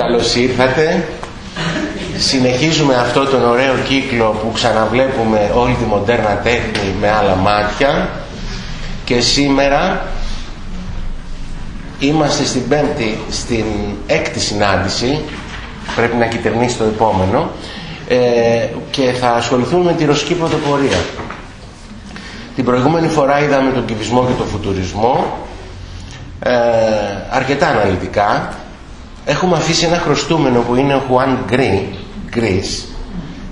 Καλώς ήρθατε. Συνεχίζουμε αυτό τον ωραίο κύκλο που ξαναβλέπουμε όλη τη μοντέρνα τέχνη με άλλα μάτια και σήμερα είμαστε στην πέμπτη, στην έκτη συνάντηση πρέπει να κυτερνήσει το επόμενο ε, και θα ασχοληθούμε με τη ρωσική πρωτοπορία. Την προηγούμενη φορά είδαμε τον κυβισμό και τον φουτουρισμό ε, αρκετά αναλυτικά έχουμε αφήσει ένα χρωστούμενο που είναι ο Juan Gris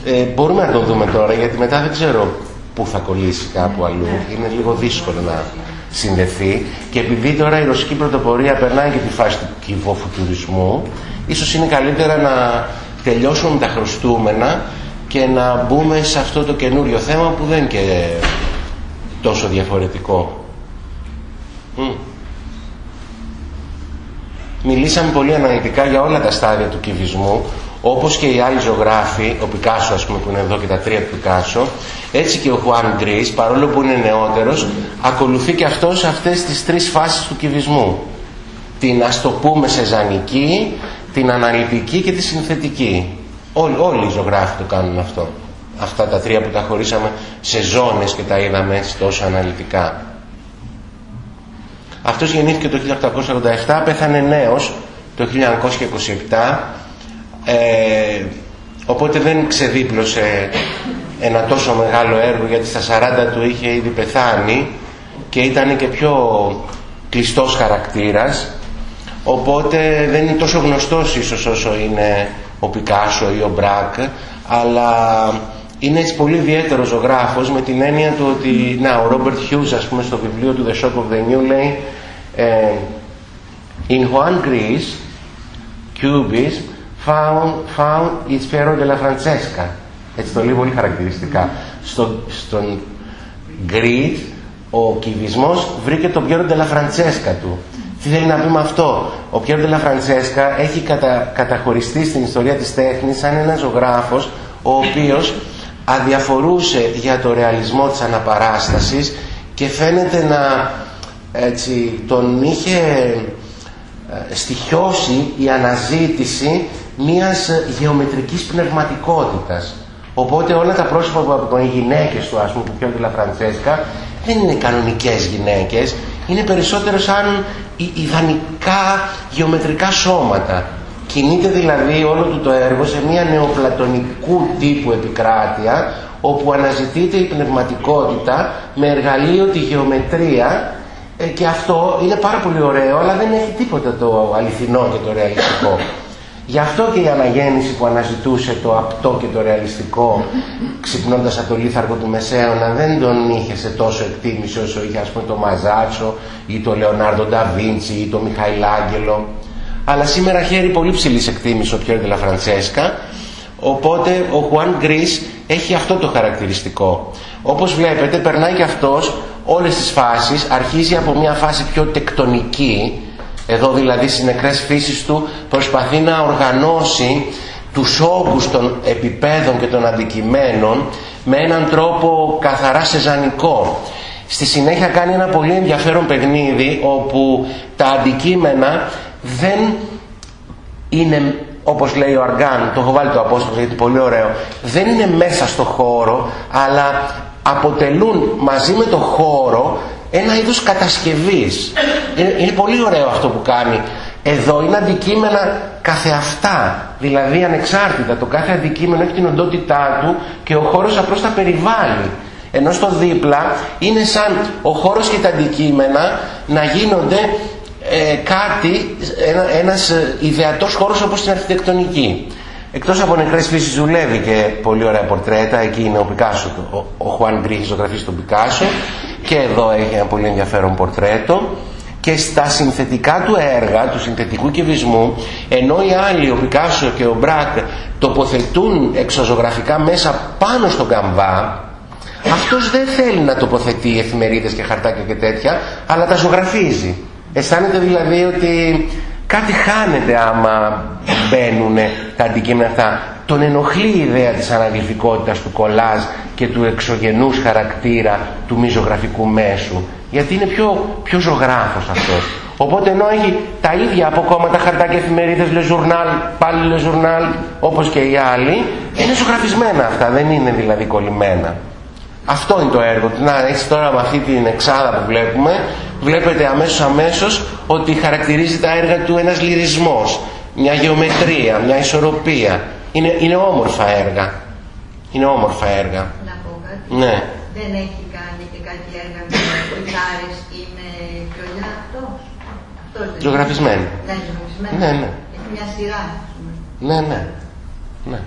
ε, μπορούμε να το δούμε τώρα γιατί μετά δεν ξέρω πού θα κολλήσει κάπου αλλού. Είναι λίγο δύσκολο να συνδεθεί. Και επειδή τώρα η ρωσική πρωτοπορία περνάει και τη φάση του κυβοφουτουρισμού ίσως είναι καλύτερα να τελειώσουμε τα χρωστούμενα και να μπούμε σε αυτό το καινούριο θέμα που δεν είναι και τόσο διαφορετικό. Μιλήσαμε πολύ αναλυτικά για όλα τα στάδια του κυβισμού, όπως και οι άλλοι ζωγράφοι, ο Πικάσο ας πούμε που είναι εδώ και τα τρία του Πικάσο, έτσι και ο Χουάν Γκρίς, παρόλο που είναι νεότερος, ακολουθεί και αυτός αυτές τις τρεις φάσεις του κυβισμού. Την ας το πούμε σεζανική, την αναλυτική και τη συνθετική. Όλοι, όλοι οι ζωγράφοι το κάνουν αυτό. Αυτά τα τρία που τα χωρίσαμε σε ζώνες και τα είδαμε έτσι τόσο αναλυτικά. Αυτός γεννήθηκε το 1887, πέθανε νέος το 1927, ε, οπότε δεν ξεδίπλωσε ένα τόσο μεγάλο έργο γιατί στα 40 του είχε ήδη πεθάνει και ήταν και πιο κλειστός χαρακτήρας. Οπότε δεν είναι τόσο γνωστός ίσως όσο είναι ο Πικάσο ή ο Μπράκ αλλά είναι έτσι πολύ ιδιαίτερος ζωγράφος με την έννοια του ότι να, ο Ρόμπερτ Χιούζ ας πούμε στο βιβλίο του The Shock of the New λέει ε, in Juan Gris Cubism found, found its Piero della Francesca. Έτσι το λέει πολύ χαρακτηριστικά. Στο, στον Γκρι ο κυβισμός βρήκε το Πιέρο ντέλα Φραντσέσκα του. Τι θέλει να πει με αυτό; Ο Πιέρο della Francesca έχει κατα, καταχωριστεί στην ιστορία της τέχνης σαν ένας ζωγράφος ο οποίος αδιαφορούσε για το ρεαλισμό της αναπαράστασης και φαίνεται να έτσι, τον είχε ε, στοιχειώσει η αναζήτηση μιας γεωμετρικής πνευματικότητας. Οπότε όλα τα πρόσωπα που από οι γυναίκες του, ας πούμε, που πιάνουν τη Λαφραντσέσκα, δεν είναι κανονικές γυναίκες, είναι περισσότερο σαν ιδανικά γεωμετρικά σώματα. Κινείται δηλαδή όλο του το έργο σε μια νεοπλατωνικού τύπου επικράτεια όπου αναζητείται η πνευματικότητα με εργαλείο τη γεωμετρία ε, και αυτό είναι πάρα πολύ ωραίο αλλά δεν έχει τίποτα το αληθινό και το ρεαλιστικό. Γι' αυτό και η αναγέννηση που αναζητούσε το απτό και το ρεαλιστικό ξυπνώντας από το λίθαργο του Μεσαίωνα δεν τον είχε σε τόσο εκτίμηση όσο είχε ας πούμε το Μαζάτσο ή το Λεωνάρντο Νταβίντσι ή το Μιχαηλάγγελο. Αλλά σήμερα χαίρει πολύ ψηλής εκτίμηση ο Πιέρ Φραντσέσκα. Οπότε ο Χουάν Γκρίς έχει αυτό το χαρακτηριστικό. Όπως βλέπετε περνάει και αυτός όλες τις φάσεις αρχίζει από μια φάση πιο τεκτονική εδώ δηλαδή στις νεκρές φύσεις του προσπαθεί να οργανώσει τους όγκους των επιπέδων και των αντικειμένων με έναν τρόπο καθαρά σεζανικό. Στη συνέχεια κάνει ένα πολύ ενδιαφέρον παιχνίδι όπου τα αντικείμενα δεν είναι όπως λέει ο Αργάν, το έχω βάλει το απόστολο γιατί πολύ ωραίο, δεν είναι μέσα στο χώρο, αλλά αποτελούν μαζί με το χώρο ένα είδος κατασκευής. Είναι, είναι πολύ ωραίο αυτό που κάνει. Εδώ είναι αντικείμενα καθεαυτά, δηλαδή ανεξάρτητα. Το κάθε αντικείμενο έχει την οντότητά του και ο χώρος απλώς τα περιβάλλει. Ενώ στο δίπλα είναι σαν ο χώρος και τα αντικείμενα να γίνονται ε, κάτι, ένα, ένας ε, ιδεατός χώρος όπως την αρχιτεκτονική. Εκτός από νεκρές φύσεις δουλεύει και πολύ ωραία πορτρέτα, εκεί είναι ο Πικάσο, ο, ο Χουάν Γκρι έχει ζωγραφίσει τον Πικάσο. Και εδώ έχει ένα πολύ ενδιαφέρον πορτρέτο. Και στα συνθετικά του έργα, του συνθετικού κυβισμού, ενώ οι άλλοι, ο Πικάσο και ο Μπράκ, τοποθετούν εξωζωγραφικά μέσα πάνω στον καμβά, αυτός δεν θέλει να τοποθετεί εφημερίδες και χαρτάκια και τέτοια, αλλά τα ζωγραφίζει. Αισθάνεται δηλαδή ότι κάτι χάνεται άμα μπαίνουν τα αντικείμενα αυτά. Τον ενοχλεί η ιδέα της αναγλυφικότητας του κολάζ και του εξωγενούς χαρακτήρα του μη ζωγραφικού μέσου. Γιατί είναι πιο, πιο ζωγράφος αυτός. Οπότε ενώ έχει τα ίδια από κόμματα, χαρτάκια, εφημερίδες, le journal, πάλι le journal, όπως και οι άλλοι, είναι ζωγραφισμένα αυτά, δεν είναι δηλαδή κολλημένα. Αυτό είναι το έργο του. Να, έτσι τώρα με αυτή την εξάδα που βλέπουμε, βλέπετε αμέσως αμέσως ότι χαρακτηρίζει τα έργα του ένας λυρισμός, μια γεωμετρία, μια ισορροπία. Είναι, είναι όμορφα έργα. Είναι όμορφα έργα. Να πω κάτι. Ναι. Δεν έχει κάνει και κάτι έργα με κιθάρες ή με κρολιά αυτός. Αυτός δεν Ζωγραφισμένο. είναι. Δεν είναι ζωγραφισμένο. Ναι, ναι. Έχει μια σειρά. ας πούμε. Ναι, ναι. ναι.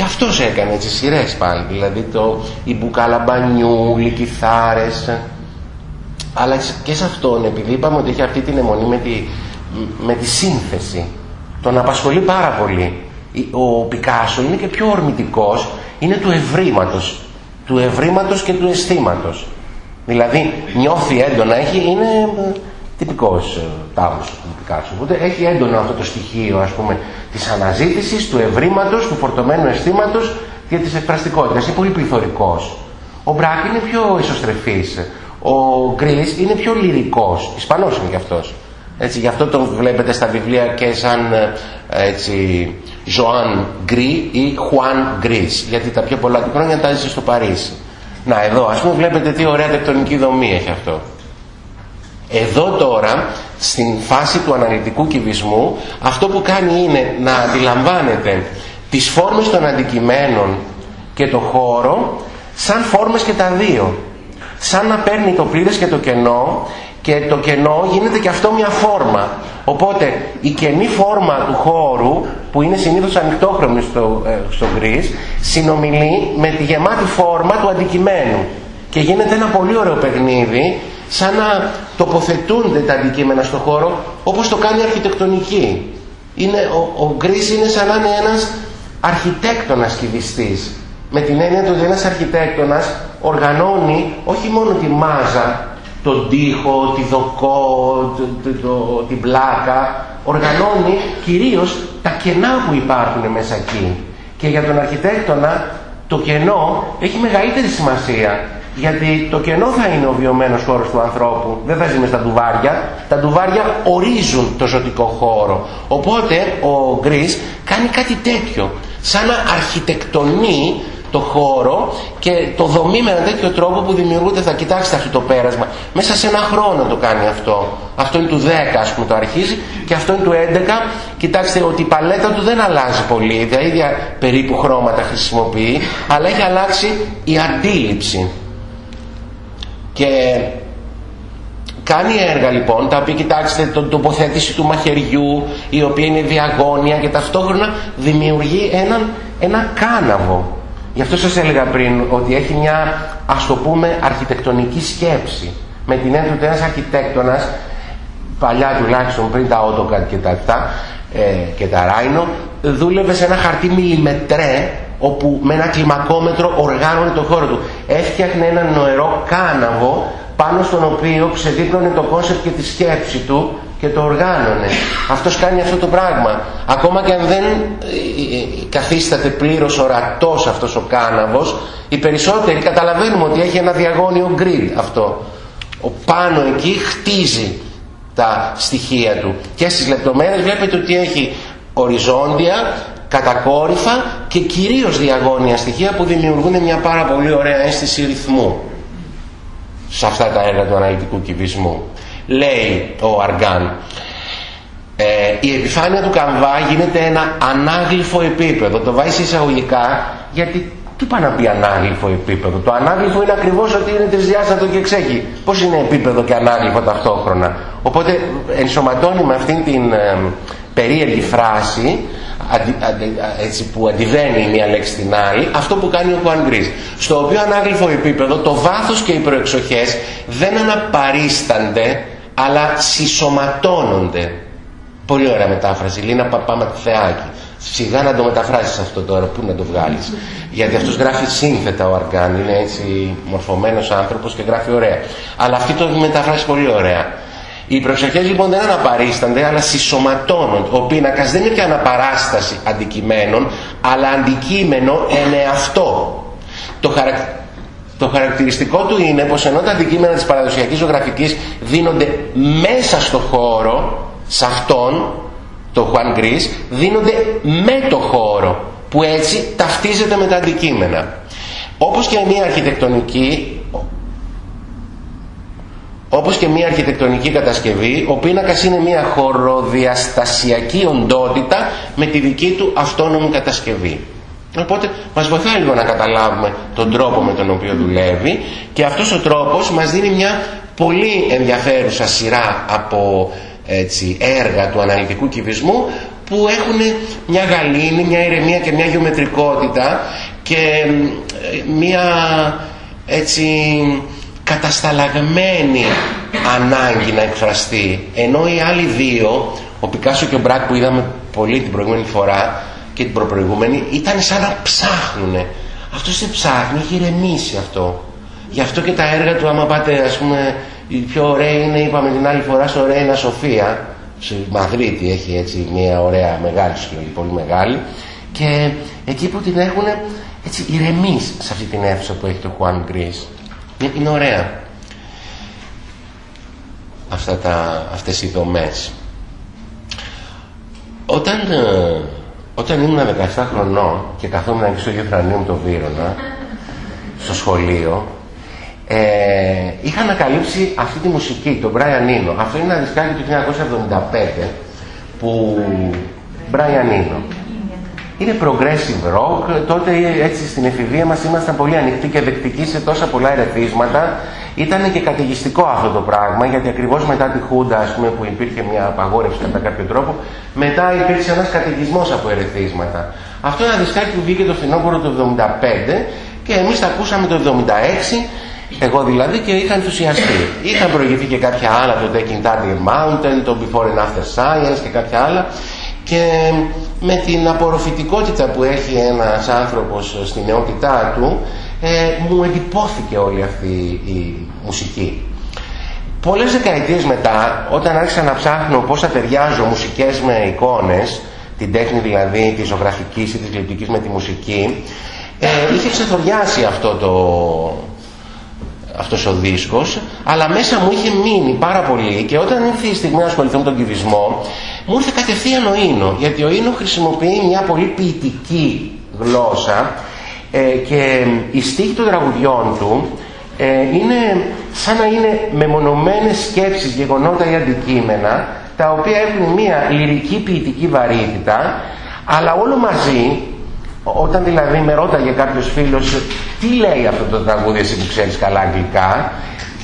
Και αυτός έκανε τις σειρές πάλι, δηλαδή το, οι μπουκαλαμπανιού, οι κιθάρες. Αλλά και σε αυτόν, επειδή είπαμε ότι έχει αυτή την αιμονή με τη, με τη σύνθεση, τον απασχολεί πάρα πολύ. Ο Πικάσο είναι και πιο ορμητικός, είναι του ευρήματος, του ευρήματος και του αισθήματος. Δηλαδή νιώθει έντονα, έχει, είναι ε, τυπικός ε, τάβος του Πικάσο. Οπότε έχει έντονο αυτό το στοιχείο ας πούμε της αναζήτησης, του ευρήματος, του φορτωμένου αισθήματος και της εκφραστικότητας. Είναι πολύ πληθωρικός. Ο Μπράκ είναι πιο ισοστρεφής. Ο Γκρις είναι πιο λυρικός. Ισπανός είναι κι αυτός. Έτσι, γι' αυτό τον βλέπετε στα βιβλία και σαν ε, έτσι, Ζωάν Γκρι ή Χουάν Γκρίς. Γιατί τα πιο πολλά του χρόνια τα έζησε στο Παρίσι. Να, εδώ ας πούμε βλέπετε τι ωραία τεκτονική δομή έχει αυτό. Εδώ τώρα, στην φάση του αναλυτικού κυβισμού, αυτό που κάνει είναι να αντιλαμβάνεται τις φόρμες των αντικειμένων και το χώρο σαν φόρμες και τα δύο. Σαν να παίρνει το πλήρες και το κενό και το κενό γίνεται και αυτό μια φόρμα. Οπότε η κενή φόρμα του χώρου που είναι συνήθως ανοιχτόχρωμη στο, ε, στο γκρις συνομιλεί με τη γεμάτη φόρμα του αντικειμένου και γίνεται ένα πολύ ωραίο παιχνίδι σαν να τοποθετούνται τα αντικείμενα στο χώρο όπως το κάνει η αρχιτεκτονική. Είναι, ο, ο Γκρίς είναι σαν να είναι ένας αρχιτέκτονας κυβιστής. Με την έννοια ότι ένας αρχιτέκτονας οργανώνει όχι μόνο τη μάζα, τον τοίχο, τη δοκό, το, το, την πλάκα, οργανώνει κυρίως τα κενά που υπάρχουν μέσα εκεί. Και για τον αρχιτέκτονα το κενό έχει μεγαλύτερη σημασία γιατί το κενό θα είναι ο βιωμένος χώρος του ανθρώπου. Δεν θα ζει μες στα ντουβάρια. Τα ντουβάρια ορίζουν το ζωτικό χώρο. Οπότε ο Γκρίς κάνει κάτι τέτοιο. Σαν να αρχιτεκτονεί το χώρο και το δομεί με έναν τέτοιο τρόπο που δημιουργούνται, θα κοιτάξετε αυτό το πέρασμα. Μέσα σε ένα χρόνο το κάνει αυτό. Αυτό είναι του 10 ας πούμε το αρχίζει και αυτό είναι του 11. Κοιτάξτε ότι η παλέτα του δεν αλλάζει πολύ, τα ίδια περίπου χρώματα χρησιμοποιεί, αλλά έχει αλλάξει η αντίληψη. Και κάνει έργα λοιπόν, τα οποία κοιτάξτε την τοποθέτηση του μαχαιριού, η οποία είναι διαγώνια και ταυτόχρονα δημιουργεί έναν, ένα κάναβο. Γι' αυτό σας έλεγα πριν ότι έχει μια ας το πούμε αρχιτεκτονική σκέψη. Με την έννοια ότι ένας αρχιτέκτονας, παλιά τουλάχιστον πριν τα AutoCAD και τα αυτά, ε, και τα Rhino, δούλευε σε ένα χαρτί μιλιμετρέ όπου με ένα κλιμακόμετρο οργάνωνε το χώρο του. Έφτιαχνε ένα νοερό κάναβο πάνω στον οποίο ξεδίπλωνε το concept και τη σκέψη του και το οργάνωνε. Αυτός κάνει αυτό το πράγμα. Ακόμα και αν δεν ε, ε, καθίσταται πλήρως ορατός αυτός ο κάναβος, οι περισσότεροι καταλαβαίνουμε ότι έχει ένα διαγώνιο grid αυτό. Ο πάνω εκεί χτίζει τα στοιχεία του. Και στις λεπτομέρειες βλέπετε ότι έχει οριζόντια, κατακόρυφα και κυρίως διαγώνια στοιχεία που δημιουργούν μια πάρα πολύ ωραία αίσθηση ρυθμού σε αυτά τα έργα του αναλυτικού κυβισμού. Λέει ο Αργάν, ε, η επιφάνεια του καμβά γίνεται ένα ανάγλυφο επίπεδο. Το βάζει εισαγωγικά γιατί τι πάει να πει ανάγλυφο επίπεδο. Το ανάγλυφο είναι ακριβώς ότι είναι τρισδιάστατο και εξέχει. Πώς είναι επίπεδο και ανάγλυφο ταυτόχρονα; Οπότε ενσωματώνει με αυτήν την ε, περίεργη φράση έτσι, που αντιβαίνει η μία λέξη στην άλλη, αυτό που κάνει ο Κουανγκρίζ. Στο οποίο ανάγλυφο επίπεδο το βάθος και οι προεξοχές δεν αναπαρίστανται, αλλά συσσωματώνονται. Πολύ ωραία μετάφραση, Λίνα Θεάκη. Σιγά να το μεταφράσεις αυτό τώρα, πού να το βγάλεις. Γιατί αυτός γράφει σύνθετα ο Αργάν, είναι έτσι μορφωμένος άνθρωπος και γράφει ωραία. Αλλά αυτή το μεταφράσει πολύ ωραία. Οι προσευχές λοιπόν δεν αναπαρίστανται αλλά συσσωματώνονται. Ο πίνακας δεν είναι πια αναπαράσταση αντικειμένων αλλά αντικείμενο εν εαυτό. Το χαρακ... Το χαρακτηριστικό του είναι πως ενώ τα αντικείμενα της παραδοσιακής ζωγραφικής δίνονται μέσα στο χώρο, σε αυτόν, το Juan Gris, δίνονται με το χώρο, που έτσι ταυτίζεται με τα αντικείμενα. Όπως και μια αρχιτεκτονική, όπως και μια αρχιτεκτονική κατασκευή, ο πίνακας είναι μια χωροδιαστασιακή οντότητα με τη δική του αυτόνομη κατασκευή. Οπότε μας βοηθάει λίγο να καταλάβουμε τον τρόπο με τον οποίο δουλεύει και αυτός ο τρόπος μας δίνει μια πολύ ενδιαφέρουσα σειρά από έτσι, έργα του αναλυτικού κυβισμού που έχουν μια γαλήνη, μια ηρεμία και μια γεωμετρικότητα και μια έτσι κατασταλαγμένη ανάγκη να εκφραστεί ενώ οι άλλοι δύο ο Πικάσο και ο Μπράκ που είδαμε πολύ την προηγούμενη φορά και την προπροηγούμενη ήταν σαν να ψάχνουνε. Αυτός δεν ψάχνει, έχει ηρεμήσει αυτό. Γι' αυτό και τα έργα του άμα πάτε ας πούμε η πιο ωραία είναι είπαμε την άλλη φορά στο Ρέινα Σοφία. Στη Μαδρίτη έχει έτσι μια ωραία μεγάλη συλλογή πολύ μεγάλη. Και εκεί που την έχουν έτσι ηρεμείς σε αυτή την αίθουσα που έχει το Juan Gris είναι ωραία αυτά τα, αυτές οι δομές όταν ε, όταν ήμουν 17 χρονών και καθόμουν εκεί στο Γεφρανίο με τον Βύρονα στο σχολείο ε, είχα ανακαλύψει αυτή τη μουσική, τον Brian Eno. Αυτό είναι ένα δισκάκι του 1975 που Brian Eno. Είναι progressive rock, τότε έτσι στην εφηβεία μας ήμασταν πολύ ανοιχτοί και δεκτικοί σε τόσα πολλά ερεθίσματα ήταν και καταιγιστικό αυτό το πράγμα, γιατί ακριβώς μετά τη Χούντα, ας πούμε, που υπήρχε μια απαγόρευση κατά κάποιο τρόπο, μετά υπήρξε ένας καταιγισμός από ερεθίσματα. Αυτό είναι ένα δισκάκι που βγήκε το φθινόπωρο του 1975 και εμείς τα ακούσαμε το 1976, εγώ δηλαδή, και είχα ενθουσιαστεί. Είχαν προηγηθεί και κάποια άλλα, το Taking Tadler Mountain, το Before and After Science και κάποια άλλα. Και με την απορροφητικότητα που έχει ένας άνθρωπος στην νεότητά του, ε, μου εντυπώθηκε όλη αυτή η μουσική. Πολλές δεκαετίες μετά, όταν άρχισα να ψάχνω πώς θα ταιριάζω μουσικές με εικόνες, την τέχνη δηλαδή της ζωγραφικής ή της γλυπτικής με τη μουσική, ε, είχε ξεθοριάσει αυτό το, αυτός ο δίσκος, αλλά μέσα μου είχε μείνει πάρα πολύ και όταν ήρθε η στιγμή να ασχοληθώ με τον κυβισμό, μου ήρθε κατευθείαν ο Ίνο, γιατί ο Ίνο χρησιμοποιεί μια πολύ ποιητική γλώσσα ε, και οι στίχοι των τραγουδιών του ε, είναι σαν να είναι μεμονωμένες σκέψεις, γεγονότα ή αντικείμενα τα οποία έχουν μια λυρική ποιητική βαρύτητα αλλά όλο μαζί όταν δηλαδή με ρώταγε κάποιος φίλος τι λέει αυτό το τραγούδι εσύ που ξέρεις καλά αγγλικά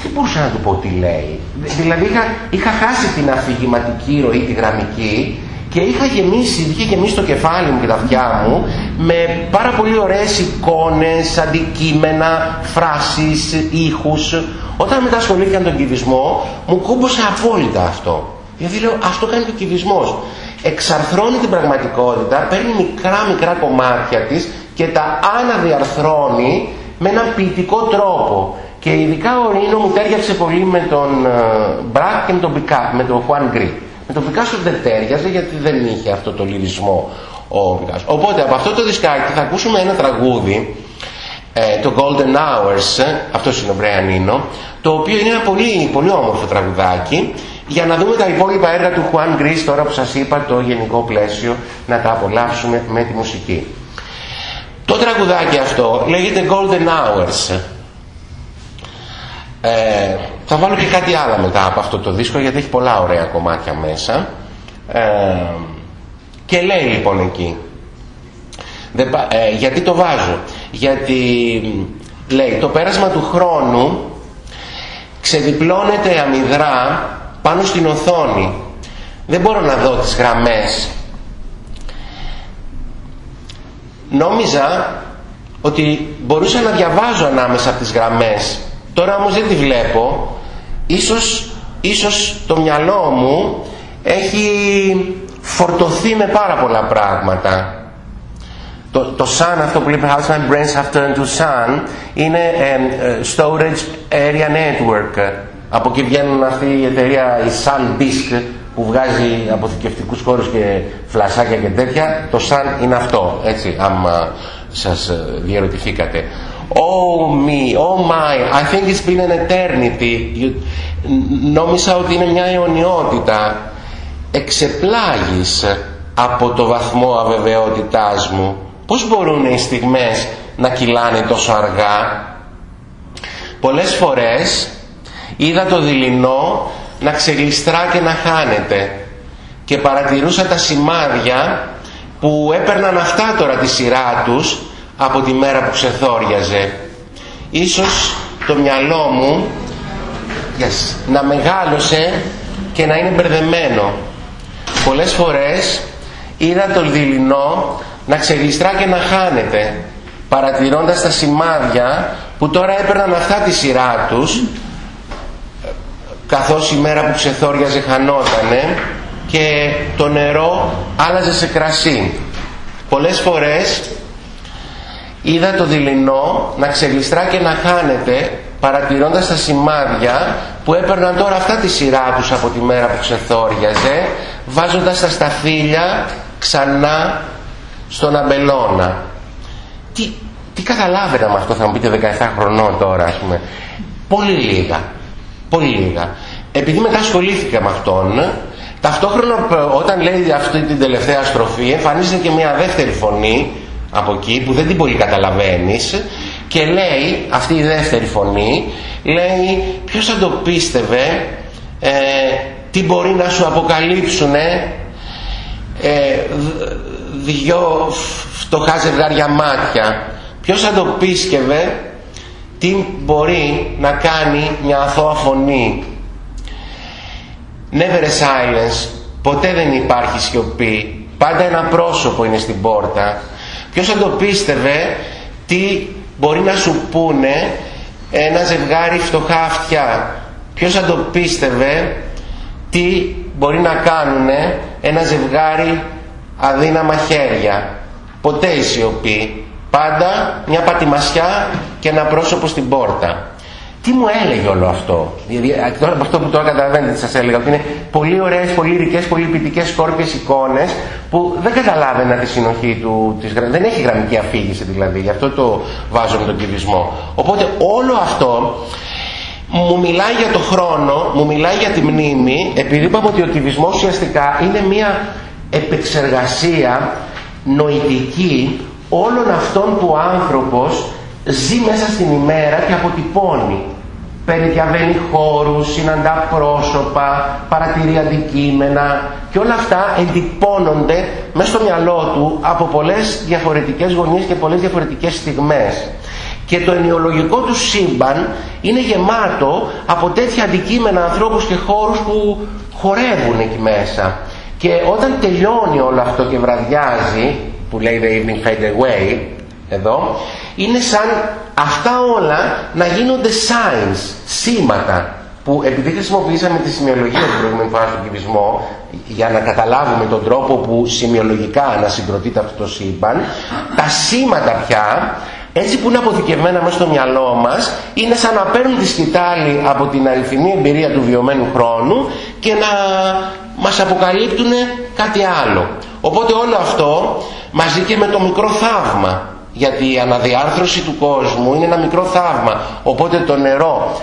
δεν μπορούσα να του πω τι λέει δηλαδή είχα, είχα χάσει την αφηγηματική ροή, τη γραμμική και είχα γεμίσει, είχε γεμίσει το κεφάλι μου και τα αυτιά μου με πάρα πολύ ωραίες εικόνες, αντικείμενα, φράσεις, ήχους. Όταν μετά ασχολήθηκα με τον κυβισμό, μου κούμπωσε απόλυτα αυτό. Γιατί λέω, αυτό κάνει και ο κυβισμός. Εξαρθρώνει την πραγματικότητα, παίρνει μικρά μικρά κομμάτια της και τα αναδιαρθρώνει με έναν ποιητικό τρόπο. Και ειδικά ο Ρίνο μου τέριαξε πολύ με τον ε, Μπρακ και με τον Μπικάτ, με τον Χουάν Γκρι. Με τον Πικάσο δεν τέριαζε γιατί δεν είχε αυτό το λυρισμό ο Πικάσο. Οπότε από αυτό το δισκάκι θα ακούσουμε ένα τραγούδι, ε, το Golden Hours, αυτό είναι ο Μπρέαν το οποίο είναι ένα πολύ, πολύ όμορφο τραγουδάκι για να δούμε τα υπόλοιπα έργα του Juan Gris τώρα που σας είπα το γενικό πλαίσιο να τα απολαύσουμε με τη μουσική. Το τραγουδάκι αυτό λέγεται Golden Hours. Ε, θα βάλω και κάτι άλλο μετά από αυτό το δίσκο γιατί έχει πολλά ωραία κομμάτια μέσα. Ε, και λέει λοιπόν εκεί. Ε, γιατί το βάζω. Γιατί λέει το πέρασμα του χρόνου ξεδιπλώνεται αμυδρά πάνω στην οθόνη. Δεν μπορώ να δω τις γραμμές. Νόμιζα ότι μπορούσα να διαβάζω ανάμεσα από τις γραμμές Τώρα όμως δεν τη βλέπω. Ίσως, ίσως το μυαλό μου έχει φορτωθεί με πάρα πολλά πράγματα. Το, το sun, αυτό που λέει How my brains have turned to sun, είναι ε, storage area network. Από εκεί βγαίνουν αυτή η εταιρεία, η Sun Disk, που βγάζει αποθηκευτικούς χώρους και φλασάκια και τέτοια. Το sun είναι αυτό, έτσι, άμα σας διαρωτηθήκατε. Oh me, oh my, I think it's been an eternity. You... Νόμισα ότι είναι μια αιωνιότητα. Εξεπλάγεις από το βαθμό αβεβαιότητάς μου. Πώς μπορούν οι στιγμές να κυλάνε τόσο αργά; Πολλές φορές είδα το δειλινό να ξεγλιστρά και να χάνεται και παρατηρούσα τα σημάδια που έπαιρναν αυτά τώρα τη σειρά τους από τη μέρα που ξεθόριαζε. Ίσως το μυαλό μου yes, να μεγάλωσε και να είναι μπερδεμένο. Πολλές φορές είδα το δειλινό να ξεγλιστρά και να χάνεται παρατηρώντας τα σημάδια που τώρα έπαιρναν αυτά τη σειρά τους καθώς η μέρα που ξεθόριαζε χανότανε και το νερό άλλαζε σε κρασί. Πολλές φορές είδα το δειλινό να ξεγλιστρά και να χάνεται παρατηρώντας τα σημάδια που έπαιρναν τώρα αυτά τη σειρά τους από τη μέρα που ξεθόριαζε βάζοντας τα σταφύλια ξανά στον αμπελώνα. Τι, τι καταλάβαινα με αυτό θα μου πείτε 17 χρονών τώρα ας πούμε. Πολύ λίγα. Πολύ λίγα. Επειδή μετά ασχολήθηκα με αυτόν ταυτόχρονα όταν λέει αυτή την τελευταία στροφή εμφανίζεται και μια δεύτερη φωνή από εκεί που δεν την πολύ καταλαβαίνεις και λέει αυτή η δεύτερη φωνή λέει ποιος θα το πίστευε ε, τι μπορεί να σου αποκαλύψουν ε, δυο φτωχά ζευγάρια μάτια. Ποιος θα το πίστευε τι μπορεί να κάνει μια αθώα φωνή. Never a silence. Ποτέ δεν υπάρχει σιωπή. Πάντα ένα πρόσωπο είναι στην πόρτα ποιος θα το πίστευε τι μπορεί να σου πούνε ένα ζευγάρι φτωχά αυτιά ποιος θα το πίστευε τι μπορεί να κάνουν ένα ζευγάρι αδύναμα χέρια. Ποτέ η σιωπή πάντα μια πατημασιά και ένα πρόσωπο στην πόρτα τι μου έλεγε όλο αυτό; Δηλαδή, τώρα από αυτό που τώρα καταλαβαίνετε τι σας έλεγα, ότι είναι πολύ ωραίες, πολύ ρικές, πολύ ποιητικές σκόρπιες εικόνες που δεν καταλάβαινα τη συνοχή του, της, δεν έχει γραμμική αφήγηση δηλαδή, γι' αυτό το βάζω με τον κυβισμό. Οπότε όλο αυτό μου μιλάει για το χρόνο, μου μιλάει για τη μνήμη, επειδή είπαμε ότι ο κυβισμός ουσιαστικά είναι μια επεξεργασία νοητική όλων αυτών που ο άνθρωπος ζει μέσα στην ημέρα και αποτυπώνει περιδιαβαίνει χώρους, συναντά πρόσωπα, παρατηρεί αντικείμενα και όλα αυτά εντυπώνονται μέσα στο μυαλό του από πολλές διαφορετικές γωνίες και πολλές διαφορετικές στιγμές. Και το ενοιολογικό του σύμπαν είναι γεμάτο από τέτοια αντικείμενα, ανθρώπους και χώρους που χορεύουν εκεί μέσα. Και όταν τελειώνει όλο αυτό και βραδιάζει, που λέει The Evening Fade Away, εδώ, είναι σαν αυτά όλα να γίνονται signs, σήματα, που επειδή χρησιμοποιήσαμε τη σημειολογία την προηγούμενη φορά στον κυβισμό, για να καταλάβουμε τον τρόπο που σημειολογικά ανασυγκροτείται αυτό το σύμπαν, τα σήματα πια, έτσι που είναι αποθηκευμένα μέσα στο μυαλό μας, είναι σαν να παίρνουν τη σκητάλη από την αληθινή εμπειρία του βιωμένου χρόνου και να μας αποκαλύπτουν κάτι άλλο. Οπότε όλο αυτό μαζί και με το μικρό θαύμα γιατί η αναδιάρθρωση του κόσμου είναι ένα μικρό θαύμα οπότε το νερό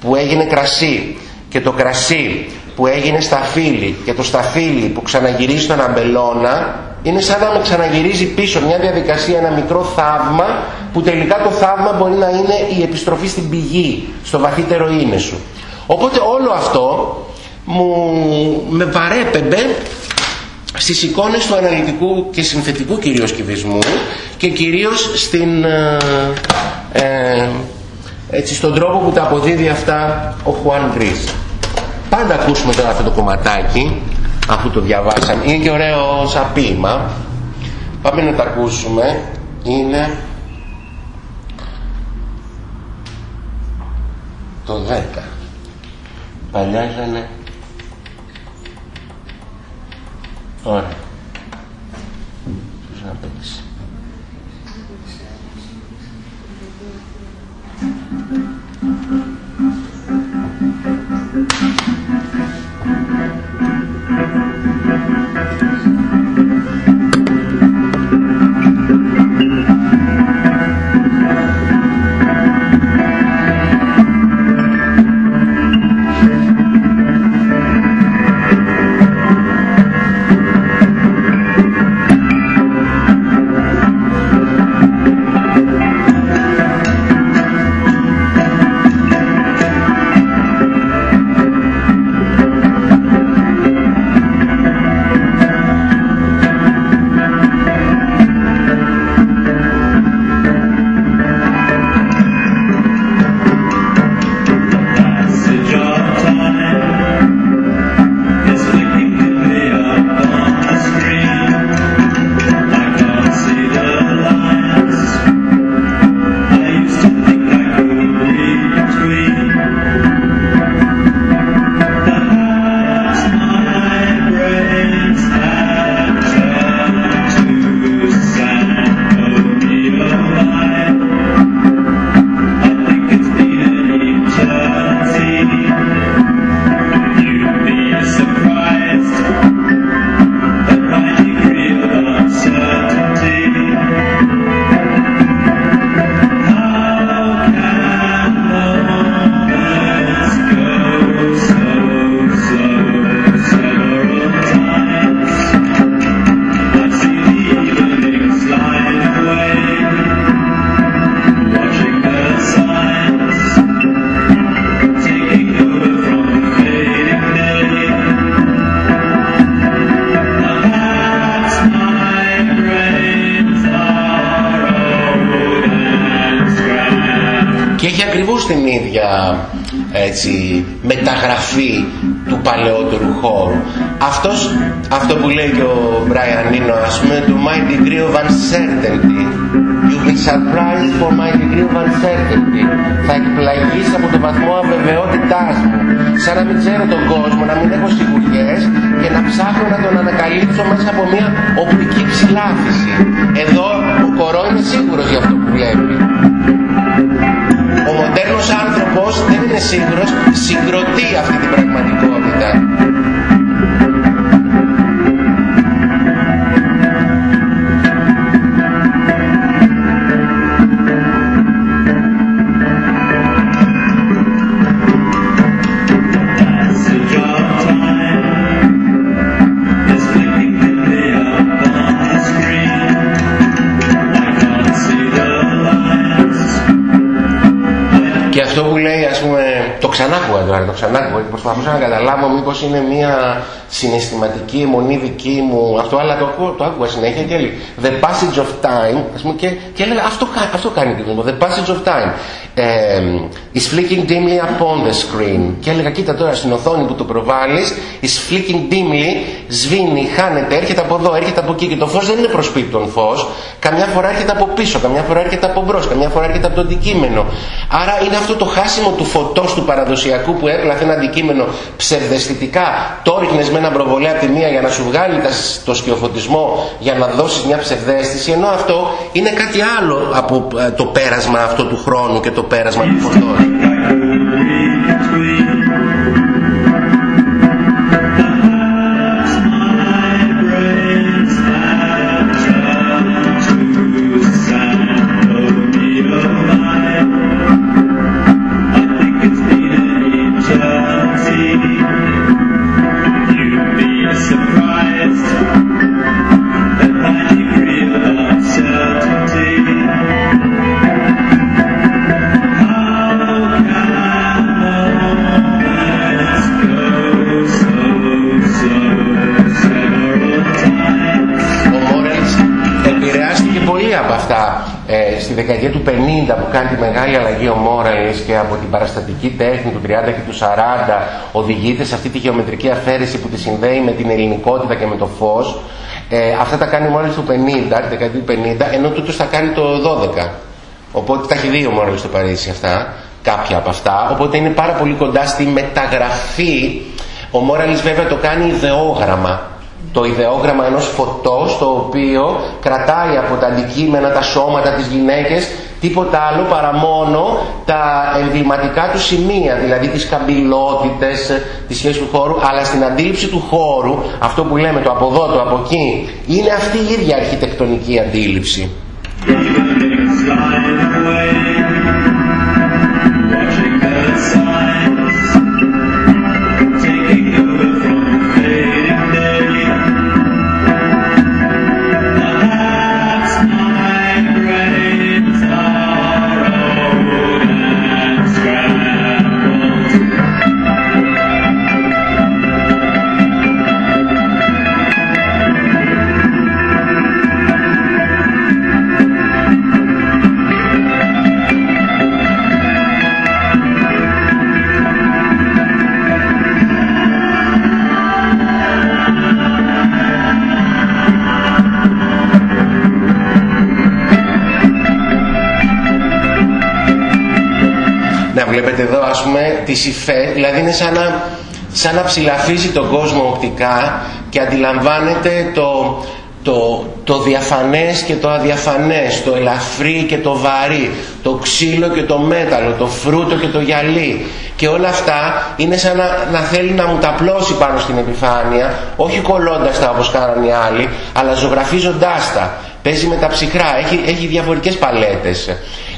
που έγινε κρασί και το κρασί που έγινε σταφύλι και το σταφύλι που ξαναγυρίζει στον αμπελώνα είναι σαν να με ξαναγυρίζει πίσω μια διαδικασία, ένα μικρό θαύμα που τελικά το θαύμα μπορεί να είναι η επιστροφή στην πηγή, στο βαθύτερο είναι σου. Οπότε όλο αυτό μου με παρέπεμπε στις εικόνες του αναλυτικού και συνθετικού κυρίως κυβισμού και κυρίως στην, ε, ε, έτσι, στον τρόπο που τα αποδίδει αυτά ο Χουάν Γκρίς. Πάντα ακούσουμε τώρα αυτό το κομματάκι αφού το διαβάσαμε. Είναι και ωραίο σαν ποίημα. Πάμε να τα ακούσουμε. Είναι το 10. Παλιά ήταν Ωραία. Ποιος να παίξει. Έτσι, μεταγραφή του παλαιότερου χώρου. Αυτός, αυτό που λέει και ο Brian Eno, ας πούμε, to my degree of uncertainty, you'll be surprised for my degree of uncertainty. Θα εκπλαγείς από το βαθμό αβεβαιότητάς μου, σαν να μην ξέρω τον κόσμο, να μην έχω σιγουριές και να ψάχνω να τον ανακαλύψω μέσα από μια οπτική ψηλάφιση. Εδώ ο κορό είναι σίγουρος για αυτό που βλέπει. Ο μοντέρνος άνθρωπος δεν είναι σίγουρος, συγκροτεί αυτή την πραγματικότητα. Ξανά άκουγα τώρα, το ξανά άκουγα και προσπαθούσα να καταλάβω μήπως είναι μια συναισθηματική αιμονή δική μου αυτό, αλλά το, το άκουγα συνέχεια και έλεγε The passage of time, ας πούμε, και, και έλεγα αυτό, αυτό κάνει την The passage of time uh, is flicking dimly upon the screen. Και έλεγα κοίτα τώρα στην οθόνη που το προβάλλεις is flicking dimly, σβήνει, χάνεται, έρχεται από εδώ, έρχεται από εκεί και το φως δεν είναι προσπίπτον φως. Καμιά φορά έρχεται από πίσω, καμιά φορά έρχεται από μπρος, καμιά φορά έρχεται από το αντικείμενο. Άρα είναι αυτό το χάσιμο του φωτός του παραδοσιακού που έπλαθε ένα αντικείμενο ψευδεστητικά, το με ένα προβολέ από τη μία για να σου βγάλει το σκιοφωτισμό για να δώσεις μια ψευδέστηση ενώ αυτό είναι κάτι άλλο από ε, το πέρασμα αυτό του χρόνου και το πέρασμα του φωτός. Δεκαετία του 50 που κάνει τη μεγάλη αλλαγή ο Μόραλης και από την παραστατική τέχνη του 30 και του 40 οδηγείται σε αυτή τη γεωμετρική αφαίρεση που τη συνδέει με την ελληνικότητα και με το φως. Ε, αυτά τα κάνει ο Μόραλης του 50, τη δεκαετία του 50 ενώ τούτος θα κάνει το 12 οπότε τα έχει δει ο Μόραλης στο Παρίσι αυτά κάποια από αυτά. Οπότε είναι πάρα πολύ κοντά στη μεταγραφή. Ο Μόραλης βέβαια το κάνει ιδεόγραμμα το ιδεόγραμμα ενός φωτός το οποίο κρατάει από τα αντικείμενα, τα σώματα, τις γυναίκες τίποτα άλλο παρά μόνο τα εμβληματικά του σημεία, δηλαδή τις καμπυλότητες, τις σχέσεις του χώρου, αλλά στην αντίληψη του χώρου, αυτό που λέμε το από εδώ, το από εκεί, είναι αυτή η ίδια αρχιτεκτονική αντίληψη. Της υφέ, δηλαδή είναι σαν να, σαν να ψηλαφίζει τον κόσμο οπτικά και αντιλαμβάνεται το, το, το διαφανές και το αδιαφανές, το ελαφρύ και το βαρύ, το ξύλο και το μέταλλο, το φρούτο και το γυαλί. Και όλα αυτά είναι σαν να, να θέλει να μου τα πλώσει πάνω στην επιφάνεια, όχι κολλώντας τα όπως κάνανε οι άλλοι, αλλά ζωγραφίζοντάς τα. Παίζει με τα ψυχρά, έχει, έχει διαφορετικές παλέτες.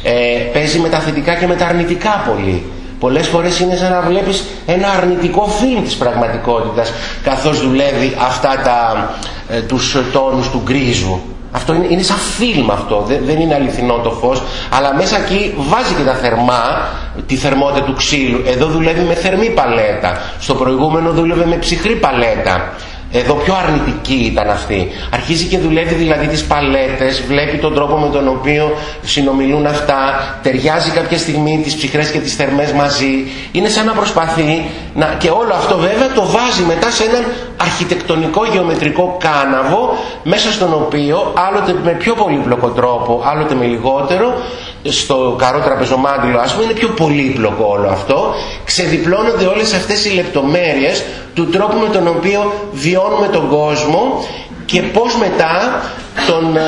Ε, παίζει με τα θετικά και με τα αρνητικά πολύ. Πολλές φορές είναι σαν να βλέπεις ένα αρνητικό φιλμ της πραγματικότητας καθώς δουλεύει αυτά τα, ε, τους τόνους του γκρίζου. Αυτό είναι, είναι σαν φιλμ αυτό, δεν, δεν είναι αληθινό το φως, αλλά μέσα εκεί βάζει και τα θερμά, τη θερμότητα του ξύλου. Εδώ δουλεύει με θερμή παλέτα, στο προηγούμενο δούλευε με ψυχρή παλέτα. Εδώ πιο αρνητική ήταν αυτή. Αρχίζει και δουλεύει δηλαδή τις παλέτες, βλέπει τον τρόπο με τον οποίο συνομιλούν αυτά, ταιριάζει κάποια στιγμή τις ψυχρές και τις θερμές μαζί. Είναι σαν να προσπαθεί να... και όλο αυτό βέβαια το βάζει μετά σε έναν αρχιτεκτονικό γεωμετρικό κάναβο μέσα στον οποίο άλλοτε με πιο πολύπλοκο τρόπο, άλλοτε με λιγότερο στο καρό τραπεζομάντιλο ας πούμε είναι πιο πολύπλοκο όλο αυτό ξεδιπλώνονται όλες αυτές οι λεπτομέρειες του τρόπου με τον οποίο βιώνουμε τον κόσμο και πώς μετά τον ε,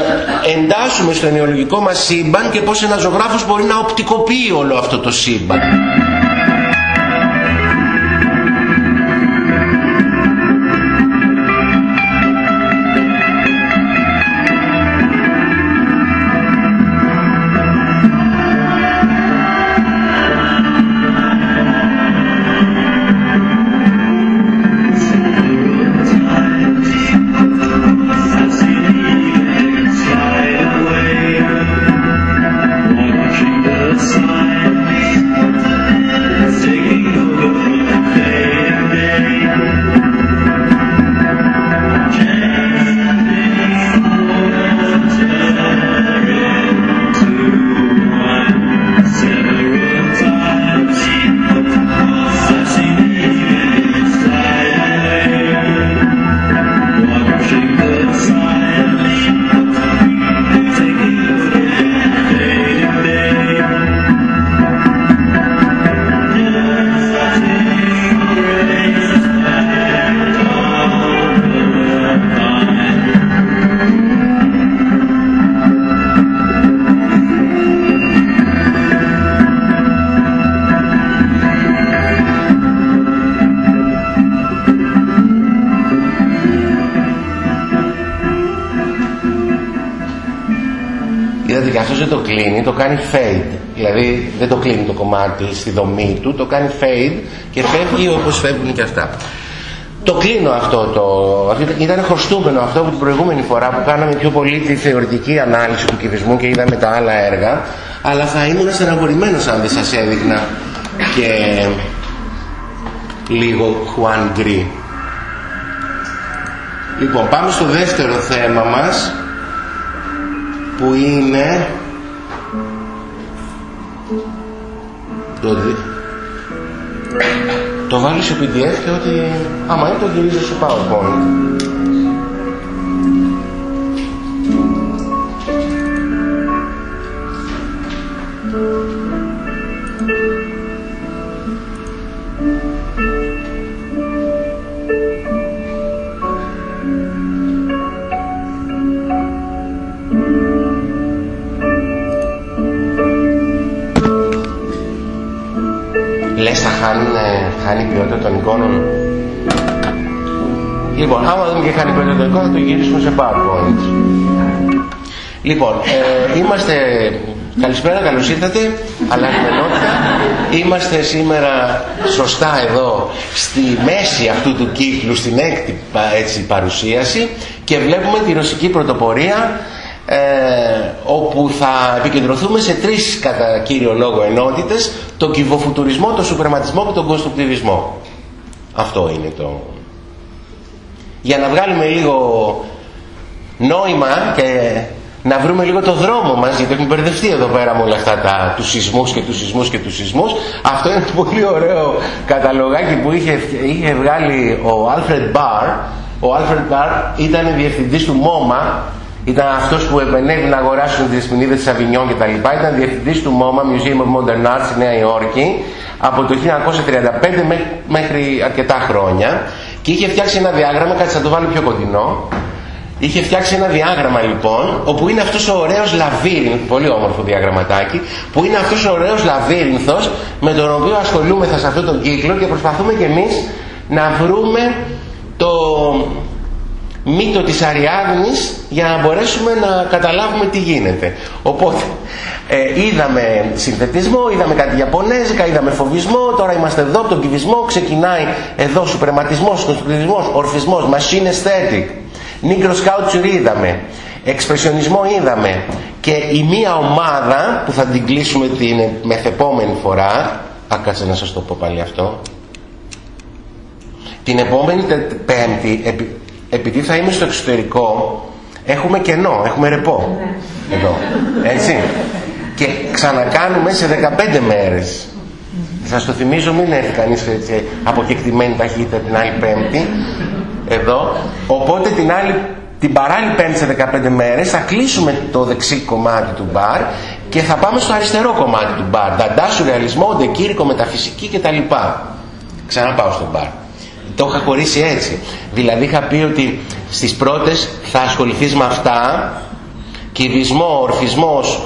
εντάσσουμε στο ενοιολογικό μας σύμπαν και πώς ένας ζωγράφος μπορεί να οπτικοποιεί όλο αυτό το σύμπαν. Το κάνει fade. Δηλαδή δεν το κλείνει το κομμάτι στη δομή του, το κάνει fade και φεύγει όπως φεύγουν και αυτά. Το κλείνω αυτό το... Ήταν χρωστούμενο αυτό από την προηγούμενη φορά που κάναμε πιο πολύ τη θεωρητική ανάλυση του κυβισμού και είδαμε τα άλλα έργα αλλά θα ήμουν στεναχωρημένος αν δεν σας έδειχνα και λίγο Juan Gris. Λοιπόν, πάμε στο δεύτερο θέμα μας που είναι το, το βάλεις σε PDF και ότι άμα είναι το γυρίζω σε PowerPoint. Γυρίσουμε σε PowerPoint. Λοιπόν, ε, είμαστε... Καλησπέρα, καλώς ήρθατε. Αλλά Είμαστε σήμερα σωστά εδώ στη μέση αυτού του κύκλου, στην έκτη έτσι, παρουσίαση και βλέπουμε τη ρωσική πρωτοπορία ε, όπου θα επικεντρωθούμε σε τρεις κατά κύριο λόγο ενότητες τον κυβοφουτουρισμό, τον σουπερματισμό και τον κονστρουκτιβισμό αυτό είναι το για να βγάλουμε λίγο νόημα και να βρούμε λίγο το δρόμο μας γιατί έχουμε μπερδευτεί εδώ πέρα με όλα αυτά τα, τους σεισμούς και τους σεισμούς και τους σεισμούς. Αυτό είναι ένα πολύ ωραίο καταλογάκι που είχε, είχε βγάλει ο Alfred Barr ο Alfred Barr ήταν διευθυντής του MoMA ήταν αυτός που επενέβη να αγοράσουν τις σπινίδες της Αβινιόν και τα λοιπά. Ήταν διευθυντής του MoMA, Museum of Modern Art στη Νέα Υόρκη, από το 1935 μέχρι αρκετά χρόνια και είχε φτιάξει ένα διάγραμμα, κάτι θα το βάλω πιο κοντινό, Είχε φτιάξει ένα διάγραμμα λοιπόν, όπου είναι αυτός ο ωραίος λαβύρινθος, πολύ όμορφο διαγραμματάκι, που είναι αυτός ο ωραίος λαβύρινθος με τον οποίο ασχολούμεθα σε αυτόν τον κύκλο και προσπαθούμε κι εμείς να βρούμε το, μύτο της Αριάδνης για να μπορέσουμε να καταλάβουμε τι γίνεται. Οπότε ε, είδαμε συνθετισμό, είδαμε κάτι Ιαπωνέζικα, είδαμε φοβισμό, τώρα είμαστε εδώ από τον κυβισμό, ξεκινάει εδώ σουπρεματισμός, κονστρουκτιβισμός, ορφισμός, machine aesthetic, νίγκρος κάουτσουρ είδαμε, εξπρεσιονισμό είδαμε και η μία ομάδα που θα την κλείσουμε την μεθεπόμενη φορά, α, κάτσε να σας το πω πάλι αυτό, την επόμενη πέμπτη επειδή θα είμαι στο εξωτερικό, έχουμε κενό, έχουμε ρεπό. Ναι. Εδώ. Έτσι. Και ξανακάνουμε σε 15 μέρες. Σας το θυμίζω, μην έρθει κανείς έτσι, από κεκτημένη ταχύτητα την άλλη Πέμπτη. Εδώ. Οπότε την άλλη την παράλληλη πέμπτη σε 15 μέρες θα κλείσουμε το δεξί κομμάτι του μπαρ και θα πάμε στο αριστερό κομμάτι του μπαρ. Νταντά, σουρεαλισμό, ντεκήρικο, μεταφυσική κτλ. Ξαναπάω στο μπαρ. Το είχα χωρίσει έτσι. Δηλαδή είχα πει ότι στις πρώτες θα ασχοληθείς με αυτά κυβισμό, ορφισμός,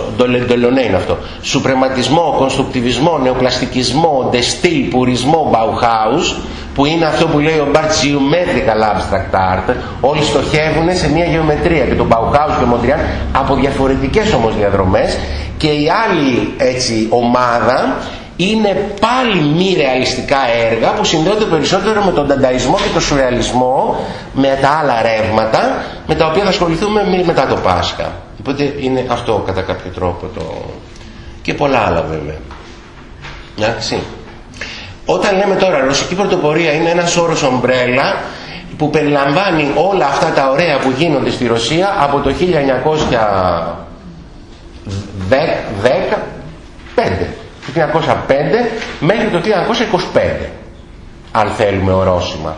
ντολονέ είναι αυτό, σουπρεματισμό, κονστρουκτιβισμό, νεοπλαστικισμό, ντεστήλ, πουρισμό, Bauhaus, που είναι αυτό που λέει ο Μπαρτ Geometrical Abstract Art, όλοι στοχεύουν σε μια γεωμετρία και τον Bauhaus και ο Μοντριάν από διαφορετικές όμως διαδρομές και η άλλη έτσι ομάδα είναι πάλι μη ρεαλιστικά έργα που συνδέονται περισσότερο με τον τανταϊσμό και τον σουρεαλισμό με τα άλλα ρεύματα με τα οποία θα ασχοληθούμε μετά το Πάσχα. Οπότε είναι αυτό κατά κάποιο τρόπο το... και πολλά άλλα βέβαια. Εντάξει. Όταν λέμε τώρα ρωσική πρωτοπορία είναι ένας όρος ομπρέλα που περιλαμβάνει όλα αυτά τα ωραία που γίνονται στη Ρωσία από το 1915 το 1905 μέχρι το 1925 αν θέλουμε ορόσημα.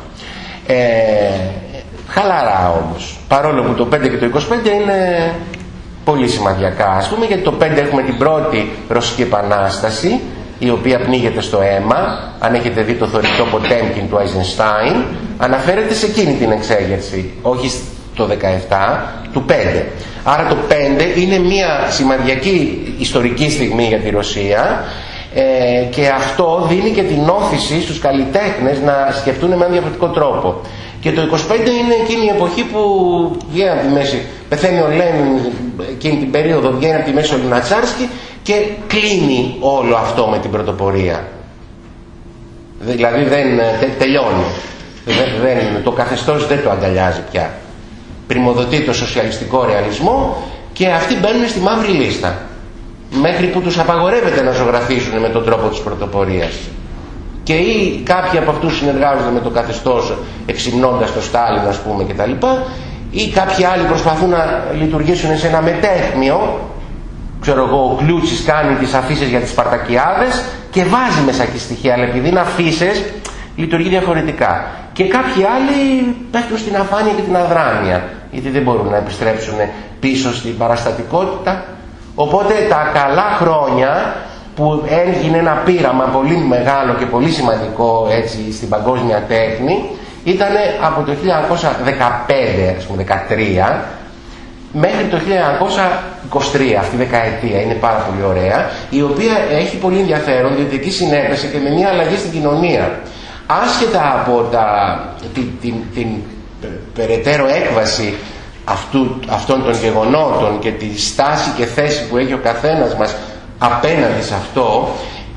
Ε, χαλαρά όμως. Παρόλο που το 5 και το 25 είναι πολύ σημαντικά ας πούμε γιατί το 5 έχουμε την πρώτη ρωσική επανάσταση η οποία πνίγεται στο αίμα. Αν έχετε δει το θωρητό Ποτέμκιν του Eisenstein αναφέρεται σε εκείνη την εξέγερση όχι το 17 του 5 άρα το 5 είναι μια σημαντική ιστορική στιγμή για τη Ρωσία ε, και αυτό δίνει και την όθηση στους καλλιτέχνες να σκεφτούν με έναν διαφορετικό τρόπο. Και το 25 είναι εκείνη η εποχή που βγαίνει από τη μέση, πεθαίνει ο Λένιν εκείνη την περίοδο, βγαίνει από τη μέση ο Λινατσάρσκι και κλείνει όλο αυτό με την πρωτοπορία. Δηλαδή δεν τελειώνει. Δεν, το καθεστώς δεν το αγκαλιάζει πια. Πριμοδοτεί το σοσιαλιστικό ρεαλισμό και αυτοί μπαίνουν στη μαύρη λίστα. Μέχρι που τους απαγορεύεται να ζωγραφίσουν με τον τρόπο της πρωτοπορίας. Και ή κάποιοι από αυτούς συνεργάζονται με το καθεστώς εξυμνώντας το Στάλιν ας πούμε κτλ ή κάποιοι άλλοι προσπαθούν να λειτουργήσουν σε ένα μετέχμιο ξέρω εγώ ο Κλούτσης κάνει τις αφήσεις για τις Σπαρτακιάδες και βάζει μέσα και στοιχεία αλλά επειδή είναι αφήσεις λειτουργεί διαφορετικά. Και κάποιοι άλλοι πέφτουν στην αφάνεια και την αδράνεια γιατί δεν μπορούν να επιστρέψουν πίσω στην παραστατικότητα. Οπότε τα καλά χρόνια που έγινε ένα πείραμα πολύ μεγάλο και πολύ σημαντικό έτσι στην παγκόσμια τέχνη ήταν από το 1915, ας πούμε 13 μέχρι το 1923 αυτή η δεκαετία είναι πάρα πολύ ωραία η οποία έχει πολύ ενδιαφέρον διότι εκεί συνέπεσε και με μια αλλαγή στην κοινωνία. Άσχετα από τα, την, την, την περαιτέρω έκβαση αυτού, αυτών των γεγονότων και τη στάση και θέση που έχει ο καθένας μας απέναντι σε αυτό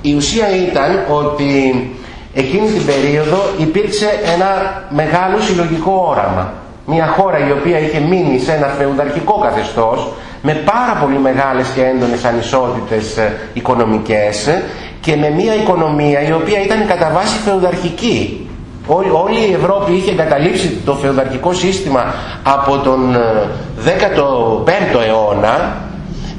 η ουσία ήταν ότι εκείνη την περίοδο υπήρξε ένα μεγάλο συλλογικό όραμα. Μια χώρα η οποία είχε μείνει σε ένα φεουδαρχικό καθεστώς με πάρα πολύ μεγάλες και έντονες ανισότητες ε, οικονομικές και με μια οικονομία η οποία ήταν κατά βάση φεουδαρχική Όλη, όλη η Ευρώπη είχε εγκαταλείψει το φεουδαρχικό σύστημα από τον 15ο ε, αιώνα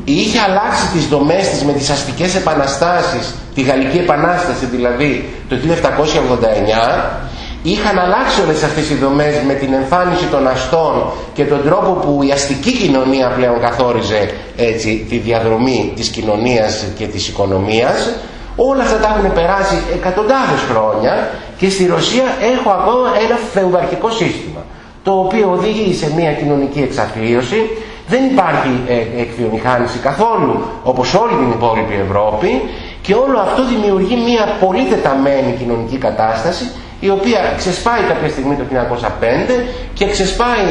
είχε αλλάξει τις δομές της με τις αστικές επαναστάσεις τη Γαλλική Επανάσταση δηλαδή το 1789 είχαν αλλάξει όλες αυτές οι δομές με την εμφάνιση των αστών και τον τρόπο που η αστική κοινωνία πλέον καθόριζε έτσι, τη διαδρομή της κοινωνίας και της οικονομίας Όλα αυτά τα έχουν περάσει εκατοντάδες χρόνια και στη Ρωσία έχω ακόμα ένα φεουδαρχικό σύστημα το οποίο οδηγεί σε μια κοινωνική εξαθλίωση δεν υπάρχει ε, εκβιομηχάνηση καθόλου όπως όλη την υπόλοιπη Ευρώπη και όλο αυτό δημιουργεί μια πολύ τεταμένη κοινωνική κατάσταση η οποία ξεσπάει κάποια στιγμή το 1905 και ξεσπάει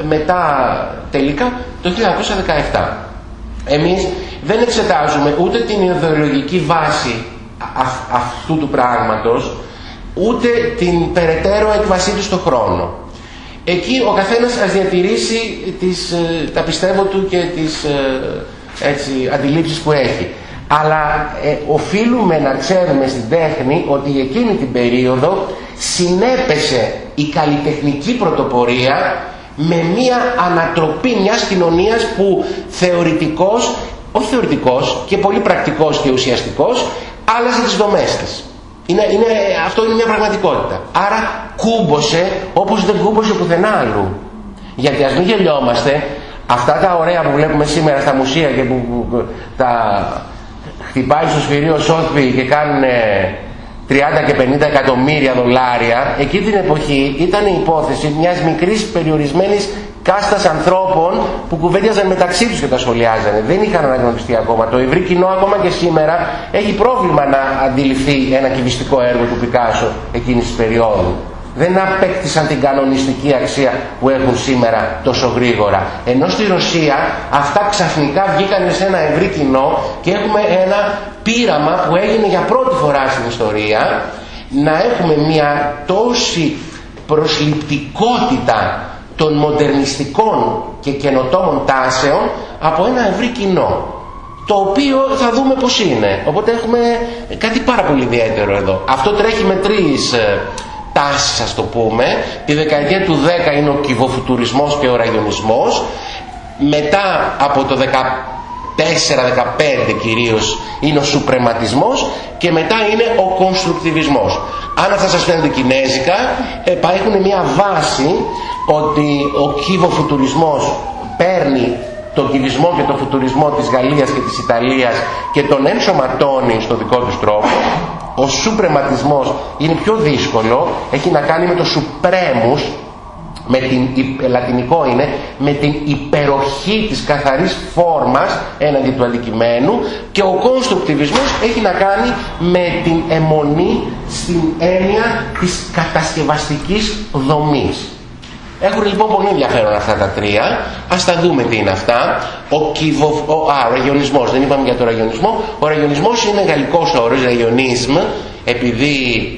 ε, μετά τελικά το 1917. Εμείς δεν εξετάζουμε ούτε την ιδεολογική βάση αυτού του πράγματος ούτε την περαιτέρω έκβασή του στον χρόνο. Εκεί ο καθένας ας διατηρήσει τις, ε, τα πιστεύω του και τις ε, έτσι, αντιλήψεις που έχει. αλλά ε, οφείλουμε να ξέρουμε στην τέχνη ότι εκείνη την περίοδο συνέπεσε η καλλιτεχνική πρωτοπορία με μια ανατροπή μιας κοινωνίας που θεωρητικός, όχι θεωρητικός και πολύ πρακτικός και ουσιαστικός άλλαζε τις δομές της. Είναι, είναι, αυτό είναι μια πραγματικότητα. Άρα κούμποσε όπως δεν κούμποσε πουθενά αλλού. Γιατί ας μην γελιόμαστε, αυτά τα ωραία που βλέπουμε σήμερα στα μουσεία και που, τα χτυπάει στο σφυρίο σόθπι και κάνουν 30 και 50 εκατομμύρια δολάρια, εκεί την εποχή ήταν η υπόθεση μιας μικρής περιορισμένης κάστας ανθρώπων που κουβέντιαζαν μεταξύ τους και τα σχολιάζανε. Δεν είχαν αναγνωριστεί ακόμα. Το ευρύ κοινό ακόμα και σήμερα έχει πρόβλημα να αντιληφθεί ένα κυβιστικό έργο του Πικάσο εκείνης της περίοδου δεν απέκτησαν την κανονιστική αξία που έχουν σήμερα τόσο γρήγορα. Ενώ στη Ρωσία αυτά ξαφνικά βγήκαν σε ένα ευρύ κοινό και έχουμε ένα πείραμα που έγινε για πρώτη φορά στην ιστορία να έχουμε μια τόση προσληπτικότητα των μοντερνιστικών και καινοτόμων τάσεων από ένα ευρύ κοινό το οποίο θα δούμε πως είναι. Οπότε έχουμε κάτι πάρα πολύ ιδιαίτερο εδώ. Αυτό τρέχει με τρεις ε, τάσεις ας το πούμε. Τη δεκαετία του 10 είναι ο κυβοφουτουρισμός και ο ραγιονισμός. Μετά από το 14-15 κυρίως είναι ο σουπρεματισμός και μετά είναι ο κονστρουκτιβισμός. Αν αυτά σας φαίνονται κινέζικα, έχουν μια βάση ότι ο κυβοφουτουρισμός παίρνει τον κυβισμό και τον φουτουρισμό της Γαλλίας και της Ιταλίας και τον ενσωματώνει στο δικό τους τρόπο ο σουπρεματισμός είναι πιο δύσκολο, έχει να κάνει με το σουπρέμους, με την, λατινικό είναι, με την υπεροχή της καθαρής φόρμας έναντι του αντικειμένου και ο κονστρουκτιβισμός έχει να κάνει με την αιμονή στην έννοια της κατασκευαστικής δομής. Έχουν λοιπόν πολύ ενδιαφέρον αυτά τα τρία. Α τα δούμε τι είναι αυτά. Ο, κυβο... ο... Α, ραγιονισμός. Δεν είπαμε για το ραγιονισμό. Ο ραγιονισμός είναι γαλλικός όρος, ραγιονίσμ, επειδή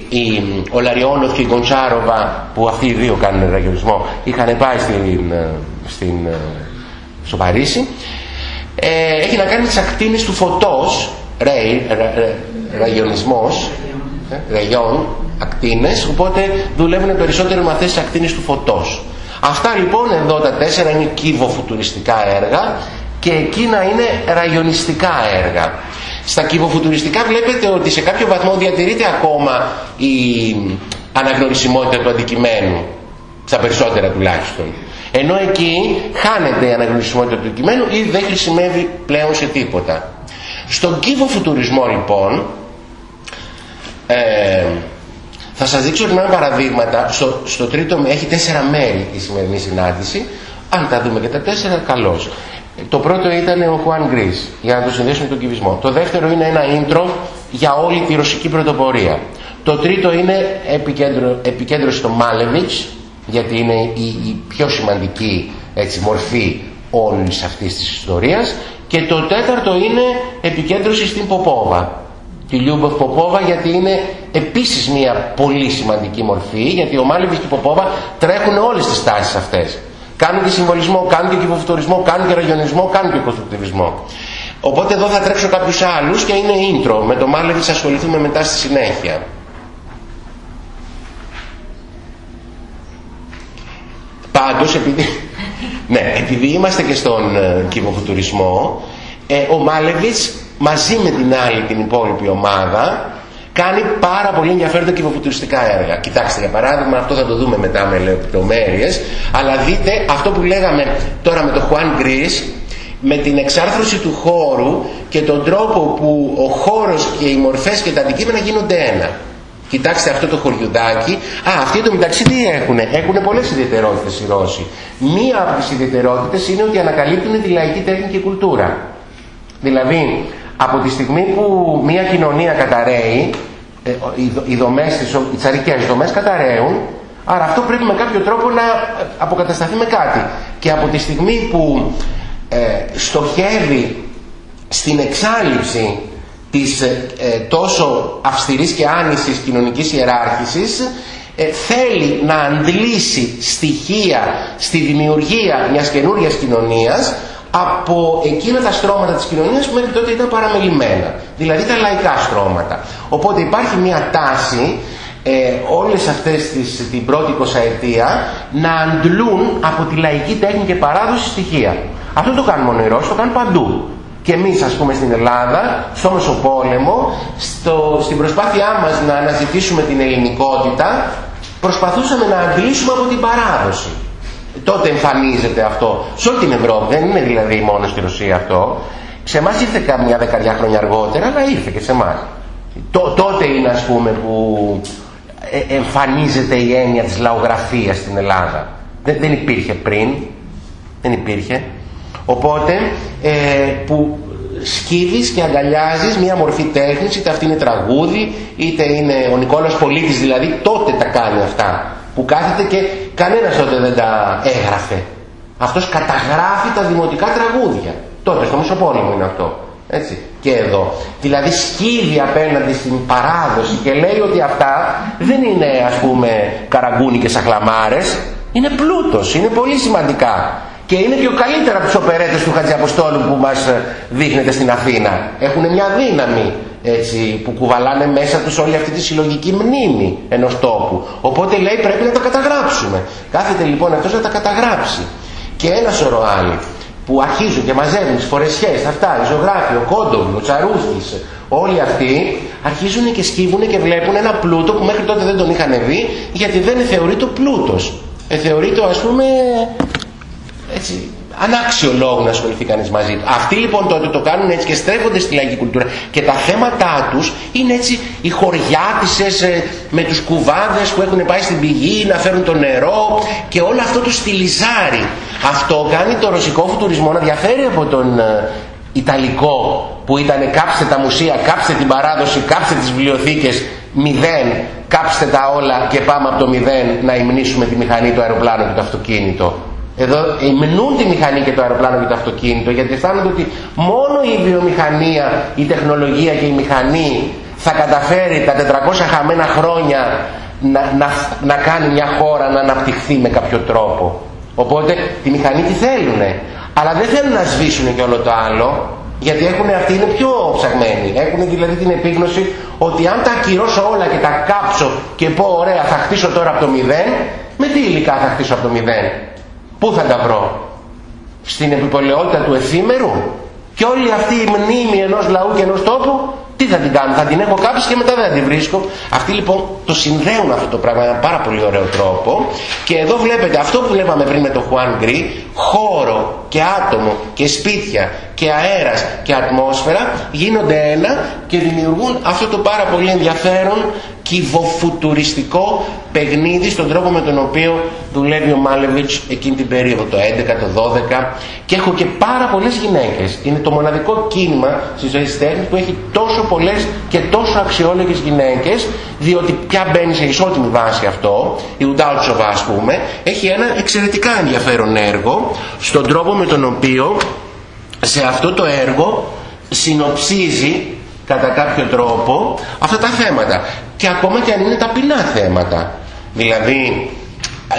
η... ο Λαριόνοφ και η Γκοντσάροβα, που αυτοί οι δύο κάνουν ραγιονισμό, είχαν πάει στην... στην... στο Παρίσι. Ε, έχει να κάνει με τις ακτίνες του φωτός, ρέι, ραγιονισμός, ε, ραγιόν, ακτίνες, οπότε δουλεύουν περισσότερο με αυτές τις ακτίνες του φωτός. Αυτά λοιπόν εδώ τα τέσσερα είναι κυβοφουτουριστικά έργα και εκείνα είναι ραγιονιστικά έργα. Στα κυβοφουτουριστικά βλέπετε ότι σε κάποιο βαθμό διατηρείται ακόμα η αναγνωρισιμότητα του αντικειμένου, στα περισσότερα τουλάχιστον. Ενώ εκεί χάνεται η αναγνωρισιμότητα του αντικειμένου ή δεν χρησιμεύει πλέον σε τίποτα. Στον κυβοφουτουρισμό λοιπόν ε, θα σας δείξω ορισμένα παραδείγματα. Στο, στο τρίτο έχει τέσσερα μέρη η σημερινή συνάντηση. Αν τα δούμε και τα τέσσερα, καλώς. Το πρώτο ήταν ο Χουάν Γκρίς, για να το συνδέσουμε με τον κυβισμό. Το δεύτερο είναι ένα intro για όλη τη ρωσική πρωτοπορία. Το τρίτο είναι επικέντρωση στο Μάλεβιτς, γιατί είναι η, η πιο σημαντική έτσι, μορφή όλης αυτής της ιστορίας. Και το τέταρτο είναι επικέντρωση στην Ποπόβα, τη Λιούμποφ Ποπόβα γιατί είναι επίσης μια πολύ σημαντική μορφή γιατί ο Μάλεβιτς και η Ποπόβα τρέχουν όλες τις τάσεις αυτές. Κάνουν και συμβολισμό, κάνουν και κυβοφυτορισμό, κάνουν και ραγιονισμό, κάνουν και κονστρουκτιβισμό. Οπότε εδώ θα τρέξω κάποιους άλλους και είναι intro. Με το Μάλεβιτς θα ασχοληθούμε μετά στη συνέχεια. Πάντως επειδή, ναι, επειδή είμαστε και στον ε, κυβοφουτουρισμό, ε, ο Μάλεβιτς μαζί με την άλλη την υπόλοιπη ομάδα κάνει πάρα πολύ ενδιαφέροντα κυβοφουτουριστικά έργα. Κοιτάξτε για παράδειγμα, αυτό θα το δούμε μετά με λεπτομέρειες, αλλά δείτε αυτό που λέγαμε τώρα με το Juan Gris, με την εξάρθρωση του χώρου και τον τρόπο που ο χώρος και οι μορφές και τα αντικείμενα γίνονται ένα. Κοιτάξτε αυτό το χωριουδάκι. Α, αυτοί το μεταξύ τι έχουν. Έχουν πολλές ιδιαιτερότητες οι Ρώσοι. Μία από τις ιδιαιτερότητες είναι ότι ανακαλύπτουν τη λαϊκή τέχνη και κουλτούρα. Δηλαδή, από τη στιγμή που μια κοινωνία καταραίει, ε, οι, δομές, οι τσαρικές δομές καταραίουν, άρα αυτό πρέπει με κάποιο τρόπο να αποκατασταθεί με κάτι. Και από τη στιγμή που ε, στοχεύει στην εξάλληψη της ε, ε, τόσο αυστηρής και άνησης κοινωνικής ιεράρχησης, θέλει να αντλήσει στοιχεία στη δημιουργία μιας καινούριας κοινωνίας από εκείνα τα στρώματα της κοινωνίας που μέχρι τότε ήταν παραμελημένα. Δηλαδή τα λαϊκά στρώματα. Οπότε υπάρχει μια τάση ε, όλες αυτές τις, την πρώτη εικοσαετία να αντλούν από τη λαϊκή τέχνη και παράδοση στοιχεία. Αυτό το κάνουν μόνο οι Ρώσοι, το κάνουν παντού. Και εμείς ας πούμε στην Ελλάδα, στο Μεσοπόλεμο, στο, στην προσπάθειά μας να αναζητήσουμε την ελληνικότητα, προσπαθούσαμε να αντλήσουμε από την παράδοση. Τότε εμφανίζεται αυτό σε όλη την Ευρώπη, δεν είναι δηλαδή μόνο στη Ρωσία αυτό. Σε εμάς ήρθε καμιά δεκαετία χρόνια αργότερα, αλλά ήρθε και σε εμάς. τότε είναι ας πούμε που ε, εμφανίζεται η έννοια της λαογραφίας στην Ελλάδα. Δεν, δεν υπήρχε πριν, δεν υπήρχε. Οπότε ε, που σκύβεις και αγκαλιάζεις μια μορφή τέχνης, είτε αυτή είναι τραγούδι, είτε είναι ο Νικόλας Πολίτης δηλαδή, τότε τα κάνει αυτά. Που κάθεται και κανένας τότε δεν τα έγραφε. Αυτός καταγράφει τα δημοτικά τραγούδια. Τότε στο Μεσοπόλεμο είναι αυτό. Έτσι. Και εδώ. Δηλαδή σκύβει απέναντι στην παράδοση και λέει ότι αυτά δεν είναι ας πούμε καραγκούνι και σαχλαμάρες. Είναι πλούτος, είναι πολύ σημαντικά. Και είναι και ο καλύτερα από τους οπερέτες του Χατζιαποστόλου που μας ε, δείχνεται στην Αθήνα. Έχουν μια δύναμη έτσι, που κουβαλάνε μέσα τους όλη αυτή τη συλλογική μνήμη ενός τόπου. Οπότε λέει πρέπει να τα καταγράψουμε. Κάθεται λοιπόν αυτός να τα καταγράψει. Και ένα σωρό άλλοι που αρχίζουν και μαζεύουν τις φορεσιές, αυτά, οι ζωγράφοι, ο Κόντοβι, ο Τσαρούχης, όλοι αυτοί αρχίζουν και σκύβουν και βλέπουν ένα πλούτο που μέχρι τότε δεν τον είχαν δει γιατί δεν θεωρείται πλούτος. Ε, θεωρείται ας πούμε έτσι, ανάξιο λόγο να ασχοληθεί κανείς μαζί του. Αυτοί λοιπόν τότε το κάνουν έτσι και στρέφονται στη λαϊκή κουλτούρα και τα θέματα τους είναι έτσι οι χωριάτισες ε, με τους κουβάδες που έχουν πάει στην πηγή να φέρουν το νερό και όλο αυτό το στυλιζάρι. Αυτό κάνει το ρωσικό φουτουρισμό να διαφέρει από τον ε, Ιταλικό που ήταν κάψτε τα μουσεία, κάψτε την παράδοση, κάψτε τις βιβλιοθήκες, μηδέν, κάψτε τα όλα και πάμε από το μηδέν να υμνήσουμε τη μηχανή, το αεροπλάνο και το αυτοκίνητο. Εδώ υμνούν τη μηχανή και το αεροπλάνο και το αυτοκίνητο γιατί αισθάνονται ότι μόνο η βιομηχανία, η τεχνολογία και η μηχανή θα καταφέρει τα 400 χαμένα χρόνια να, να, να κάνει μια χώρα να αναπτυχθεί με κάποιο τρόπο. Οπότε τη μηχανή τη θέλουνε. Αλλά δεν θέλουν να σβήσουν και όλο το άλλο γιατί έχουν, αυτοί είναι πιο ψαγμένοι. Έχουν δηλαδή την επίγνωση ότι αν τα ακυρώσω όλα και τα κάψω και πω ωραία θα χτίσω τώρα από το μηδέν, με τι υλικά θα χτίσω από το μηδέν; Πού θα τα βρω; Στην επιπολαιότητα του εφήμερου; Και όλη αυτή η μνήμη ενός λαού και ενός τόπου; Τι θα την κάνω, θα την έχω κάποιος και μετά δεν θα την βρίσκω. Αυτοί λοιπόν το συνδέουν αυτό το πράγμα με ένα πάρα πολύ ωραίο τρόπο. Και εδώ βλέπετε αυτό που βλέπαμε πριν με το Juan Γκρι, χώρο και άτομο και σπίτια και αέρας και ατμόσφαιρα γίνονται ένα και δημιουργούν αυτό το πάρα πολύ ενδιαφέρον κυβοφουτουριστικό παιχνίδι στον τρόπο με τον οποίο δουλεύει ο Μάλεβιτς εκείνη την περίοδο, το 11, το 12 και έχω και πάρα πολλές γυναίκες. Είναι το μοναδικό κίνημα στη ζωή της τέχνης που έχει τόσο πολλές και τόσο αξιόλογες γυναίκες διότι πια μπαίνει σε ισότιμη βάση αυτό, η Ουντάουτσοβα ας πούμε, έχει ένα εξαιρετικά ενδιαφέρον έργο στον τρόπο με τον οποίο σε αυτό το έργο συνοψίζει κατά κάποιο τρόπο αυτά τα θέματα και ακόμα και αν είναι ταπεινά θέματα. Δηλαδή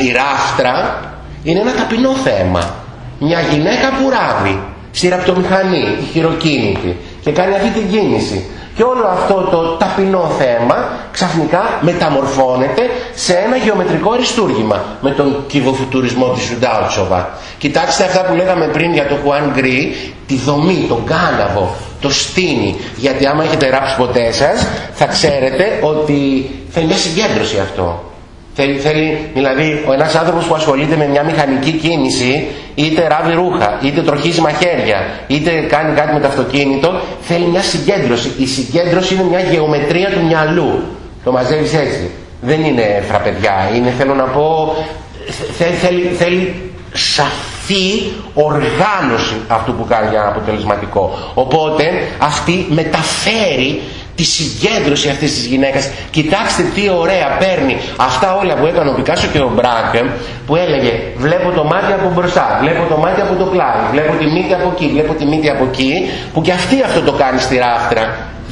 η ράφτρα είναι ένα ταπεινό θέμα. Μια γυναίκα που ράβει στη ραπτομηχανή, η χειροκίνητη και κάνει αυτή την κίνηση. Και όλο αυτό το ταπεινό θέμα ξαφνικά μεταμορφώνεται σε ένα γεωμετρικό αριστούργημα με τον κυβοφουτουρισμό της Ουντάουτσοβα. Κοιτάξτε αυτά που λέγαμε πριν για το Χουάν Γκρι, τη δομή, τον κάναβο, το στήνι. Γιατί άμα έχετε ράψει ποτέ σας θα ξέρετε ότι θέλει μια συγκέντρωση αυτό. Θέλει, θέλει, δηλαδή, ο ένας άνθρωπος που ασχολείται με μια μηχανική κίνηση, είτε ράβει ρούχα, είτε τροχίζει μαχαίρια, είτε κάνει κάτι με το αυτοκίνητο, θέλει μια συγκέντρωση. Η συγκέντρωση είναι μια γεωμετρία του μυαλού. Το μαζεύεις έτσι. Δεν είναι φραπεδιά. Είναι, θέλω να πω, θέλει, θέλει σαφή οργάνωση αυτού που κάνει για αποτελεσματικό. Οπότε αυτή μεταφέρει τη συγκέντρωση αυτής της γυναίκας. Κοιτάξτε τι ωραία παίρνει. Αυτά όλα που έκανε ο Πικάσο και ο Μπράκ που έλεγε βλέπω το μάτι από μπροστά βλέπω το μάτι από το πλάι βλέπω τη μύτη από εκεί βλέπω τη μύτη από εκεί που και αυτή αυτό το κάνει στη ράφτρα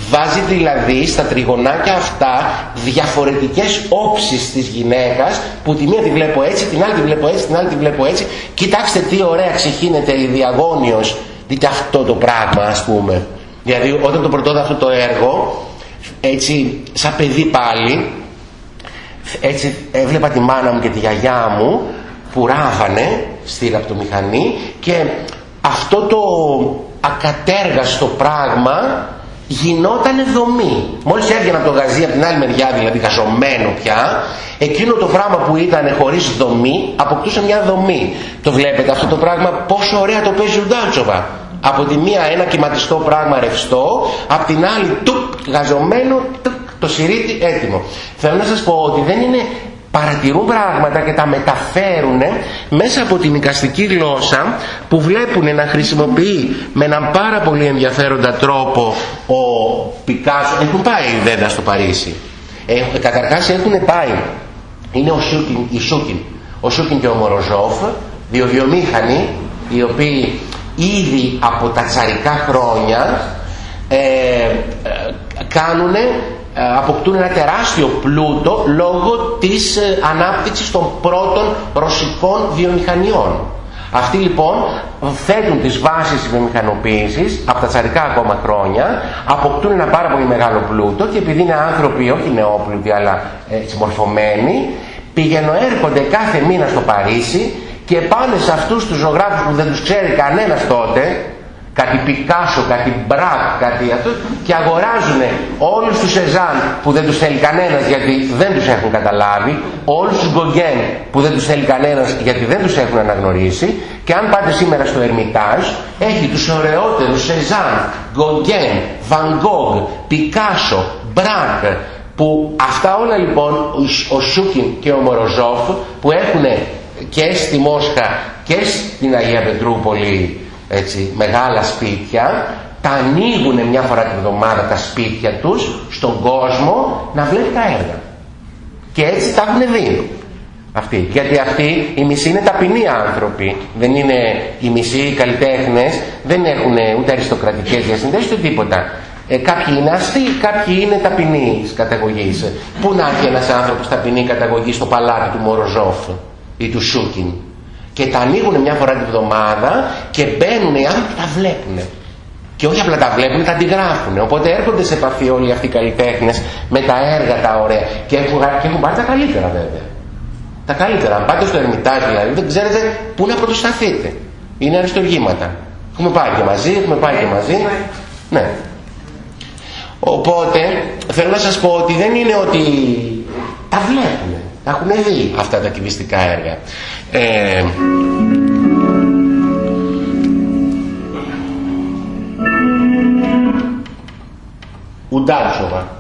Βάζει δηλαδή στα τριγωνάκια αυτά διαφορετικές όψεις της γυναίκας που τη μία τη βλέπω έτσι, την άλλη τη βλέπω έτσι, την άλλη τη βλέπω έτσι. Κοιτάξτε τι ωραία ξεχύνεται η διαγώνιος. Δείτε αυτό το πράγμα ας πούμε. Δηλαδή όταν το πρωτόδα αυτό το έργο, έτσι σαν παιδί πάλι, έτσι έβλεπα τη μάνα μου και τη γιαγιά μου που ράβανε στη ραπτομηχανή και αυτό το ακατέργαστο πράγμα γινόταν δομή. Μόλις έβγαινα από το γαζί από την άλλη μεριά, δηλαδή γαζωμένο πια, εκείνο το πράγμα που ήταν χωρίς δομή αποκτούσε μια δομή. Το βλέπετε αυτό το πράγμα πόσο ωραία το παίζει ο Ντάτσοβα. Από τη μία ένα κυματιστό πράγμα ρευστό, από την άλλη τουπ γαζωμένο, το σιρήτι έτοιμο. Θέλω να σας πω ότι δεν είναι παρατηρούν πράγματα και τα μεταφέρουν μέσα από την οικαστική γλώσσα που βλέπουν να χρησιμοποιεί με έναν πάρα πολύ ενδιαφέροντα τρόπο ο Πικάσο. Έχουν πάει βέβαια στο Παρίσι. Ε, καταρχάς έχουν πάει. Είναι ο Σούκιν, η Σούκιν. Ο Σούκιν και ο Μοροζόφ, δύο βιομήχανοι, οι οποίοι ήδη από τα τσαρικά χρόνια ε, ε, κάνουν ε, αποκτούν ένα τεράστιο πλούτο λόγω της ε, ανάπτυξης των πρώτων ρωσικών βιομηχανιών. Αυτοί λοιπόν θέτουν τις βάσεις της βιομηχανοποίησης από τα τσαρικά ακόμα χρόνια, αποκτούν ένα πάρα πολύ μεγάλο πλούτο και επειδή είναι άνθρωποι όχι νεόπλουτοι αλλά ε, συμμορφωμένοι, πηγαίνουν έρχονται κάθε μήνα στο Παρίσι και πάνε σε αυτούς τους ζωγράφους που δεν τους ξέρει κανένας τότε, κάτι Πικάσο, κάτι Μπρακ, κάτι αυτό και αγοράζουν όλους τους Σεζάν που δεν τους θέλει κανένας γιατί δεν τους έχουν καταλάβει, όλους τους Γκογκέν που δεν τους θέλει κανένας γιατί δεν τους έχουν αναγνωρίσει και αν πάτε σήμερα στο Ερμητάζ έχει τους ωραιότερους Σεζάν, Γκογκέν, Βαν Πικάσο, Μπρακ που αυτά όλα λοιπόν ο Σούκιν και ο Μοροζόφ που έχουν και στη Μόσχα και στην Αγία Πετρούπολη έτσι, μεγάλα σπίτια, τα ανοίγουν μια φορά την εβδομάδα τα σπίτια τους στον κόσμο να βλέπει τα έργα. Και έτσι τα έχουν δει. Αυτοί. Γιατί αυτοί οι μισοί είναι ταπεινοί άνθρωποι. Δεν είναι οι μισοί καλλιτέχνες, δεν έχουν ούτε αριστοκρατικές διασυνδέσεις ούτε τίποτα. Ε, κάποιοι είναι αστεί, κάποιοι είναι ταπεινοί καταγωγής. Πού να έρθει ένας άνθρωπος ταπεινή καταγωγή στο παλάτι του Μοροζόφ ή του Σούκιν; Και τα ανοίγουν μια φορά την εβδομάδα και μπαίνουν οι άνθρωποι και τα βλέπουν. Και όχι απλά τα βλέπουν, τα αντιγράφουν. Οπότε έρχονται σε επαφή όλοι αυτοί οι καλλιτέχνες με τα έργα τα ωραία και έχουν, και έχουν πάρει τα καλύτερα βέβαια. Τα καλύτερα. Αν πάτε στο Ερμητάζ δηλαδή, δεν ξέρετε πού να πρωτοσταθείτε. Είναι αριστοργήματα. Έχουμε πάει και μαζί, έχουμε πάει και μαζί. Ναι. Οπότε θέλω να σας πω ότι δεν είναι ότι τα βλέπουν. Τα έχουν δει αυτά τα κυβιστικά έργα. Ε, Ουντάτσοβα.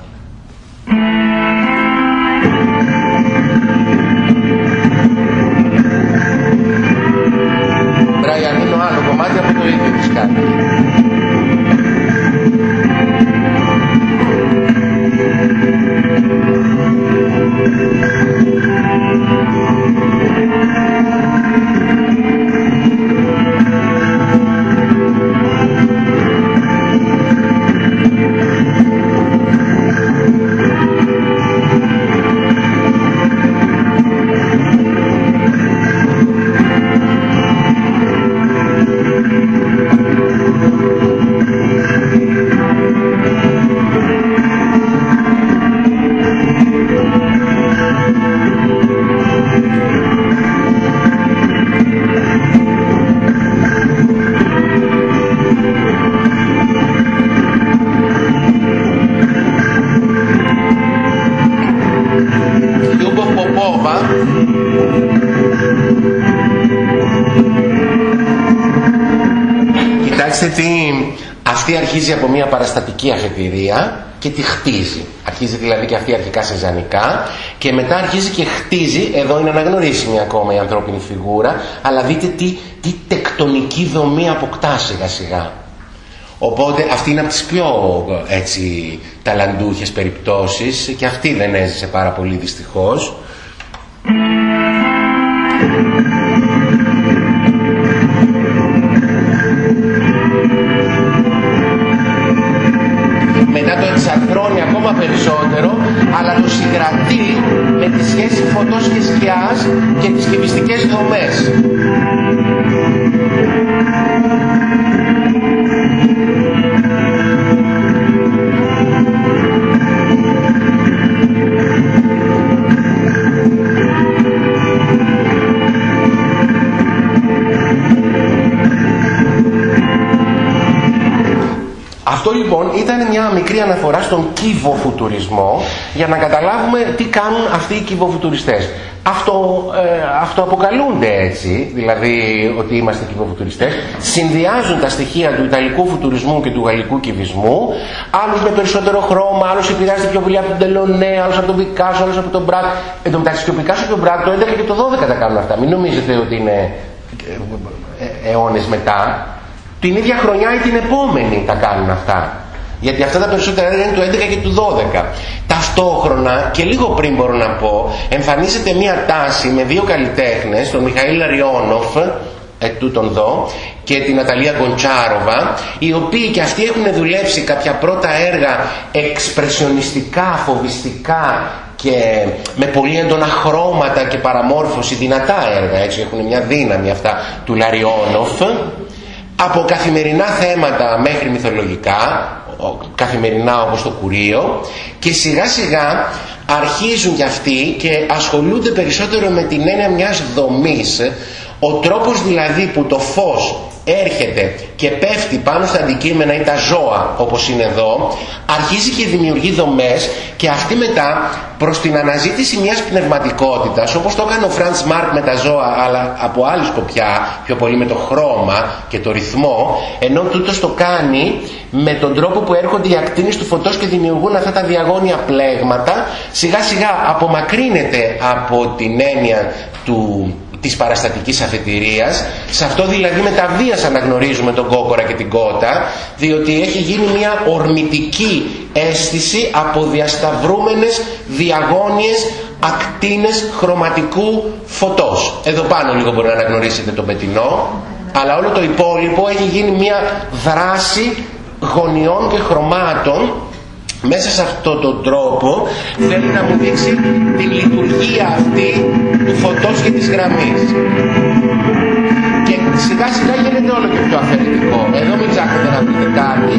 Παραστατική αφετηρία και τη χτίζει. Αρχίζει δηλαδή και αυτή αρχικά σε ζανικά και μετά αρχίζει και χτίζει, εδώ είναι αναγνωρίσιμη ακόμα η ανθρώπινη φιγούρα, αλλά δείτε τι, τι τεκτονική δομή αποκτά σιγά σιγά. Οπότε αυτή είναι από τις πιο έτσι, ταλαντούχες περιπτώσεις και αυτή δεν έζησε πάρα πολύ δυστυχώς. Κυβοφουτουρισμό για να καταλάβουμε τι κάνουν αυτοί οι κυβοφουτουριστές. Αυτό, ε, αυτό αποκαλούνται έτσι, δηλαδή ότι είμαστε κυβοφουτουριστές, συνδυάζουν τα στοιχεία του Ιταλικού φουτουρισμού και του Γαλλικού κυβισμού, άλλους με περισσότερο χρώμα, άλλους επηρεάζεται πιο πολύ από τον Τελωνέ, άλλους από τον Πικάσο, άλλους από τον Μπράτ. Εν τω μεταξύ και ο Πικάσο και ο Μπράτ το 11 και το 12 τα κάνουν αυτά. Μην νομίζετε ότι είναι ε, ε, αιώνες μετά την ίδια χρονιά ή την επόμενη τα κάνουν αυτά. Γιατί αυτά τα περισσότερα έργα είναι του 11 και του 12. Ταυτόχρονα και λίγο πριν μπορώ να πω, εμφανίζεται μια τάση με δύο καλλιτέχνες, τον Μιχαήλ Λαριόνοφ, ετούτον εδώ, και τη Ναταλία Γκοντσάροβα, οι οποίοι και αυτοί έχουν δουλέψει κάποια πρώτα έργα εξπρεσιονιστικά, φοβιστικά και με πολύ έντονα χρώματα και παραμόρφωση, δυνατά έργα, έτσι έχουν μια δύναμη αυτά του Λαριόνοφ από καθημερινά θέματα μέχρι μυθολογικά, καθημερινά όπως το κουρίο και σιγά σιγά αρχίζουν κι αυτοί και ασχολούνται περισσότερο με την έννοια μιας δομής. Ο τρόπος δηλαδή που το φως έρχεται και πέφτει πάνω στα αντικείμενα ή τα ζώα όπως είναι εδώ αρχίζει και δημιουργεί δομές και αυτή μετά προς την αναζήτηση μιας πνευματικότητας όπως το έκανε ο Φραντς Μάρκ με τα ζώα αλλά από άλλη σκοπιά πιο πολύ με το χρώμα και το ρυθμό ενώ τούτος το κάνει με τον τρόπο που έρχονται οι ακτίνες του φωτός και δημιουργούν αυτά τα διαγώνια πλέγματα σιγά σιγά απομακρύνεται από την έννοια του της παραστατικής αφετηρίας. Σε αυτό δηλαδή με τα βίας αναγνωρίζουμε τον κόκορα και την κότα διότι έχει γίνει μια ορμητική αίσθηση από διασταυρούμενες διαγώνιες ακτίνες χρωματικού φωτός. Εδώ πάνω λίγο μπορεί να αναγνωρίσετε τον πετινό αλλά όλο το υπόλοιπο έχει γίνει μια δράση γωνιών και χρωμάτων. Μέσα σε αυτόν τον τρόπο θέλει να μου δείξει τη λειτουργία αυτή του φωτός και της γραμμής. Και σιγά σιγά γίνεται όλο και πιο αφαιρετικό. Εδώ μην ψάχνετε να πείτε κάτι.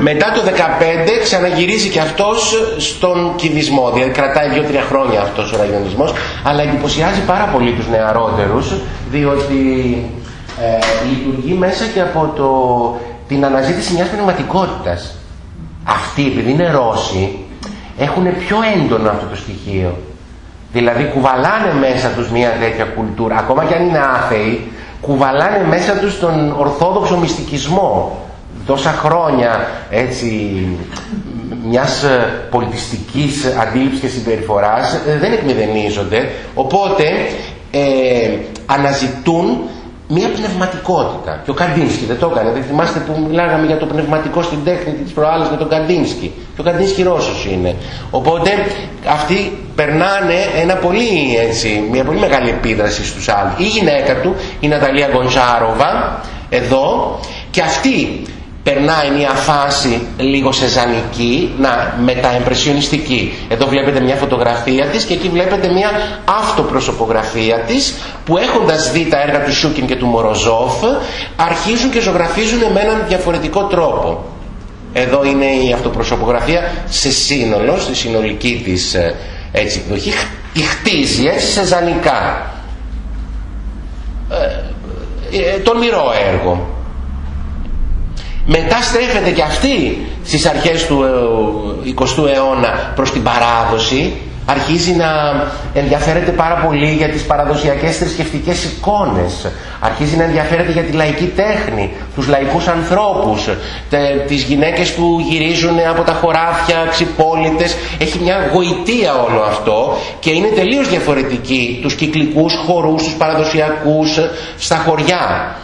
Μετά το 15 ξαναγυρίζει και αυτός στον κυβισμό, δηλαδή κρατάει 2-3 χρόνια αυτός ο ραγιονισμός, αλλά εντυπωσιάζει πάρα πολύ τους νεαρότερους, διότι ε, λειτουργεί μέσα και από το, την αναζήτηση μιας πνευματικότητας. Αυτοί, επειδή είναι Ρώσοι, έχουν πιο έντονο αυτό το στοιχείο. Δηλαδή κουβαλάνε μέσα τους μια τέτοια κουλτούρα, ακόμα και αν είναι άθεοι, κουβαλάνε μέσα τους τον ορθόδοξο μυστικισμό τόσα χρόνια έτσι μιας ε, πολιτιστικής αντίληψης και συμπεριφοράς ε, δεν εκμηδενίζονται οπότε ε, αναζητούν μια πνευματικότητα. Και ο Καντίνσκι δεν το έκανε. Δεν θυμάστε που μιλάγαμε για το πνευματικό στην τέχνη της προάλλης με τον Καντίνσκι. Και ο Καντίνσκι Ρώσος είναι. Οπότε αυτοί περνάνε ένα πολύ, έτσι, μια πολύ μεγάλη επίδραση στους άλλους. Η γυναίκα του, η Ναταλία Γκοντσάροβα, εδώ, και αυτή περνάει μια φάση λίγο σεζανική, να, μεταεμπρεσιονιστική. Εδώ βλέπετε μια φωτογραφία της και εκεί βλέπετε μια αυτοπροσωπογραφία της που έχοντας δει τα έργα του Σούκιν και του Μοροζόφ αρχίζουν και ζωγραφίζουν με έναν διαφορετικό τρόπο. Εδώ είναι η αυτοπροσωπογραφία σε σύνολο, στη συνολική της ε, έτσι, εκδοχή. Η χτίζει έτσι σεζανικά. Ε, ε, το μοιρό έργο. Μετά στρέφεται και αυτή στις αρχές του 20ου ε, αιώνα προς την παράδοση, αρχίζει να ενδιαφέρεται πάρα πολύ για τις παραδοσιακές θρησκευτικές εικόνες, αρχίζει να ενδιαφέρεται για τη λαϊκή τέχνη, τους λαϊκούς ανθρώπους, τις γυναίκες που γυρίζουν από τα χωράφια, ξυπόλυτες, έχει μια γοητεία όλο αυτό και είναι τελείως διαφορετική τους κυκλικούς χορούς, τους παραδοσιακούς στα χωριά.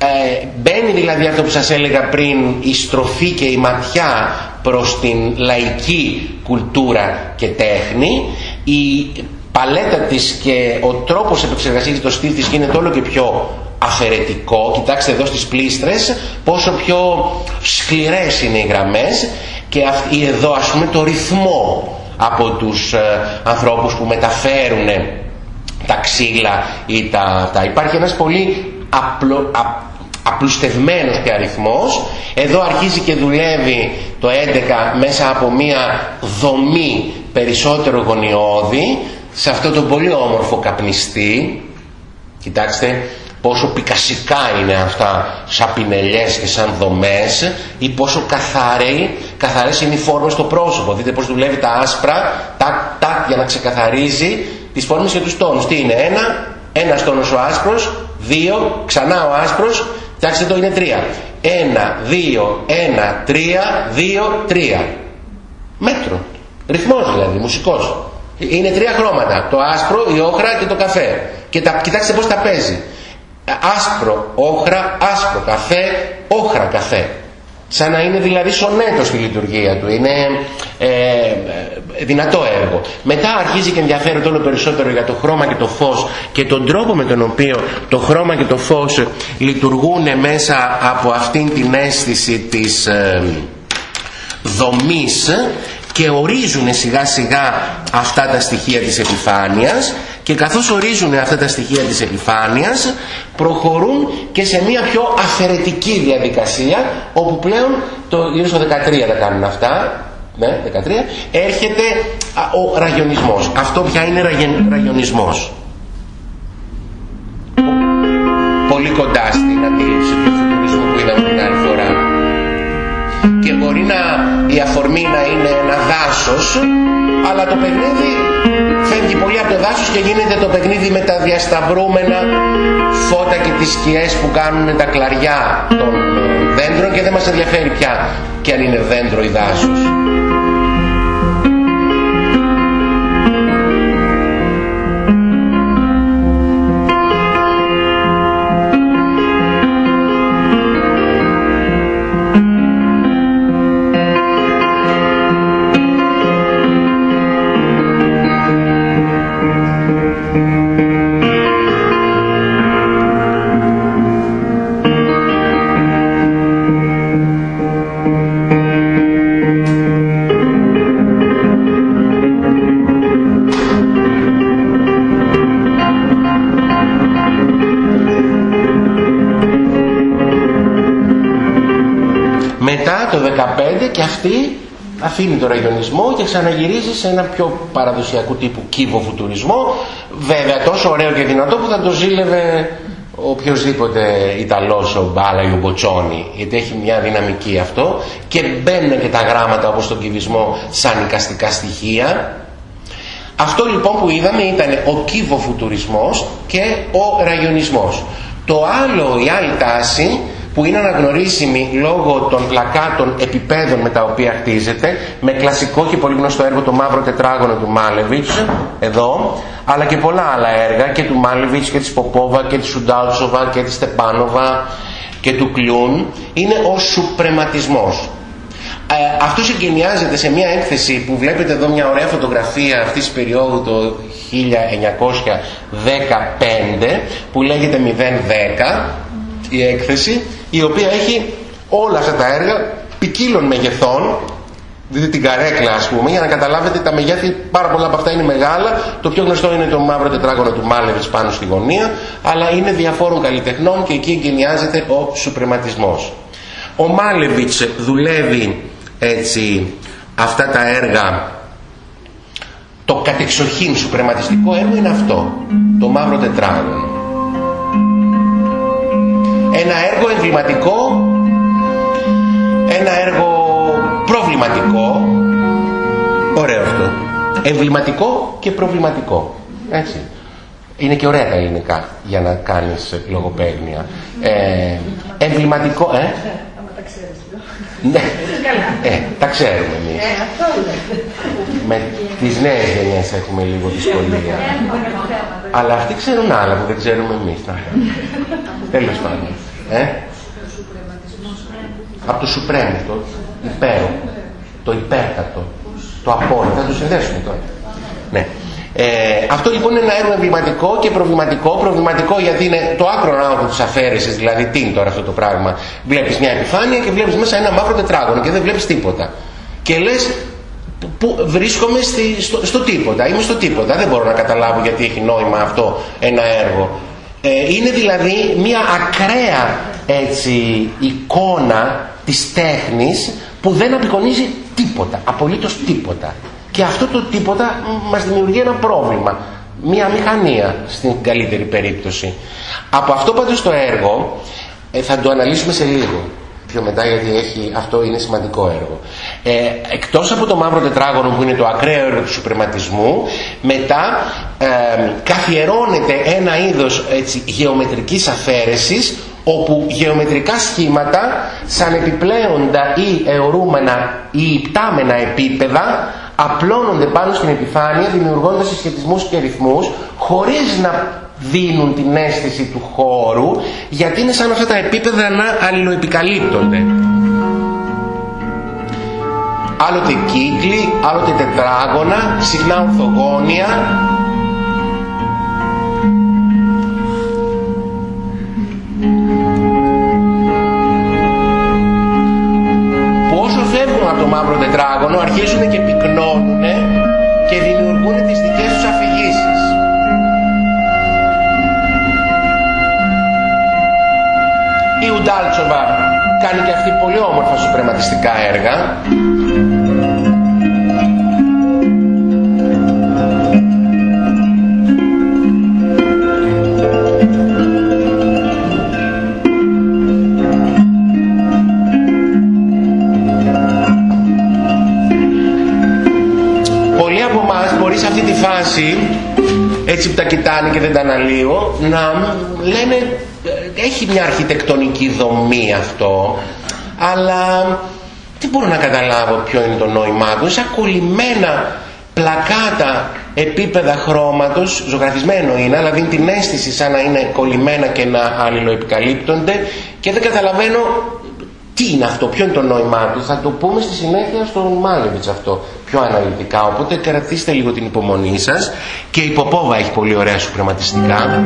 Ε, μπαίνει δηλαδή αυτό που σας έλεγα πριν η στροφή και η ματιά προς την λαϊκή κουλτούρα και τέχνη η παλέτα της και ο τρόπος επεξεργασίας το στυλ της γίνεται όλο και πιο αφαιρετικό. Κοιτάξτε εδώ στις πλήστρες πόσο πιο σκληρές είναι οι γραμμές και αυτή εδώ ας πούμε το ρυθμό από τους ε, ανθρώπους που μεταφέρουν τα ξύλα ή τα, τα... Υπάρχει ένας πολύ απλο, α, απλουστευμένος και αριθμός. Εδώ αρχίζει και δουλεύει το 11 μέσα από μία δομή περισσότερο γωνιώδη σε αυτό το πολύ όμορφο καπνιστή. Κοιτάξτε πόσο πικασικά είναι αυτά σαν πινελιές και σαν δομές ή πόσο καθαροί, καθαρές είναι οι φόρμες στο πρόσωπο. Δείτε πώς δουλεύει τα άσπρα, τάκ, τάκ, για να ξεκαθαρίζει τις φόρμες και τους τόνους. Τι είναι, ένα, ένας τόνος ο άσπρος, δύο, ξανά ο άσπρος, κοιτάξτε το είναι τρία. Ένα, δύο, ένα, τρία, δύο, τρία. Μέτρο. Ρυθμός δηλαδή, μουσικός. Είναι τρία χρώματα. Το άσπρο, η όχρα και το καφέ. Και τα, κοιτάξτε πώς τα παίζει. Άσπρο, όχρα, άσπρο, καφέ, όχρα, καφέ. Σαν να είναι δηλαδή σονέτο στη λειτουργία του. Είναι ε, δυνατό έργο. Μετά αρχίζει και ενδιαφέρεται όλο περισσότερο για το χρώμα και το φως και τον τρόπο με τον οποίο το χρώμα και το φως λειτουργούν μέσα από αυτήν την αίσθηση της ε, δομής και ορίζουν σιγά σιγά αυτά τα στοιχεία της επιφάνειας και καθώς ορίζουν αυτά τα στοιχεία της επιφάνειας προχωρούν και σε μια πιο αφαιρετική διαδικασία όπου πλέον το γύρω στο 13 τα κάνουν αυτά ναι, 13, έρχεται ο ραγιονισμός. Αυτό πια είναι ραγιονισμός. Πολύ κοντά στην αντίληψη του φουτουρισμού που είδαμε την άλλη φορά. Και μπορεί να, η αφορμή να είναι ένα δάσος, αλλά το παιχνίδι φεύγει πολύ από το δάσος και γίνεται το παιχνίδι με τα διασταυρούμενα φώτα και τις σκιές που κάνουν τα κλαριά των δέντρων και δεν μας ενδιαφέρει πια και αν είναι δέντρο ή δάσος. Αφήνει τον ραγιονισμό και ξαναγυρίζει σε ένα πιο παραδοσιακού τύπου κύβο φουτουρισμό. Βέβαια τόσο ωραίο και δυνατό που θα το ζήλευε οποιοδήποτε Ιταλός ο Μπάλα ή ο Μποτσόνη γιατί έχει μια δυναμική αυτό. Και μπαίνουν και τα γράμματα όπως τον κυβισμό σαν οικαστικά στοιχεία. Αυτό λοιπόν που είδαμε ήταν ο κύβο-φουτουρισμός και ο ραγιονισμός το άλλο η άλλη τάση που είναι αναγνωρίσιμη λόγω των πλακάτων επιπέδων με τα οποία χτίζεται, με κλασικό και πολύ γνωστό έργο το Μαύρο Τετράγωνο του Μάλεβιτς, εδώ, αλλά και πολλά άλλα έργα και του Μάλεβιτς και της Ποπόβα και της Σουντάλσοβα και της Στεπάνοβα και του Κλιούν, είναι ο σουπρεματισμός. Ε, αυτό συγκαινιάζεται σε μια έκθεση που βλέπετε εδώ μια ωραία φωτογραφία αυτής της περίοδου το 1915 που λέγεται 010 η έκθεση η οποία έχει όλα αυτά τα έργα ποικίλων μεγεθών δείτε την καρέκλα ας πούμε για να καταλάβετε τα μεγέθη πάρα πολλά από αυτά είναι μεγάλα. Το πιο γνωστό είναι το μαύρο τετράγωνο του Μάλεβιτς πάνω στη γωνία αλλά είναι διαφόρων καλλιτεχνών και εκεί εγκαινιάζεται ο σουπρεματισμός. Ο Μάλεβιτς δουλεύει έτσι αυτά τα έργα. Το κατεξοχήν σουπρεματιστικό έργο είναι αυτό το μαύρο τετράγωνο ένα έργο εμβληματικό, ένα έργο προβληματικό, ωραίο αυτό, εμβληματικό και προβληματικό, έτσι. Είναι και ωραία τα ελληνικά για να κάνεις λογοπαίγνια. Ε, εμβληματικό, ε; Ναι, ε, τα ξέρουμε εμείς. Ε, Με τις νέες γενιές έχουμε λίγο δυσκολία. Αλλά αυτοί ξέρουν άλλα που δεν ξέρουμε εμείς. Τέλος πάντων. Ε; Από το Σουπρέμι, το υπέρο, το υπέρτατο, το απόλυτο. Θα το συνδέσουμε τώρα. Ναι. Ε, αυτό λοιπόν είναι ένα έργο εμβληματικό και προβληματικό. Προβληματικό γιατί είναι το άκρο άκρο της αφαίρεσης, δηλαδή τι είναι τώρα αυτό το πράγμα. Βλέπεις μια επιφάνεια και βλέπεις μέσα ένα μαύρο τετράγωνο και δεν βλέπεις τίποτα. Και λες, που βρίσκομαι στη, στο, στο, τίποτα, είμαι στο τίποτα. Δεν μπορώ να καταλάβω γιατί έχει νόημα αυτό ένα έργο. Ε, είναι δηλαδή μια ακραία έτσι, εικόνα της τέχνης που δεν απεικονίζει τίποτα, απολύτως τίποτα. Και αυτό το τίποτα μας δημιουργεί ένα πρόβλημα. Μία μηχανία στην καλύτερη περίπτωση. Από αυτό πάντως το έργο ε, θα το αναλύσουμε σε λίγο πιο μετά γιατί έχει, αυτό είναι σημαντικό έργο. Ε, εκτός από το μαύρο τετράγωνο που είναι το ακραίο έργο του σουπρεματισμού, μετά ε, καθιερώνεται ένα είδος έτσι, γεωμετρικής αφαίρεσης όπου γεωμετρικά σχήματα σαν επιπλέοντα ή αιωρούμενα ή υπτάμενα επίπεδα απλώνονται πάνω στην επιφάνεια δημιουργώντας συσχετισμούς και ρυθμούς χωρίς να δίνουν την αίσθηση του χώρου γιατί είναι σαν αυτά τα επίπεδα να αλληλοεπικαλύπτονται. Άλλοτε κύκλοι, άλλοτε τετράγωνα, συχνά ορθογόνια. Που όσο φεύγουν από το μαύρο τετράγωνο αρχίζουν και πυκνώνουν και δημιουργούν τις δικές τους αφηγήσεις. Η Ουντάλτσοβα κάνει και αυτή πολύ όμορφα σουπρεματιστικά έργα. Τη φάση έτσι που τα κοιτάνε και δεν τα αναλύω να λένε έχει μια αρχιτεκτονική δομή αυτό, αλλά δεν μπορώ να καταλάβω ποιο είναι το νόημά του. Σαν κολλημένα πλακάτα επίπεδα χρώματος, ζωγραφισμένο είναι, αλλά δίνει την αίσθηση σαν να είναι κολλημένα και να αλληλοεπικαλύπτονται και δεν καταλαβαίνω τι είναι αυτό, ποιο είναι το νόημά του. Θα το πούμε στη συνέχεια στον Μάλεβιτς αυτό πιο αναλυτικά. Οπότε κρατήστε λίγο την υπομονή σας και η Ποπόβα έχει πολύ ωραία σουπρεματιστικά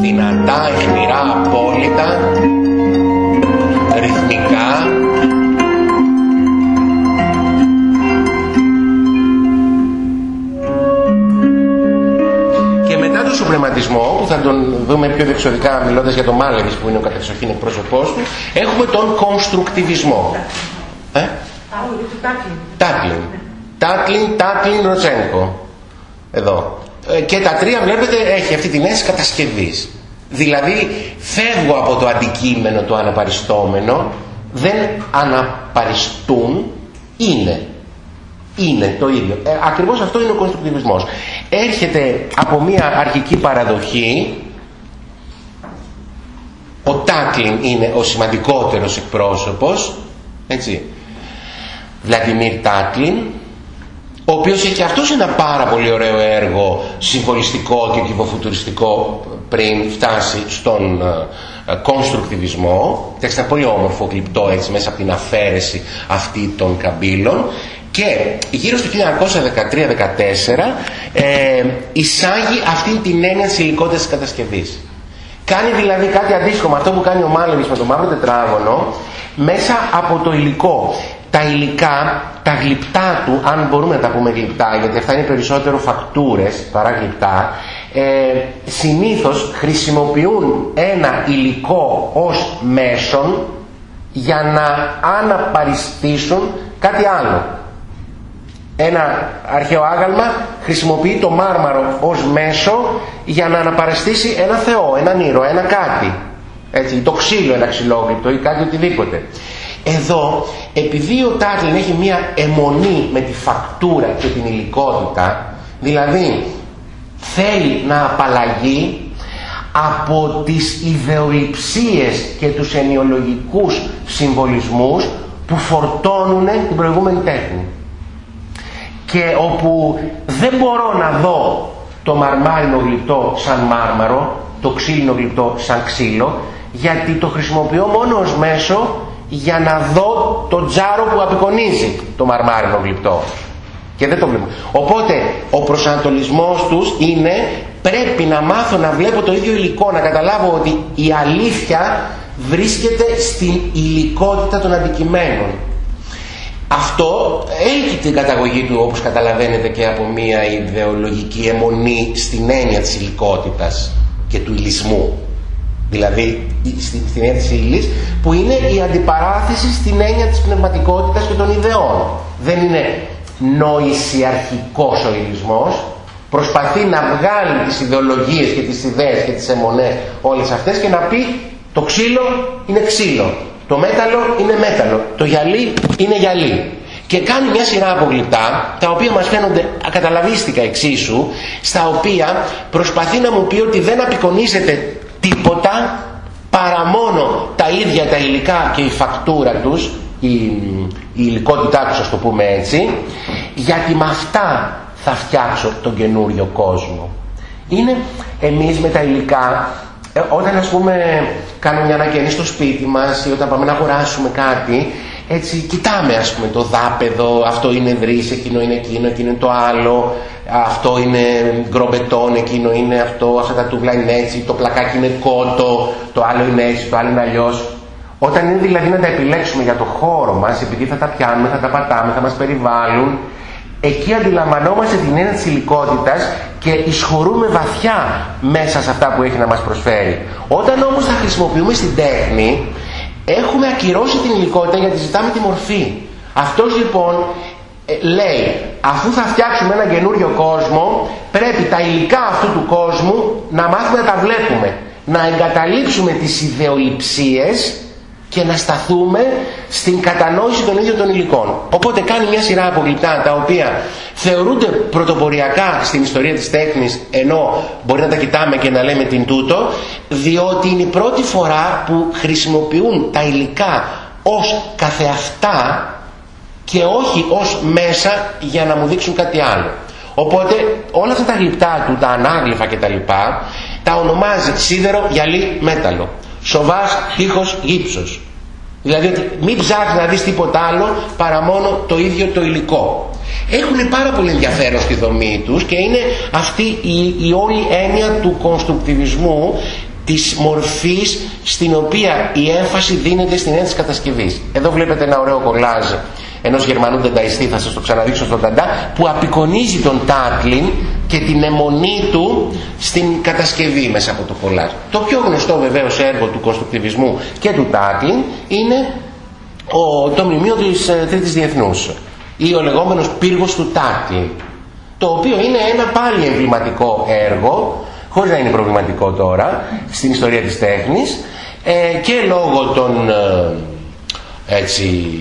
δυνατά, αιχμηρά, απόλυτα, τον σουπρεματισμό, που θα τον δούμε πιο διεξοδικά μιλώντας για τον Μάλεβης που είναι ο κατεξοχήν εκπρόσωπός του, έχουμε τον κονστρουκτιβισμό. Ε; Τάτλιν. Τάτλιν, Τάτλιν, Ροτσένκο. Εδώ. Ε, και τα τρία βλέπετε έχει αυτή την αίσθηση κατασκευής. Δηλαδή φεύγω από το αντικείμενο το αναπαριστόμενο, δεν αναπαριστούν, είναι. Είναι το ίδιο. Ε, ακριβώς αυτό είναι ο κονστρουκτιβισμός. Έρχεται από μια αρχική παραδοχή, ο Τάκλιν είναι ο σημαντικότερος εκπρόσωπος, έτσι. Βλαντιμίρ Τάκλιν, ο οποίος έχει και αυτός ένα πάρα πολύ ωραίο έργο συμβολιστικό και κυβοφουτουριστικό πριν φτάσει στον ε, ε, κονστρουκτιβισμό τέξτα πολύ όμορφο κλειπτό έτσι μέσα από την αφαίρεση αυτή των καμπύλων και γύρω στο 1913-14 ε, εισάγει αυτή την έννοια της υλικότητας της κατασκευής. Κάνει δηλαδή κάτι αντίστοιχο με αυτό που κάνει ο Μάλεβης με το μαύρο τετράγωνο μέσα από το υλικό τα υλικά, τα γλυπτά του, αν μπορούμε να τα πούμε γλυπτά, γιατί αυτά είναι περισσότερο φακτούρες παρά γλυπτά, ε, συνήθως χρησιμοποιούν ένα υλικό ως μέσον για να αναπαριστήσουν κάτι άλλο. Ένα αρχαίο άγαλμα χρησιμοποιεί το μάρμαρο ως μέσο για να αναπαριστήσει ένα θεό, έναν ήρωα, ένα κάτι. Έτσι, το ξύλο ένα ξυλόγλυπτο ή κάτι οτιδήποτε. Εδώ, επειδή ο Τάρλιν έχει μία αιμονή με τη φακτούρα και την υλικότητα, δηλαδή θέλει να απαλλαγεί από τις ιδεολειψίες και τους ενιολογικούς συμβολισμούς που φορτώνουν την προηγούμενη τέχνη. Και όπου δεν μπορώ να δω το μαρμάρινο γλυπτό σαν μάρμαρο, το ξύλινο γλυπτό σαν ξύλο, γιατί το χρησιμοποιώ μόνο ως μέσο για να δω το τζάρο που απεικονίζει το μαρμάρινο γλυπτό. Και δεν το βλέπουμε. Οπότε ο προσανατολισμός τους είναι πρέπει να μάθω να βλέπω το ίδιο υλικό, να καταλάβω ότι η αλήθεια βρίσκεται στην υλικότητα των αντικειμένων. Αυτό έχει την καταγωγή του όπως καταλαβαίνετε και από μια ιδεολογική αιμονή στην έννοια της υλικότητας και του υλισμού. Δηλαδή στην, στην έννοια της ύλης που είναι η αντιπαράθεση στην έννοια της πνευματικότητας και των ιδεών. Δεν είναι νοησιαρχικός ο υλισμός, προσπαθεί να βγάλει τις ιδεολογίες και τις ιδέες και τις αιμονές όλες αυτές και να πει το ξύλο είναι ξύλο, το μέταλλο είναι μέταλλο, το γυαλί είναι γυαλί. Και κάνει μια σειρά από γλυπτά, τα οποία μας φαίνονται ακαταλαβίστικα εξίσου, στα οποία προσπαθεί να μου πει ότι δεν απεικονίζεται τίποτα παρά μόνο τα ίδια τα υλικά και η φακτούρα τους, η, η υλικότητά τους ας το πούμε έτσι, γιατί με αυτά θα φτιάξω τον καινούριο κόσμο. Είναι εμείς με τα υλικά ε, όταν ας πούμε κάνουμε μια ανακαίνιση στο σπίτι μας ή όταν πάμε να αγοράσουμε κάτι έτσι κοιτάμε ας πούμε το δάπεδο αυτό είναι βρύς, εκείνο είναι εκείνο, εκείνο είναι το άλλο αυτό είναι γκρομπετόν, εκείνο είναι αυτό αυτά τα τούβλα είναι έτσι, το πλακάκι είναι κότο το άλλο είναι έτσι, το άλλο είναι αλλιώς. όταν είναι δηλαδή να τα επιλέξουμε για το χώρο μας επειδή θα τα πιάνουμε, θα τα πατάμε, θα μας περιβάλλουν εκεί αντιλαμβανόμαστε την έννοια της υλικότητας και εισχωρούμε βαθιά μέσα σε αυτά που έχει να μας προσφέρει. Όταν όμως θα χρησιμοποιούμε στην τέχνη, έχουμε ακυρώσει την υλικότητα γιατί ζητάμε τη μορφή. Αυτός λοιπόν ε, λέει, αφού θα φτιάξουμε ένα καινούριο κόσμο, πρέπει τα υλικά αυτού του κόσμου να μάθουμε να τα βλέπουμε. Να εγκαταλείψουμε τις ιδεολειψίες και να σταθούμε στην κατανόηση των ίδιων των υλικών. Οπότε κάνει μια σειρά από γλυπτά τα οποία θεωρούνται πρωτοποριακά στην ιστορία της τέχνης ενώ μπορεί να τα κοιτάμε και να λέμε την τούτο διότι είναι η πρώτη φορά που χρησιμοποιούν τα υλικά ως καθεαυτά και όχι ως μέσα για να μου δείξουν κάτι άλλο. Οπότε όλα αυτά τα γλυπτά του, τα ανάγλυφα κτλ. Τα, τα ονομάζει σίδερο, γυαλί, μέταλλο. Σοβάς, τείχος, γύψος. Δηλαδή ότι μην ψάχνει να δεις τίποτα άλλο παρά μόνο το ίδιο το υλικό. Έχουν πάρα πολύ ενδιαφέρον στη δομή τους και είναι αυτή η, η όλη έννοια του κονστρουκτιβισμού της μορφής στην οποία η έμφαση δίνεται στην έννοια της κατασκευής. Εδώ βλέπετε ένα ωραίο κολλάζ ενός Γερμανού τενταϊστή, θα σας το ξαναδείξω στον Ταντά, που απεικονίζει τον Τάτλιν και την αιμονή του στην κατασκευή μέσα από το κολλάζ. Το πιο γνωστό βεβαίως έργο του κονστρουκτιβισμού και του Τάτλιν είναι ο, το μνημείο της ε, Τρίτης Διεθνούς ή ο λεγόμενος πύργος του Τάτλιν το οποίο είναι ένα πάλι εμβληματικό έργο χωρίς να είναι προβληματικό τώρα στην ιστορία της τέχνης ε, και λόγω των ε, έτσι,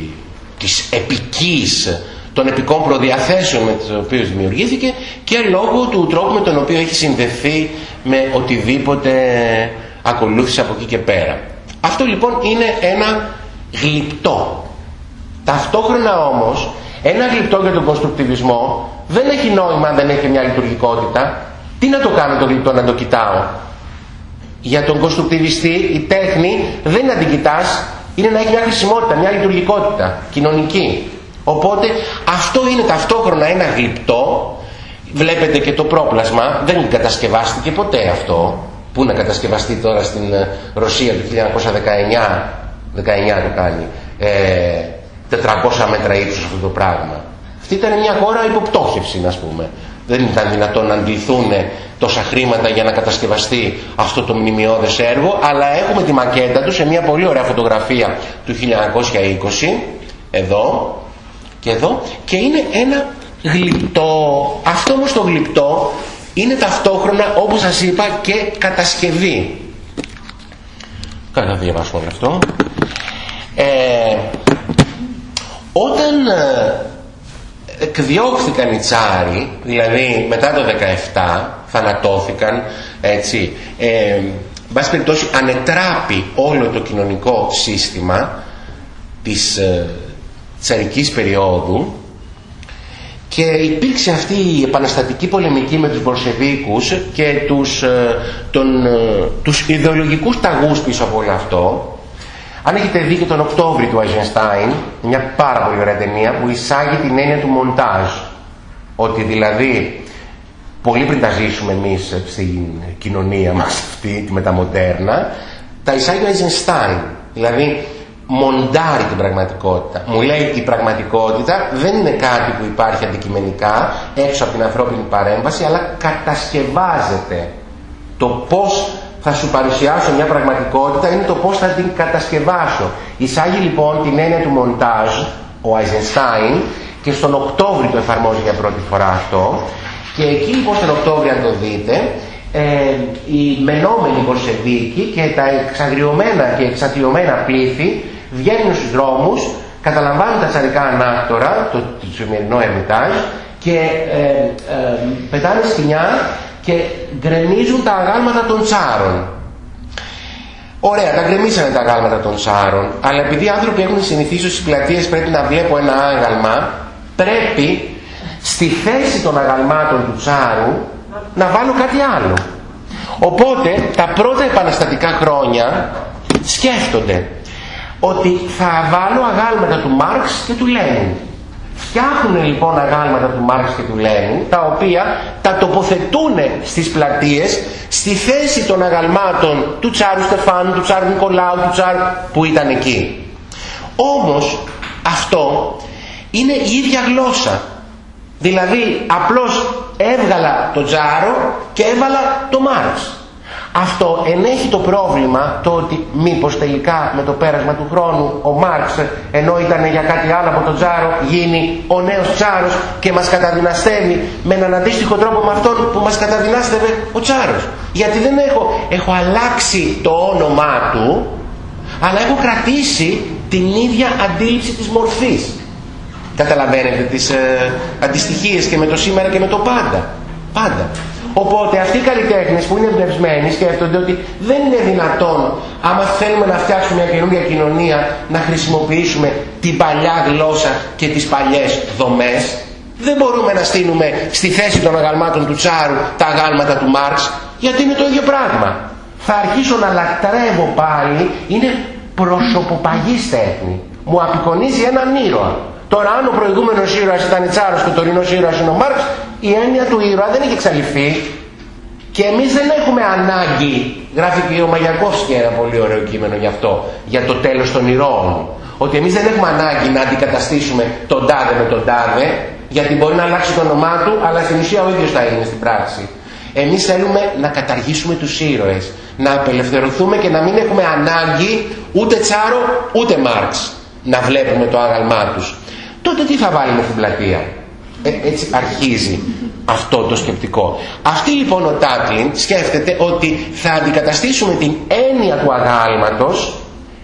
της επικής των επικών προδιαθέσεων με τις οποίες δημιουργήθηκε και λόγω του τρόπου με τον οποίο έχει συνδεθεί με οτιδήποτε ακολούθησε από εκεί και πέρα. Αυτό λοιπόν είναι ένα γλυπτό. Ταυτόχρονα όμως ένα γλυπτό για τον κονστρουκτιβισμό δεν έχει νόημα αν δεν έχει μια λειτουργικότητα. Τι να το κάνω το γλυπτό να το κοιτάω; Για τον κονστρουκτιβιστή η τέχνη δεν είναι να την κοιτάς, είναι να έχει μια χρησιμότητα, μια λειτουργικότητα κοινωνική. Οπότε αυτό είναι ταυτόχρονα ένα γλυπτό, βλέπετε και το πρόπλασμα, δεν κατασκευάστηκε ποτέ αυτό, που να κατασκευαστεί τώρα στην ε, Ρωσία του 1919, 19 το κάνει, ε, 400 μέτρα ύψος αυτό το πράγμα. Αυτή ήταν μια χώρα υποπτώχευσης, να πούμε. Δεν ήταν δυνατόν να αντιληθούν τόσα χρήματα για να κατασκευαστεί αυτό το μνημειώδες έργο, αλλά έχουμε τη μακέτα του σε μια πολύ ωραία φωτογραφία του 1920, εδώ και εδώ, και είναι ένα γλυπτό. Αυτό όμως το γλυπτό είναι ταυτόχρονα, όπως σας είπα, και κατασκευή. Κάτω να διαβάσουμε αυτό. Ε, όταν ε, εκδιώχθηκαν οι τσάροι, δηλαδή μετά το 17 θανατώθηκαν, έτσι, ε, βάση περιπτώσει ανετράπη όλο το κοινωνικό σύστημα της ε, τσαρικής περίοδου και υπήρξε αυτή η επαναστατική πολεμική με τους Μπορσεβίκους και τους, ε, τον, ε, τους ιδεολογικούς ταγούς πίσω από όλο αυτό αν έχετε δει και τον Οκτώβρη του Αϊζενστάιν, μια πάρα πολύ ωραία ταινία που εισάγει την έννοια του μοντάζ. Ότι δηλαδή, πολύ πριν τα ζήσουμε εμείς στην κοινωνία μας αυτή, τη μεταμοντέρνα, τα εισάγει ο Eisenstein. Δηλαδή, μοντάρει την πραγματικότητα. Μου λέει η πραγματικότητα δεν είναι κάτι που υπάρχει αντικειμενικά έξω από την ανθρώπινη παρέμβαση, αλλά κατασκευάζεται. Το πώς θα σου παρουσιάσω μια πραγματικότητα είναι το πώς θα την κατασκευάσω. Εισάγει λοιπόν την έννοια του μοντάζ, ο Eisenstein, και στον Οκτώβριο το εφαρμόζει για πρώτη φορά αυτό. Και εκεί λοιπόν στον Οκτώβριο, αν το δείτε, ε, οι μενόμενοι Βολσεβίκοι και τα εξαγριωμένα και εξατιωμένα πλήθη βγαίνουν στους δρόμους, καταλαμβάνουν τα τσαρικά ανάκτορα, το, το σημερινό Ερμητάζ, και ε, ε, πετάνε σκηνιά και γκρεμίζουν τα αγάλματα των τσάρων. Ωραία, τα γκρεμίσανε τα αγάλματα των τσάρων, αλλά επειδή οι άνθρωποι έχουν συνηθίσει στις πλατείες πρέπει να βλέπω ένα άγαλμα, πρέπει στη θέση των αγαλμάτων του τσάρου να βάλω κάτι άλλο. Οπότε τα πρώτα επαναστατικά χρόνια σκέφτονται ότι θα βάλω αγάλματα του Μάρξ και του Λένιν. Φτιάχνουν λοιπόν αγάλματα του Μάρξ και του Λένιν, τα οποία τα τοποθετούν στις πλατείες στη θέση των αγαλμάτων του Τσάρου Στεφάνου, του Τσάρου Νικολάου, του Τσάρου που ήταν εκεί. Όμως αυτό είναι η ίδια γλώσσα. Δηλαδή απλώς έβγαλα το Τζάρο και έβαλα το Μάρξ. Αυτό ενέχει το πρόβλημα το ότι μήπως τελικά με το πέρασμα του χρόνου ο Μάρξ ενώ ήταν για κάτι άλλο από τον Τζάρο γίνει ο νέος Τσάρος και μας καταδυναστεύει με έναν αντίστοιχο τρόπο με αυτόν που μας καταδυνάστευε ο Τσάρος. Γιατί δεν έχω, έχω αλλάξει το όνομά του αλλά έχω κρατήσει την ίδια αντίληψη της μορφής. Καταλαβαίνετε τις ε, αντιστοιχίες και με το σήμερα και με το πάντα. Πάντα. Οπότε αυτοί οι καλλιτέχνες που είναι εμπνευσμένοι σκέφτονται ότι δεν είναι δυνατόν, άμα θέλουμε να φτιάξουμε μια καινούργια κοινωνία, να χρησιμοποιήσουμε την παλιά γλώσσα και τις παλιές δομές. Δεν μπορούμε να στείλουμε στη θέση των αγαλμάτων του Τσάρου τα αγάλματα του Μάρξ, γιατί είναι το ίδιο πράγμα. Θα αρχίσω να λατρεύω πάλι, είναι προσωποπαγής τέχνη. Μου απεικονίζει έναν ήρωα. Τώρα αν ο προηγούμενος ήρωας ήταν η Τσάρος και ο τωρινός ήρωας είναι ο Μάρξ, η έννοια του ήρωα δεν έχει εξαλειφθεί και εμείς δεν έχουμε ανάγκη, γράφει και ο Μαγιακόφσκι ένα πολύ ωραίο κείμενο γι' αυτό, για το τέλος των ηρώων, ότι εμείς δεν έχουμε ανάγκη να αντικαταστήσουμε τον τάδε με τον τάδε, γιατί μπορεί να αλλάξει το όνομά του, αλλά στην ουσία ο ίδιος θα είναι στην πράξη. Εμείς θέλουμε να καταργήσουμε τους ήρωες, να απελευθερωθούμε και να μην έχουμε ανάγκη ούτε Τσάρο ούτε Μάρξ να βλέπουμε το άγαλμά τους. Τότε τι θα βάλουμε στην πλατεία; Ε, έτσι αρχίζει αυτό το σκεπτικό. Αυτή λοιπόν ο Τάτλιν σκέφτεται ότι θα αντικαταστήσουμε την έννοια του αγάλματος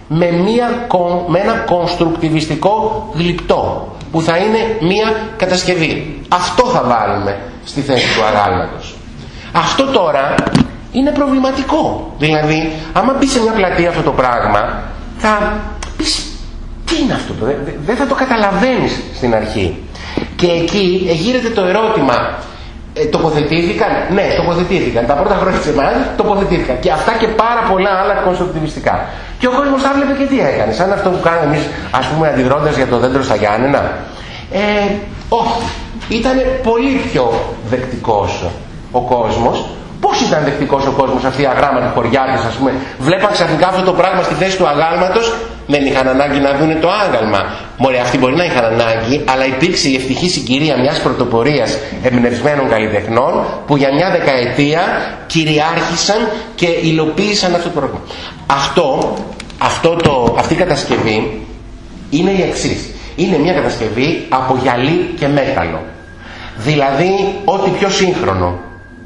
με, μια, με ένα κονστρουκτιβιστικό γλυπτό που θα είναι μια κατασκευή. Αυτό θα βάλουμε στη θέση του αγάλματος. Αυτό τώρα είναι προβληματικό. Δηλαδή, άμα μπει σε μια πλατεία αυτό το πράγμα, θα πεις τι είναι αυτό, δεν θα το καταλαβαίνεις στην αρχή. Και εκεί γύρεται το ερώτημα, ε, τοποθετήθηκαν, ναι, τοποθετήθηκαν. Τα πρώτα χρόνια της Επανάστασης τοποθετήθηκαν. Και αυτά και πάρα πολλά άλλα κονστρουκτιβιστικά. Και ο κόσμος θα βλέπει και τι έκανε. Σαν αυτό που κάνουμε εμείς, ας πούμε, αντιδρώντας για το δέντρο στα Γιάννενα. Ε, όχι. Ήταν πολύ πιο δεκτικός ο κόσμος Πώς ήταν δεκτικός ο κόσμος αυτοί οι αγράμματοι χωριάτε, ας πούμε, βλέπαν ξαφνικά αυτό το πράγμα στη θέση του αγάλματος, δεν είχαν ανάγκη να δουν το άγαλμα. Μωρέ, αυτοί μπορεί να είχαν ανάγκη, αλλά υπήρξε η ευτυχή συγκυρία μιας πρωτοπορίας εμπνευσμένων καλλιτεχνών που για μια δεκαετία κυριάρχησαν και υλοποίησαν αυτό το πράγμα. Αυτό, αυτό το, αυτή η κατασκευή είναι η εξής. Είναι μια κατασκευή από γυαλί και μέταλλο. Δηλαδή, ό,τι πιο σύγχρονο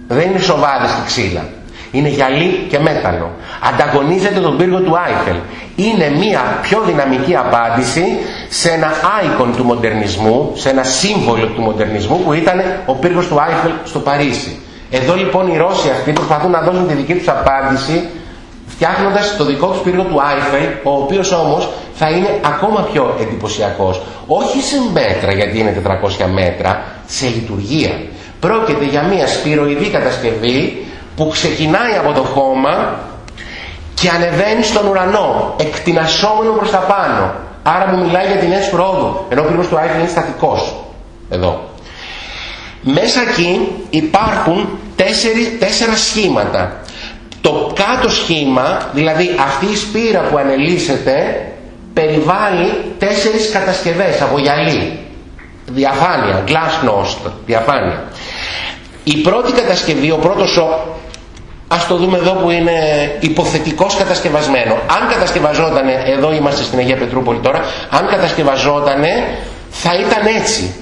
δεν είναι σοβάδες και ξύλα. Είναι γυαλί και μέταλλο. Ανταγωνίζεται τον πύργο του Άιφελ. Είναι μια πιο δυναμική απάντηση σε ένα icon του μοντερνισμού, σε ένα σύμβολο του μοντερνισμού που ήταν ο πύργος του Άιφελ στο Παρίσι. Εδώ λοιπόν οι Ρώσοι αυτοί προσπαθούν να δώσουν τη δική τους απάντηση φτιάχνοντας το δικό τους πύργο του Άιφελ, ο οποίος όμως θα είναι ακόμα πιο εντυπωσιακός. Όχι σε μέτρα γιατί είναι 400 μέτρα, σε λειτουργία. Πρόκειται για μια σπυροειδή κατασκευή που ξεκινάει από το χώμα και ανεβαίνει στον ουρανό, εκτινασσόμενο προς τα πάνω. Άρα μου μιλάει για την αίσθηση πρόοδου, ενώ ο πύργος του Άιφελ είναι στατικός. Εδώ. Μέσα εκεί υπάρχουν τέσσερι, τέσσερα σχήματα. Το κάτω σχήμα, δηλαδή αυτή η σπήρα που ανελίσσεται, περιβάλλει τέσσερις κατασκευές από γυαλί. Διαφάνεια, glass nose, διαφάνεια. Η πρώτη κατασκευή, ο πρώτος Ας το δούμε εδώ που είναι υποθετικός κατασκευασμένο. Αν κατασκευαζόταν, εδώ είμαστε στην Αγία Πετρούπολη τώρα, αν κατασκευαζόταν θα ήταν έτσι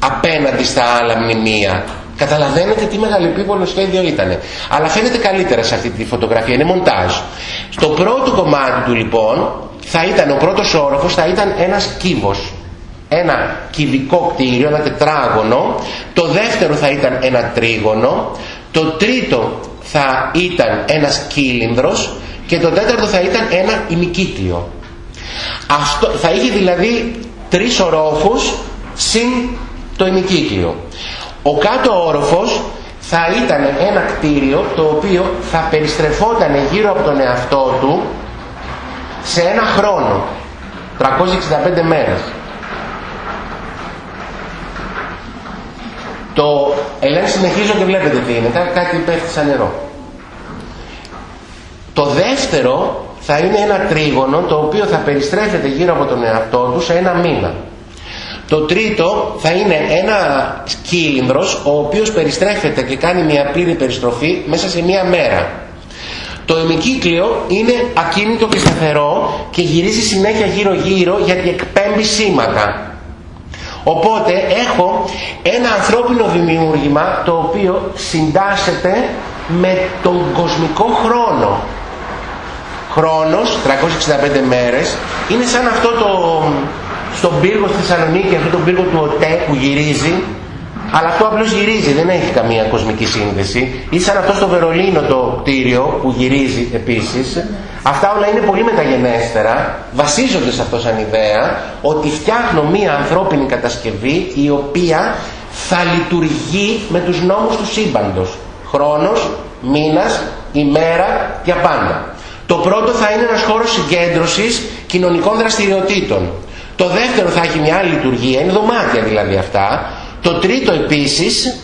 απέναντι στα άλλα μνημεία. Καταλαβαίνετε τι μεγαλεπίβολο σχέδιο ήταν. Αλλά φαίνεται καλύτερα σε αυτή τη φωτογραφία, είναι μοντάζ. Στο πρώτο κομμάτι του λοιπόν θα ήταν, ο πρώτος όροφος θα ήταν ένας κύβος. Ένα κυβικό κτίριο, ένα τετράγωνο. Το δεύτερο θα ήταν ένα τρίγωνο. Το τρίτο θα ήταν ένας κύλινδρος και το τέταρτο θα ήταν ένα ημικύκλιο. Αυτό, θα είχε δηλαδή τρεις ορόφους συν το ημικύκλιο. Ο κάτω όροφος θα ήταν ένα κτίριο το οποίο θα περιστρεφόταν γύρω από τον εαυτό του σε ένα χρόνο, 365 μέρες. Το Ελένη συνεχίζω και βλέπετε τι είναι, κάτι πέφτει σαν νερό. Το δεύτερο θα είναι ένα τρίγωνο το οποίο θα περιστρέφεται γύρω από τον εαυτό του σε ένα μήνα. Το τρίτο θα είναι ένα κύλινδρος ο οποίος περιστρέφεται και κάνει μια πλήρη περιστροφή μέσα σε μια μέρα. Το ημικύκλιο είναι ακίνητο και σταθερό και γυρίζει συνέχεια γύρω γύρω γιατί εκπέμπει σήματα. Οπότε έχω ένα ανθρώπινο δημιούργημα το οποίο συντάσσεται με τον κοσμικό χρόνο. Χρόνος, 365 μέρες, είναι σαν αυτό το, στον πύργο στη Θεσσαλονίκη, αυτό τον πύργο του ΟΤΕ που γυρίζει, αλλά αυτό απλώς γυρίζει, δεν έχει καμία κοσμική σύνδεση. Ή σαν αυτό στο Βερολίνο το κτίριο που γυρίζει επίσης. Αυτά όλα είναι πολύ μεταγενέστερα, βασίζονται σε αυτό σαν ιδέα, ότι φτιάχνω μία ανθρώπινη κατασκευή η οποία θα λειτουργεί με τους νόμους του σύμπαντος. Χρόνος, μήνας, ημέρα και απάντα. Το πρώτο θα είναι ένας χώρος συγκέντρωσης κοινωνικών δραστηριοτήτων. Το δεύτερο θα έχει μια άλλη λειτουργία, είναι δωμάτια δηλαδή αυτά. Το τρίτο επίσης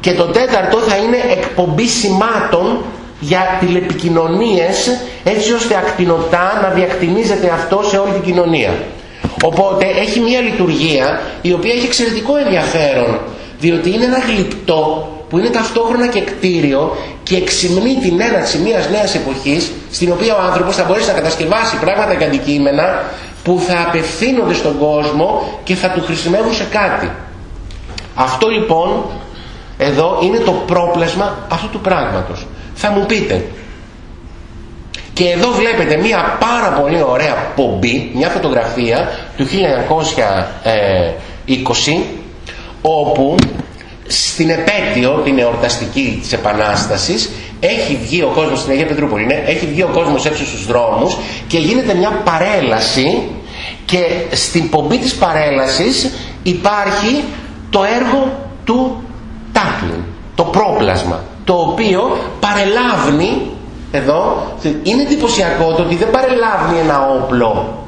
και το τέταρτο θα είναι εκπομπή σημάτων για τηλεπικοινωνίες έτσι ώστε ακτινοτά να διακτηνίζεται αυτό σε όλη την κοινωνία. Οπότε έχει μια λειτουργία η οποία έχει εξαιρετικό ενδιαφέρον διότι είναι ένα γλυπτό που είναι ταυτόχρονα και κτίριο και εξυμνεί την έναρξη μιας νέας εποχής στην οποία ο άνθρωπος θα μπορέσει να κατασκευάσει πράγματα και αντικείμενα που θα απευθύνονται στον κόσμο και θα του χρησιμεύουν σε κάτι. Αυτό λοιπόν εδώ είναι το πρόπλασμα αυτού του πράγματος. Θα μου πείτε, και εδώ βλέπετε μια πάρα πολύ ωραία πομπή, μια φωτογραφία του 1920 όπου στην επέτειο την εορταστική της Επανάστασης έχει βγει ο κόσμος στην Αγία Πετρούπολη, ναι, έχει βγει ο κόσμος έξω στους δρόμους και γίνεται μια παρέλαση και στην πομπή της παρέλασης υπάρχει το έργο του Τάκλιν, το πρόπλασμα, το οποίο παρελάβνει εδώ, είναι εντυπωσιακό το ότι δεν παρελάβνει ένα όπλο,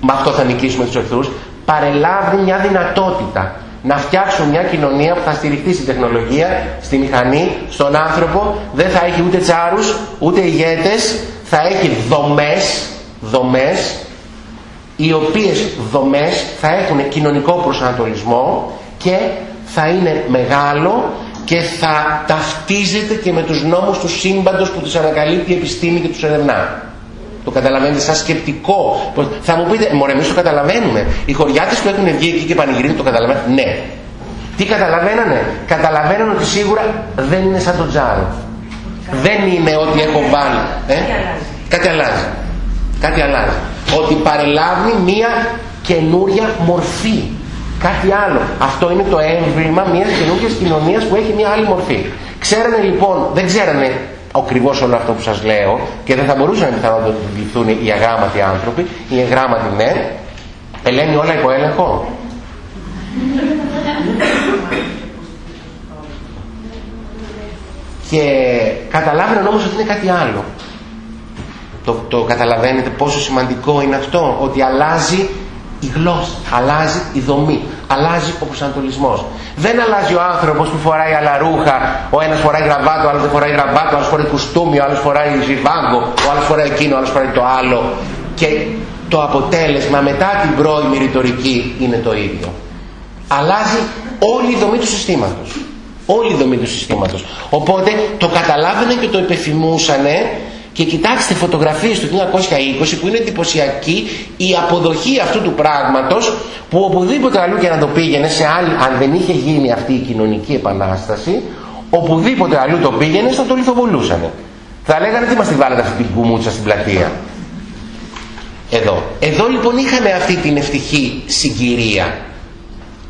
με αυτό θα νικήσουμε τους εχθρούς, παρελάβνει μια δυνατότητα να φτιάξουν μια κοινωνία που θα στηριχτεί στην τεχνολογία, στη μηχανή, στον άνθρωπο, δεν θα έχει ούτε τσάρους, ούτε ηγέτες, θα έχει δομές, δομές, οι οποίες δομές θα έχουν κοινωνικό προσανατολισμό και θα είναι μεγάλο και θα ταυτίζεται και με τους νόμους του σύμπαντος που τους ανακαλύπτει η επιστήμη και τους ερευνά. Το καταλαβαίνετε σαν σκεπτικό. Θα μου πείτε, μωρέ εμείς το καταλαβαίνουμε. Οι χωριάτες που έχουν βγει εκεί και πανηγυρίζουν το καταλαβαίνουν. Ναι. Τι καταλαβαίνανε; Καταλαβαίνουν ότι σίγουρα δεν είναι σαν το τζάρο. Δεν είναι ότι έχω βάλει. Ε; Κάτι αλλάζει. Κάτι αλλάζει. Ότι παρελάβει μία καινούρια μορφή. Κάτι άλλο. Αυτό είναι το έμβημα μιας καινούργιας κοινωνίας που έχει μια άλλη μορφή. Ξέρανε λοιπόν, δεν ξέρανε ακριβώς όλο αυτό που σας λέω και δεν θα μπορούσαν να το αντιληφθούν οι αγράμματοι άνθρωποι, οι αγράμματοι ναι. Ελένη όλα υπό έλεγχο. και καταλάβαιναν όμως ότι είναι κάτι άλλο. Το, το καταλαβαίνετε πόσο σημαντικό είναι αυτό, ότι αλλάζει η γλώσσα, αλλάζει η δομή, αλλάζει ο προσανατολισμός. Δεν αλλάζει ο άνθρωπος που φοράει άλλα ρούχα, ο ένας φοράει γραβάτο, ο άλλος δεν φοράει γραβάτο, ο άλλος φοράει κουστούμι, ο άλλος φοράει ζιβάγκο, ο άλλος φοράει εκείνο, ο άλλος φοράει το άλλο. Και το αποτέλεσμα μετά την πρώιμη ρητορική είναι το ίδιο. Αλλάζει όλη η δομή του συστήματος. Όλη η δομή του συστήματος. Οπότε το καταλάβαινε και το υπεφημούσανε και κοιτάξτε φωτογραφίες του 1920 που είναι εντυπωσιακή η αποδοχή αυτού του πράγματος που οπουδήποτε αλλού και να το πήγαινε σε άλλη, αν δεν είχε γίνει αυτή η κοινωνική επανάσταση οπουδήποτε αλλού το πήγαινε θα το λιθοβολούσανε. Θα λέγανε τι μας τη βάλετε αυτή την κουμούτσα στην πλατεία; Εδώ. Εδώ λοιπόν είχαμε αυτή την ευτυχή συγκυρία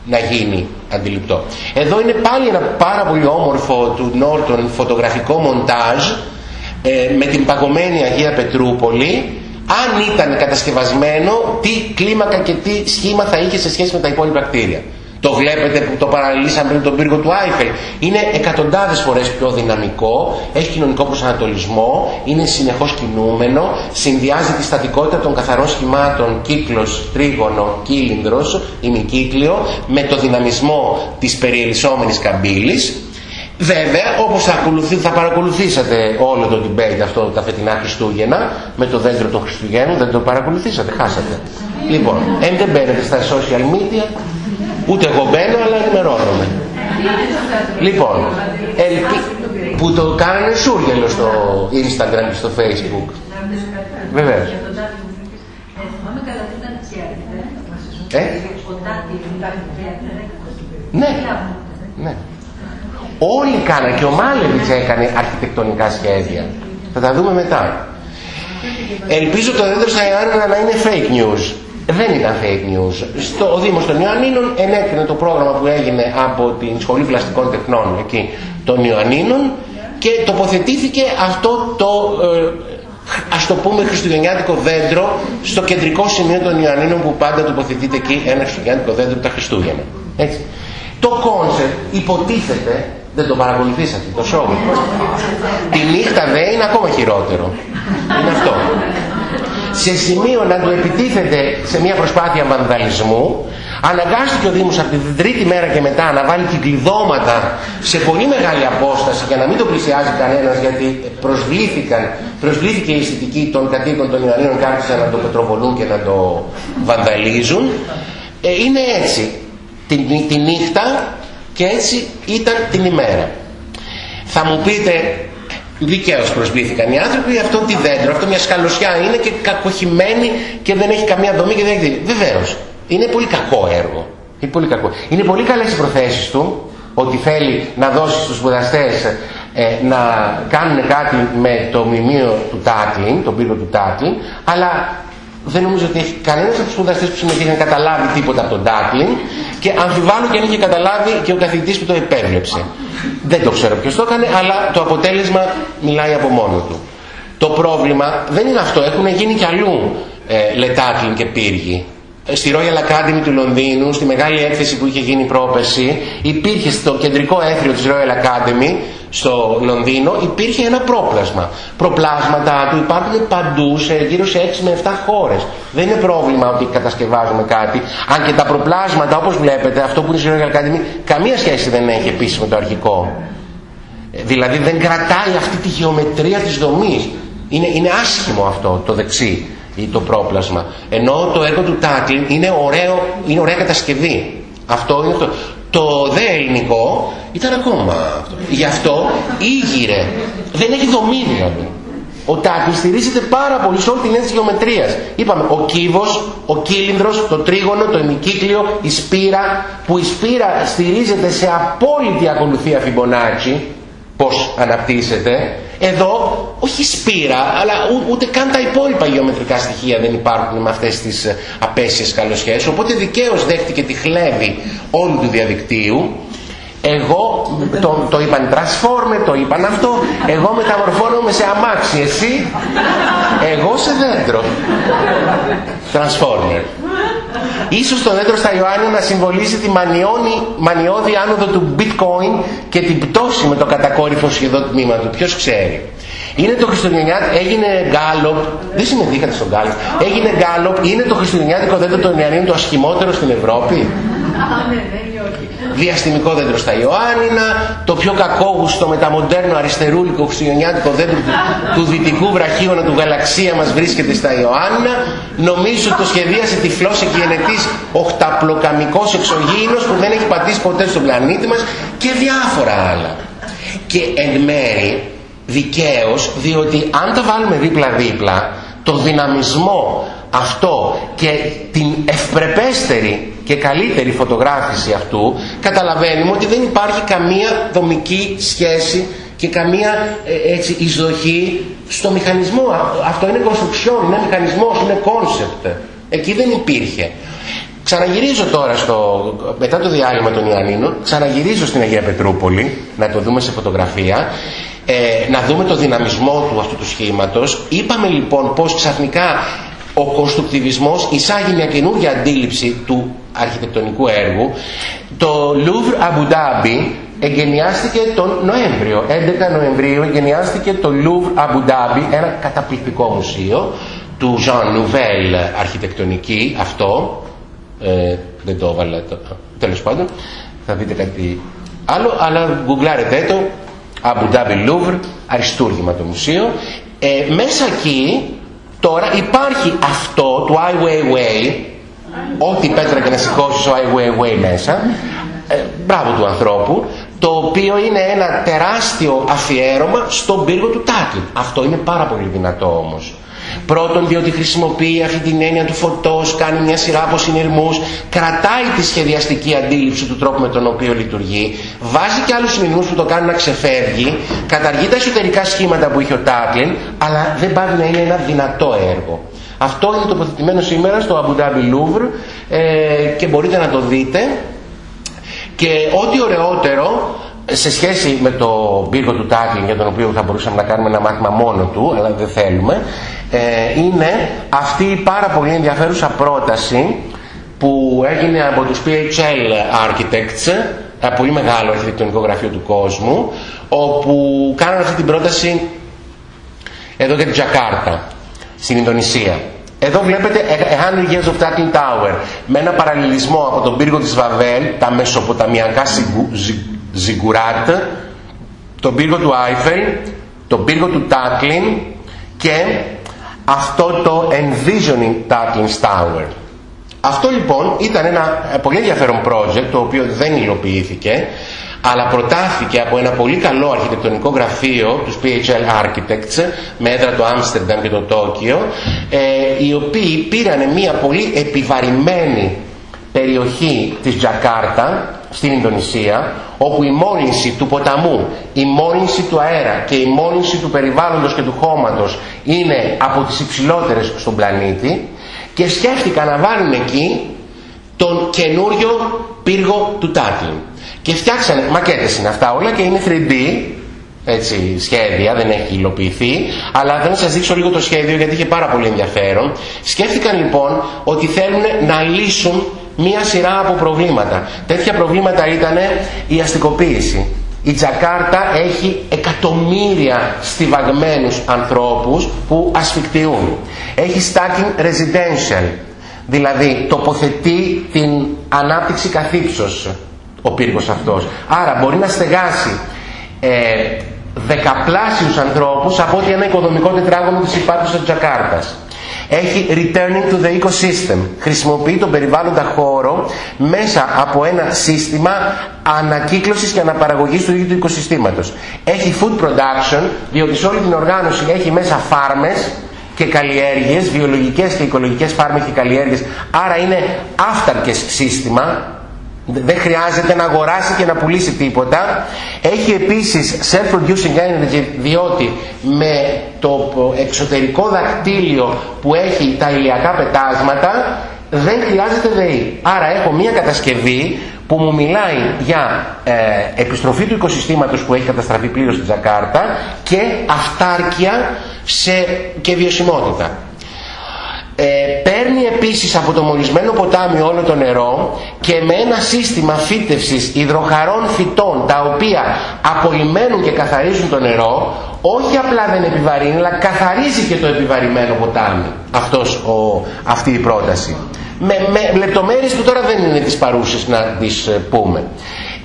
να γίνει αντιληπτό. Εδώ είναι πάλι ένα πάρα πολύ όμορφο του Νόρτον φωτογραφικό μοντάζ ε, με την παγωμένη Αγία Πετρούπολη αν ήταν κατασκευασμένο τι κλίμακα και τι σχήμα θα είχε σε σχέση με τα υπόλοιπα κτίρια. Το βλέπετε που το παραλύσαμε πριν τον πύργο του Άιφελ. Είναι εκατοντάδες φορές πιο δυναμικό, έχει κοινωνικό προσανατολισμό, είναι συνεχώς κινούμενο, συνδυάζει τη στατικότητα των καθαρών σχημάτων κύκλος, τρίγωνο, κύλινδρος, ημικύκλιο, με το δυναμισμό της περιελισσόμενης καμπύλης Βέβαια, όπως θα, θα παρακολουθήσατε όλο το debate αυτό τα φετινά Χριστούγεννα με το δέντρο των Χριστουγέννων, δεν το παρακολουθήσατε, χάσατε. Λοιπόν, εν δεν μπαίνετε στα social media, ούτε εγώ μπαίνω, αλλά ενημερώνομαι. Λοιπόν, ελπι... που το κάνανε σούργελο στο Instagram και στο Facebook. Βεβαίως. Ε; Ναι, ναι. Όλοι κάνανε και ο Μάλεβιτς έκανε αρχιτεκτονικά σχέδια. Θα τα δούμε μετά. Ελπίζω το δέντρο στα Ιωάννινα να είναι fake news. Δεν ήταν fake news. Στο, ο Δήμος των Ιωαννίνων ενέκρινε το πρόγραμμα που έγινε από την Σχολή Πλαστικών Τεχνών εκεί των Ιωαννίνων και τοποθετήθηκε αυτό το ε, ας το πούμε χριστουγεννιάτικο δέντρο στο κεντρικό σημείο των Ιωαννίνων που πάντα τοποθετείται εκεί ένα χριστουγεννιάτικο δέντρο τα Χριστούγεννα. Έτσι. Το concept υποτίθεται δεν το παρακολουθήσατε, το show. Τη νύχτα δε είναι ακόμα χειρότερο. Είναι αυτό. Σε σημείο να του επιτίθεται σε μια προσπάθεια βανδαλισμού, αναγκάστηκε ο Δήμος από την τρίτη μέρα και μετά να βάλει κιγκλιδώματα σε πολύ μεγάλη απόσταση για να μην το πλησιάζει κανένας γιατί προσβλήθηκαν, προσβλήθηκε η αισθητική των κατοίκων των Ιωαννίνων και άρχισαν να το πετροβολούν και να το βανδαλίζουν. Ε, είναι έτσι. Τη, τη νύχτα και έτσι ήταν την ημέρα. Θα μου πείτε, δικαίως προσβλήθηκαν οι άνθρωποι, αυτό τι δέντρο, αυτό μια σκαλωσιά είναι και κακοχημένη και δεν έχει καμία δομή και δεν έχει Βεβαίως, είναι πολύ κακό έργο. Είναι πολύ, κακό. είναι πολύ καλές οι προθέσεις του, ότι θέλει να δώσει στους σπουδαστές ε, να κάνουν κάτι με το μνημείο του Τάτλιν, τον πύργο του Τάτλιν, αλλά δεν νομίζω ότι έχει κανένας από τους σπουδαστέ που συμμετείχαν καταλάβει τίποτα από τον Ντάκλιν και αμφιβάλλω και αν είχε καταλάβει και ο καθηγητής που το επέβλεψε. Δεν το ξέρω ποιος το έκανε, αλλά το αποτέλεσμα μιλάει από μόνο του. Το πρόβλημα δεν είναι αυτό. Έχουν γίνει κι αλλού ε, Λετάκλιν και πύργοι. Ε, στη Royal Academy του Λονδίνου, στη μεγάλη έκθεση που είχε γίνει πρόπεση, υπήρχε στο κεντρικό έθριο της Royal Academy στο Λονδίνο υπήρχε ένα πρόπλασμα. Προπλάσματα του υπάρχουν παντού σε γύρω σε 6 με 7 χώρες. Δεν είναι πρόβλημα ότι κατασκευάζουμε κάτι. Αν και τα προπλάσματα όπως βλέπετε, αυτό που είναι στη Royal Academy, καμία σχέση δεν έχει επίσης με το αρχικό. Ε, δηλαδή δεν κρατάει αυτή τη γεωμετρία της δομής. Είναι, είναι άσχημο αυτό το δεξί ή το πρόπλασμα. Ενώ το έργο του Τάκλιν είναι, ωραίο, είναι ωραία κατασκευή. Αυτό είναι αυτό. Το δε ελληνικό ήταν ακόμα αυτό. Γι' αυτό ήγηρε. Δεν έχει δομή δηλαδή. Ο Τάκης στηρίζεται πάρα πολύ σε όλη την έννοια της γεωμετρίας. Είπαμε, ο κύβος, ο κύλινδρος, το τρίγωνο, το ημικύκλιο, η σπήρα, που η σπήρα στηρίζεται σε απόλυτη ακολουθία Φιμπονάτσι, πώς αναπτύσσεται. Εδώ, όχι σπήρα, αλλά ούτε καν τα υπόλοιπα γεωμετρικά στοιχεία δεν υπάρχουν με αυτές τις ε, απέσιες καλοσχέσεις. Οπότε δικαίως δέχτηκε τη χλέβη όλου του διαδικτύου. Εγώ, το, το είπαν transformer, το είπαν αυτό, εγώ μεταμορφώνομαι σε αμάξι, εσύ, εγώ σε δέντρο. Transformer. Ίσως το δέντρο στα Ιωάννη να συμβολίζει τη μανιώνη, μανιώδη άνοδο του bitcoin και την πτώση με το κατακόρυφο σχεδόν τμήμα του. Ποιος ξέρει. Είναι το Χριστουγεννιάτικο, έγινε γκάλοπ, δεν συμμετείχατε στον γκάλοπ, έγινε γκάλοπ, είναι το Χριστουγεννιάτικο δέντρο των Ιωαννίνων το ασχημότερο στην Ευρώπη. Ναι, ναι, διαστημικό δέντρο στα Ιωάννινα, το πιο κακόγουστο μεταμοντέρνο αριστερούλικο χριστιανιάτικο δέντρο του, του δυτικού βραχίωνα του γαλαξία μας βρίσκεται στα Ιωάννινα. Νομίζω ότι το σχεδίασε τυφλός εκγενετής οχταπλοκαμικός εξωγήινος που δεν έχει πατήσει ποτέ στον πλανήτη μας και διάφορα άλλα. Και εν μέρη δικαίως, διότι αν τα βάλουμε δίπλα-δίπλα, το δυναμισμό αυτό και την ευπρεπέστερη και καλύτερη φωτογράφηση αυτού καταλαβαίνουμε ότι δεν υπάρχει καμία δομική σχέση και καμία ε, έτσι, εισδοχή στο μηχανισμό. Αυτό είναι construction, είναι μηχανισμός, είναι concept. Εκεί δεν υπήρχε. Ξαναγυρίζω τώρα στο, μετά το διάλειμμα των Ιωαννίνων, ξαναγυρίζω στην Αγία Πετρούπολη, να το δούμε σε φωτογραφία, ε, να δούμε το δυναμισμό του αυτού του σχήματος. Είπαμε λοιπόν πως ξαφνικά ο κονστρουκτιβισμός εισάγει μια καινούργια αντίληψη του αρχιτεκτονικού έργου. Το Louvre Abu Dhabi εγκαινιάστηκε τον Νοέμβριο. 11 Νοεμβρίου εγκαινιάστηκε το Louvre Abu Dhabi, ένα καταπληκτικό μουσείο του Jean Nouvel αρχιτεκτονική αυτό. Ε, δεν το έβαλα, το, τέλος πάντων, θα δείτε κάτι άλλο, αλλά γκουγκλάρετε το, Abu Dhabi Louvre, αριστούργημα το μουσείο. Ε, μέσα εκεί Τώρα υπάρχει αυτό του Ai Weiwei, ό,τι πέτρα και να σηκώσει ο Ai Weiwei μέσα, ε, μπράβο του ανθρώπου, το οποίο είναι ένα τεράστιο αφιέρωμα στον πύργο του Τάκλιν. Αυτό είναι πάρα πολύ δυνατό όμως. Πρώτον διότι χρησιμοποιεί αυτή την έννοια του φωτός, κάνει μια σειρά από συνειρμούς, κρατάει τη σχεδιαστική αντίληψη του τρόπου με τον οποίο λειτουργεί, βάζει και άλλους συνειρμούς που το κάνουν να ξεφεύγει, καταργεί τα εσωτερικά σχήματα που είχε ο Τάκλιν, αλλά δεν πάει να είναι ένα δυνατό έργο. Αυτό είναι τοποθετημένο σήμερα στο Abu Dhabi Louvre ε, και μπορείτε να το δείτε. Και ό,τι ωραιότερο σε σχέση με το πύργο του Τάκλιν για τον οποίο θα μπορούσαμε να κάνουμε ένα μάθημα μόνο του αλλά δεν θέλουμε ε, είναι αυτή η πάρα πολύ ενδιαφέρουσα πρόταση που έγινε από τους PHL Architects ένα πολύ μεγάλο αρχιτεκτονικό γραφείο του κόσμου όπου κάνανε αυτή την πρόταση εδώ για την Τζακάρτα στην Ινδονησία εδώ βλέπετε A Years of Tackling Tower με ένα παραλληλισμό από τον πύργο της Βαβέλ τα μεσοποταμιακά Ζιγκουράτ, τον πύργο του Άιφελ, τον πύργο του Τάκλιν και αυτό το Envisioning Tackling Tower. Αυτό λοιπόν ήταν ένα πολύ ενδιαφέρον project το οποίο δεν υλοποιήθηκε αλλά προτάθηκε από ένα πολύ καλό αρχιτεκτονικό γραφείο τους PHL Architects με έδρα το Άμστερνταμ και το Τόκιο ε, οι οποίοι πήραν μια πολύ επιβαρημένη περιοχή της Τζακάρτα στην Ινδονησία όπου η μόλυνση του ποταμού, η μόλυνση του αέρα και η μόλυνση του περιβάλλοντος και του χώματος είναι από τις υψηλότερες στον πλανήτη και σκέφτηκαν να βάλουν εκεί τον καινούριο πύργο του Τάτλιν. Και φτιάξανε, μακέτες είναι αυτά όλα και είναι 3D, έτσι, σχέδια, δεν έχει υλοποιηθεί, αλλά δεν σας δείξω λίγο το σχέδιο γιατί είχε πάρα πολύ ενδιαφέρον. Σκέφτηκαν λοιπόν ότι θέλουν να λύσουν μία σειρά από προβλήματα. Τέτοια προβλήματα ήταν η αστικοποίηση. Η Τζακάρτα έχει εκατομμύρια στιβαγμένους ανθρώπους που ασφικτιούν. Έχει stacking residential, δηλαδή τοποθετεί την ανάπτυξη καθύψος ο πύργος αυτός. Άρα μπορεί να στεγάσει ε, δεκαπλάσιους ανθρώπους από ότι ένα οικοδομικό τετράγωνο της υπάρχουσας Τζακάρτας. Έχει returning to the ecosystem. Χρησιμοποιεί τον περιβάλλοντα χώρο μέσα από ένα σύστημα ανακύκλωσης και αναπαραγωγής του ίδιου του οικοσυστήματος. Έχει food production, διότι σε όλη την οργάνωση έχει μέσα φάρμες και καλλιέργειες, βιολογικές και οικολογικές φάρμες και καλλιέργειες, άρα είναι αυταρκες σύστημα, δεν χρειάζεται να αγοράσει και να πουλήσει τίποτα. Έχει επίσης self-producing energy διότι με το εξωτερικό δακτύλιο που έχει τα ηλιακά πετάσματα δεν χρειάζεται ΔΕΗ. Άρα έχω μια κατασκευή που μου μιλάει για ε, επιστροφή του οικοσυστήματος που έχει καταστραφεί πλήρως στην Τζακάρτα και αυτάρκεια σε, και βιωσιμότητα. Ε, παίρνει επίσης από το μολυσμένο ποτάμι όλο το νερό και με ένα σύστημα φύτευσης υδροχαρών φυτών τα οποία απολυμμένουν και καθαρίζουν το νερό όχι απλά δεν επιβαρύνει αλλά καθαρίζει και το επιβαρημένο ποτάμι. Αυτός ο, αυτή η πρόταση. Με, με λεπτομέρειες που τώρα δεν είναι τις παρούσες να τις ε, πούμε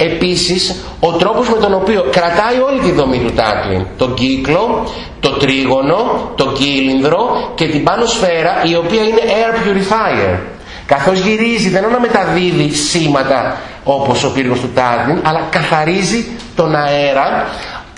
Επίσης, ο τρόπος με τον οποίο κρατάει όλη τη δομή του τάκλιν, τον κύκλο, το τρίγωνο, το κύλινδρο και την πάνω σφαίρα η οποία είναι air purifier. Καθώς γυρίζει δεν να μεταδίδει σήματα όπως ο πύργος του τάκλιν, αλλά καθαρίζει τον αέρα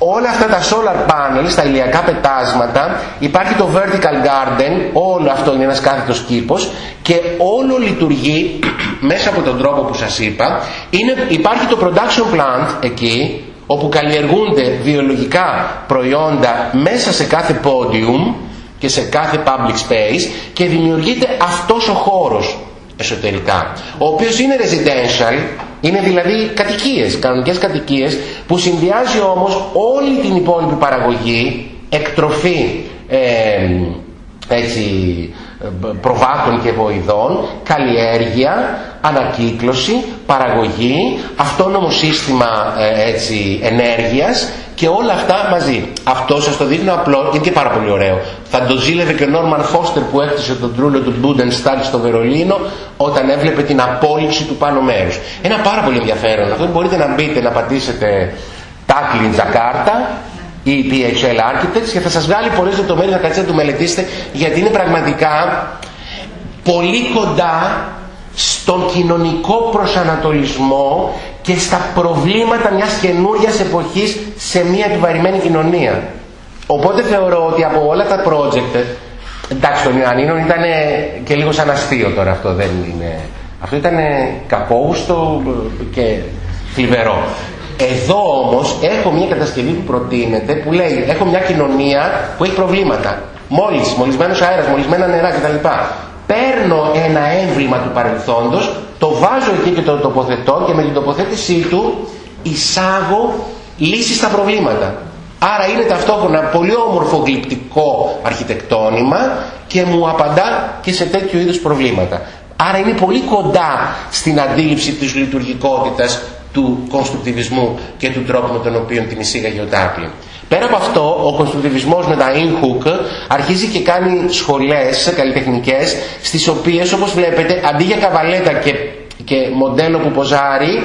όλα αυτά τα solar panels, τα ηλιακά πετάσματα, υπάρχει το vertical garden, όλο αυτό είναι ένας κάθετος κήπος και όλο λειτουργεί μέσα από τον τρόπο που σας είπα. Είναι, υπάρχει το production plant εκεί, όπου καλλιεργούνται βιολογικά προϊόντα μέσα σε κάθε podium και σε κάθε public space και δημιουργείται αυτός ο χώρος εσωτερικά, ο οποίος είναι residential, είναι δηλαδή κατοικίες, κανονικές κατοικίες, που συνδυάζει όμως όλη την υπόλοιπη παραγωγή, εκτροφή, ε, έτσι, προβάτων και βοηδών, καλλιέργεια, ανακύκλωση, παραγωγή, αυτόνομο σύστημα ε, έτσι, ενέργειας και όλα αυτά μαζί. Αυτό σας το δείχνω απλό, είναι και πάρα πολύ ωραίο. Θα το ζήλευε και ο Νόρμαν Φώστερ που έκτισε τον τρούλο του Μπούντενστάλ στο Βερολίνο όταν έβλεπε την απόλυξη του πάνω μέρους. Ένα πάρα πολύ ενδιαφέρον. Αυτό μπορείτε να μπείτε, να πατήσετε Tackling Jakarta ή PHL Architects και θα σας βγάλει πολλές λεπτομέρειες να κάτσετε να το μελετήσετε γιατί είναι πραγματικά πολύ κοντά στον κοινωνικό προσανατολισμό και στα προβλήματα μιας καινούργιας εποχής σε μια επιβαρημένη κοινωνία. Οπότε θεωρώ ότι από όλα τα project, εντάξει τον Ιωαννίνων ήταν και λίγο σαν αστείο τώρα αυτό δεν είναι. Αυτό ήταν κακόγουστο και θλιβερό. Εδώ όμως έχω μια κατασκευή που προτείνεται που λέει έχω μια κοινωνία που έχει προβλήματα. Μόλις, μολυσμένος αέρας, μολυσμένα νερά κτλ. Παίρνω ένα έμβλημα του παρελθόντος, το βάζω εκεί και το τοποθετώ και με την τοποθέτησή του εισάγω λύσεις στα προβλήματα. Άρα είναι ταυτόχρονα πολύ όμορφο γλυπτικό αρχιτεκτόνημα και μου απαντά και σε τέτοιου είδους προβλήματα. Άρα είναι πολύ κοντά στην αντίληψη της λειτουργικότητας του κονστρουκτιβισμού και του τρόπου με τον οποίο την εισήγαγε ο Τάπλιν. Πέρα από αυτό, ο κονστρουκτιβισμός με τα in-hook αρχίζει και κάνει σχολές καλλιτεχνικές, στις οποίες όπως βλέπετε αντί για καβαλέτα και, και μοντέλο που ποζάρει,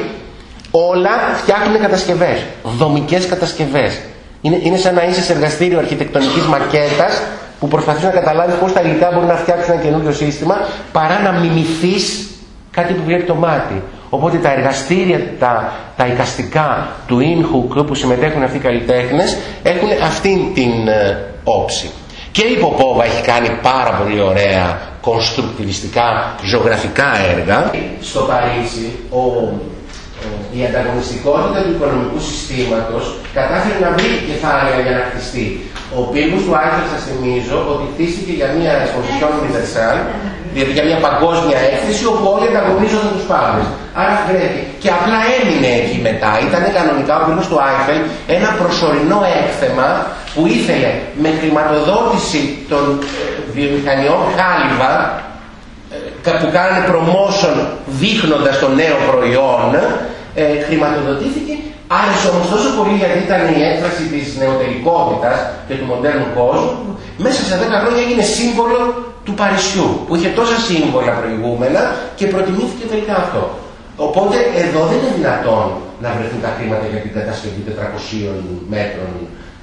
όλα φτιάχνουν κατασκευές, δομικές κατασκευές. Είναι, είναι σαν να είσαι σε εργαστήριο αρχιτεκτονικής μακέτας που προσπαθείς να καταλάβεις πώς τα υλικά μπορεί να φτιάξουν ένα καινούριο σύστημα παρά να μιμηθείς κάτι που βλέπει το μάτι. Οπότε τα εργαστήρια, τα, τα οικαστικά του Inhook που συμμετέχουν αυτοί οι καλλιτέχνες έχουν αυτήν την ε, όψη. Και η Ποπόβα έχει κάνει πάρα πολύ ωραία κονστρουκτιβιστικά ζωγραφικά έργα. Στο Παρίσι ο, η ανταγωνιστικότητα του οικονομικού συστήματος κατάφερε να βρει κεφάλαια για να χτιστεί. Ο πύργος του Άγιος σας θυμίζω ότι χτίστηκε για μια exposition universal Δηλαδή για μια παγκόσμια έκθεση όπου όλοι ανταγωνίζονται τους πάντες. Άρα βρέθηκε. Και απλά έμεινε εκεί μετά. Ήταν κανονικά ο πύργος του Άιφελ ένα προσωρινό έκθεμα που ήθελε με χρηματοδότηση των ε, βιομηχανιών Χάλιβα ε, που κάνανε promotion δείχνοντας το νέο προϊόν ε, χρηματοδοτήθηκε Άρεσε όμως τόσο πολύ γιατί ήταν η έκφραση της νεωτερικότητας και του μοντέρνου κόσμου μέσα σε 10 χρόνια έγινε σύμβολο του Παρισιού που είχε τόσα σύμβολα προηγούμενα και προτιμήθηκε τελικά αυτό. Οπότε εδώ δεν είναι δυνατόν να βρεθούν τα χρήματα για την κατασκευή 400 μέτρων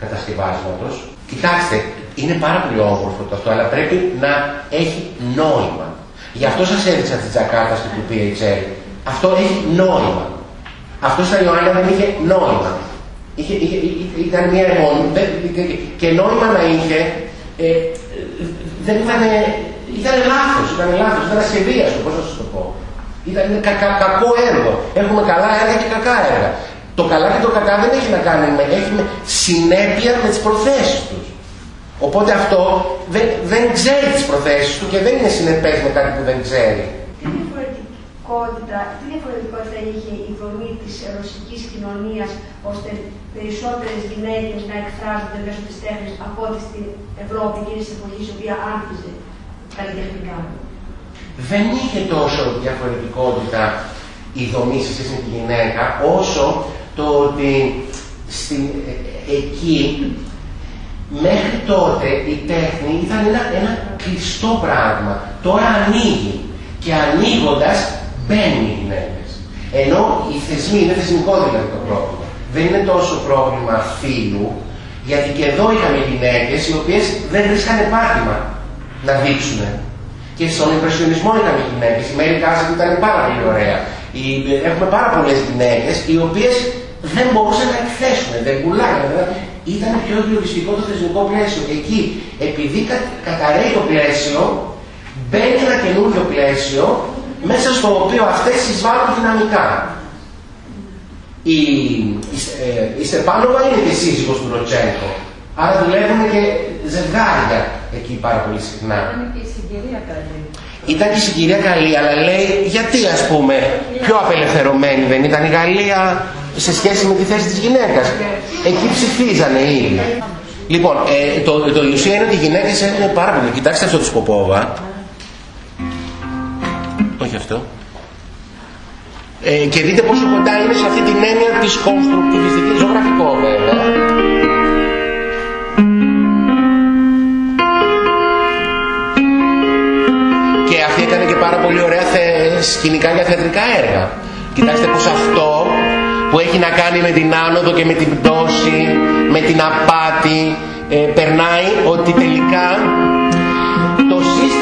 κατασκευάσματος. Κοιτάξτε, είναι πάρα πολύ όμορφο το αυτό, αλλά πρέπει να έχει νόημα. Γι' αυτό σας έδειξα τη τζακάτα στην PHL. Αυτό έχει νόημα. Αυτός στα Ιωάννα δεν είχε νόημα. Είχε, είχε, ήταν μια αιμόνη και νόημα να είχε ε, δεν ήταν, ήταν λάθος, ήταν λάθος, ήταν ασχεδίαστο, πώς να σας το πω. Ήταν κα, κα, κακό έργο. Έχουμε καλά έργα και κακά έργα. Το καλά και το κακά δεν έχει να κάνει με, έχει με συνέπεια με τις προθέσεις τους. Οπότε αυτό δεν, δεν ξέρει τις προθέσεις του και δεν είναι συνεπές με κάτι που δεν ξέρει. Τι διαφορετικότητα, τι διαφορετικότητα είχε η δομή της ρωσικής κοινωνίας ώστε περισσότερες γυναίκες να εκφράζονται μέσω της τέχνης από ό,τι στην Ευρώπη και στην εποχή η οποία άρχιζε. καλλιτεχνικά. Δεν είχε τόσο διαφορετικότητα η δομή σε σχέση με τη γυναίκα, όσο το ότι στην, ε, εκεί μέχρι τότε η τέχνη ήταν ένα, ένα κλειστό πράγμα. Τώρα ανοίγει και ανοίγοντας μπαίνουν οι γυναίκες. Ενώ οι θεσμοί είναι θεσμικό δηλαδή το πρόβλημα. Δεν είναι τόσο πρόβλημα φίλου, γιατί και εδώ είχαμε γυναίκες οι οποίες δεν βρίσκανε πάτημα να δείξουν. Και στον Ιμπρεσιονισμό ήταν οι γυναίκες. Η Μέρη Κάζα ήταν πάρα πολύ ωραία. Έχουμε πάρα πολλές γυναίκες οι οποίες δεν μπορούσαν να εκθέσουν, δεν πουλάγανε. Ήταν πιο διοριστικό το θεσμικό πλαίσιο. Εκεί, επειδή κα, καταραίει το πλαίσιο, μπαίνει ένα καινούριο πλαίσιο μέσα στο οποίο αυτές εισβάλλουν δυναμικά. Η, η, ε, η Στεπάνοβα είναι και σύζυγος του Ροτσένκο. Άρα δουλεύουν και ζευγάρια εκεί πάρα πολύ συχνά. Ήταν και η συγκυρία καλή. Ήταν και η συγκυρία καλή, αλλά λέει γιατί ας πούμε πιο απελευθερωμένη δεν ήταν η Γαλλία σε σχέση με τη θέση της γυναίκας; Εκεί ψηφίζανε ήδη. Λοιπόν, ε, το, το η ουσία είναι ότι οι γυναίκες έχουν πάρα πολύ. Κοιτάξτε αυτό το Σκοπόβα. Όχι αυτό. Ε, και δείτε πόσο κοντά είναι σε αυτή την έννοια της κονστρουκτιβιστικής ζωγραφικό βέβαια. Και αυτή έκανε και πάρα πολύ ωραία θε, σκηνικά για θεατρικά έργα. Κοιτάξτε πως αυτό που έχει να κάνει με την άνοδο και με την πτώση, με την απάτη, ε, περνάει ότι τελικά το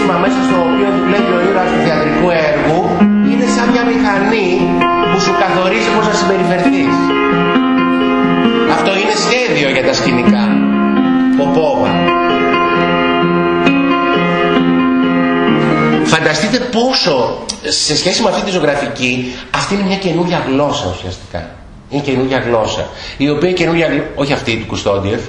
σύστημα μέσα στο οποίο δουλεύει ο ήρωας του θεατρικού έργου είναι σαν μια μηχανή που σου καθορίζει πώς να συμπεριφερθείς. Αυτό είναι σχέδιο για τα σκηνικά. Ποπόβα. Φανταστείτε πόσο σε σχέση με αυτή τη ζωγραφική αυτή είναι μια καινούργια γλώσσα ουσιαστικά. Είναι καινούργια γλώσσα. Η οποία καινούργια γλώσσα, όχι αυτή του Κουστόντιεφ,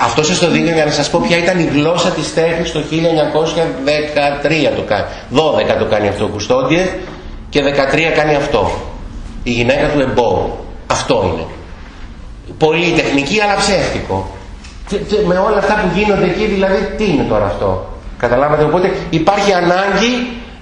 αυτός σας το δίνω για να σας πω ποια ήταν η γλώσσα της τέχνης το 1913 το κάνει. 12 το κάνει αυτό ο Κουστόντιεφ και 13 κάνει αυτό. Η γυναίκα του εμπόρου. Αυτό είναι. Πολύ τεχνική αλλά ψεύτικο. Με όλα αυτά που γίνονται εκεί δηλαδή τι είναι τώρα αυτό; Καταλάβατε οπότε υπάρχει ανάγκη